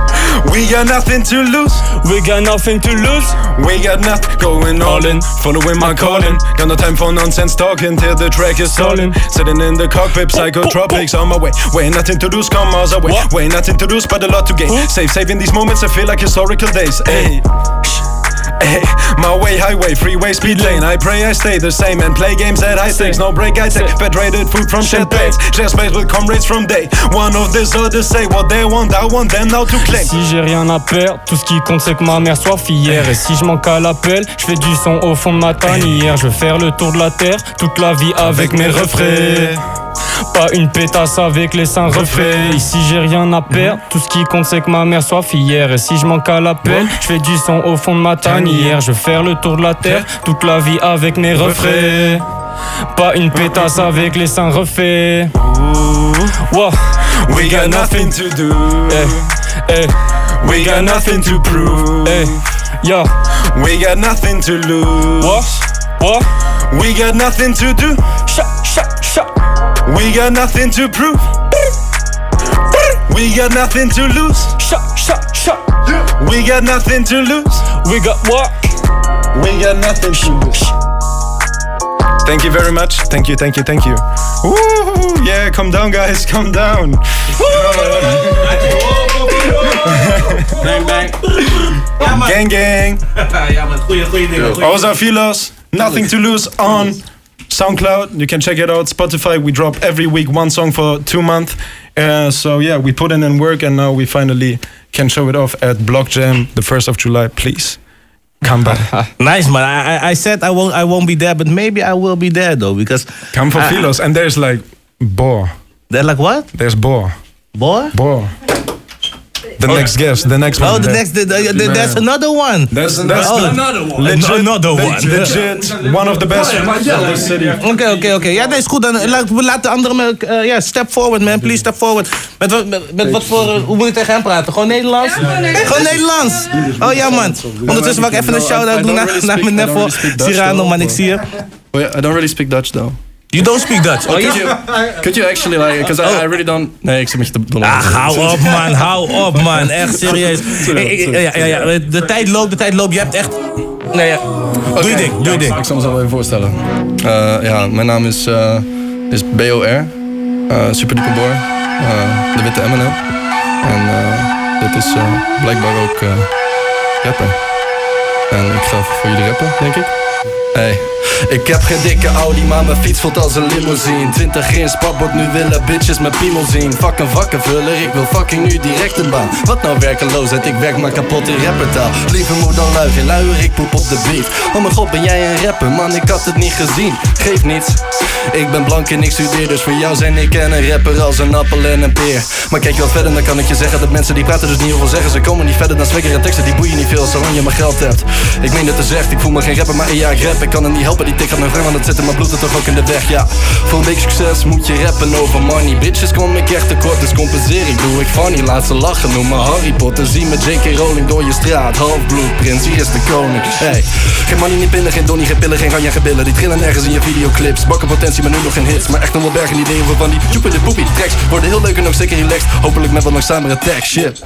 We got nothing to lose. We got nothing to lose. We got nothing going all in. Following my calling. Got no time for nonsense talking till the track is stalling. Sitting in the cockpit, psychotropics on my way. Way nothing to lose, come miles away. Way nothing to lose, but a lot to gain. Save, saving these moments, I feel like historical days. Hey. Hey, my way, highway, freeway, speed lane. I pray I stay the same and play games at high stakes. No break, I take bed rated food from plates. Share space with comrades from day. One of this others say what they want, I want them now to claim. Si j'ai rien à perdre, tout ce qui compte c'est que ma mère soit fière. Et si je manque à l'appel, je fais du son au fond de ma tanière. Je veux faire le tour de la terre, toute la vie avec mes refrains. Pas une pétasse avec les seins refaits. Ici j'ai rien à perdre. Tout ce qui compte c'est que ma mère soit fière. Et si je manque à l'appel, je fais du son au fond de ma tanière. Je veux faire le tour de la terre, toute la vie avec mes refrains. Pas une pétasse avec les seins refaits. Wow. We got nothing to do. Hey, hey. We got nothing to prove. Yo. We got nothing to lose. What? What? We got nothing to do. Shut, shut. We got nothing to prove. We got nothing to lose. Shut, shut, shut. We got nothing to lose. We got what? We got nothing to lose. Thank you very much. Thank you, thank you, thank you. Woo! Yeah, come down, guys, come down. Bang, bang. Gang, gang. [LAUGHS] ja, man, goeie, goeie dingen. goeie Oza Filos. Nothing to lose on SoundCloud. You can check it out. Spotify. We drop every week one song for two months. Uh, so yeah, we put in in work, and now we finally can show it off at Block Jam the first of July. Please come back. [LAUGHS] nice man. I, I- said I won't I won't be there, but maybe I will be there though because Come for I- Philos, and there's like Boar. There's like what? There's Boar. Boar? Boar. The next guest, the next one. Oh, the next, the, the, the- there's another one. That's, that's Oh, Legit, another one. Legit, one of the best the city. Oké, oké, oké. Ja, dat is goed. Dan laat, we laten de anderen... me, eh, ja, step forward, man. Please step forward. Met, wat- met, met wat voor... eh, hoe moet ik tegen hem praten? Gewoon Nederlands? gewoon Nederlands. Oh ja, man. Ondertussen wil ik even een shout-out doen naar, naar mijn nevo Cyrano, man. Ik zie je. Oh, yeah, I don't really speak Dutch though. You don't speak Dutch? Oh, could, you, could you actually like, because I, I really don't. Nee, ik zit met je te. Ah, hou op, man. Hou op, man. Echt serieus. Ja, ja, ja. De tijd loopt, de tijd loopt. Je hebt echt... Nee, ja. Doe je ding, doe je ding. Ik zal mezelf even voorstellen. Eh, ja, mijn naam is, eh, is BOR. eh super duper boor. Eh, de witte M&M. En eh, dit is blijkbaar ook eh, rapper. En ik ga voor jullie rappen, denk ik. Hey. Ik heb geen dikke Audi, maar mijn fiets voelt als een limousine. 20 in spatbord, nu willen bitches mijn piemel zien. Fuck een vakkenvuller, ik wil fucking nu direct een baan. Wat nou werkeloosheid, ik werk maar kapot in rappertaal. Liever moe dan lui, geen luier, ik poep op de beat. Oh mijn god, ben jij een rapper? Man, ik had het niet gezien. Geef niets, ik ben blank en ik studeer Dus voor jou. Zijn ik en een rapper als een appel en een peer. Maar kijk je wat verder, dan kan ik je zeggen Dat mensen die praten dus niet heel zeggen. Ze komen niet verder dan zwikkere teksten, die boeien niet veel Zolang je maar geld hebt. Ik meen dat te zegt, ik voel me geen rapper, maar ja, ik rap. Ik kan het niet helpen, die tik gaat mijn vreemd Want het zit in mijn bloed er toch ook in de weg, ja. Voor een beetje succes moet je rappen over money. Bitches kom ik echt tekort, dus compenseer ik. Doe ik funny, laat ze lachen, noem me Harry Potter. Zie me J.K. Rowling door je straat. Halfbloed, prins, hier is de koning. Hey, geen money, niet pillen, geen donnie, geen pillen, geen ganja, geen billen. Die trillen ergens in je videoclips. Bakken potentie, maar nu nog geen hits. Maar echt nog wel bergen ideeën voor van die joepen de poepie tracks. Worden heel leuk en ook zeker relaxed. Hopelijk met wat langzamere tekst, shit.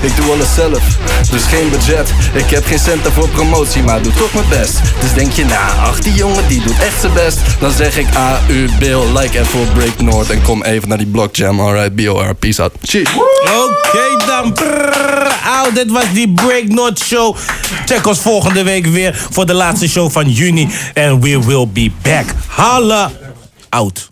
Ik doe alles zelf, dus geen budget. Ik heb geen centen voor promotie, maar doe toch mijn best. Dus denk je na, ach die jongen die doet echt zijn best Dan zeg ik AU Bill, like en voor Break North En kom even naar die block jam, alright, BOR, peace out Cheers Oké dan. Brrr, Auw, dit was die Break North Show. Check ons volgende week weer voor de laatste show van juni. En we will be back. Holla out.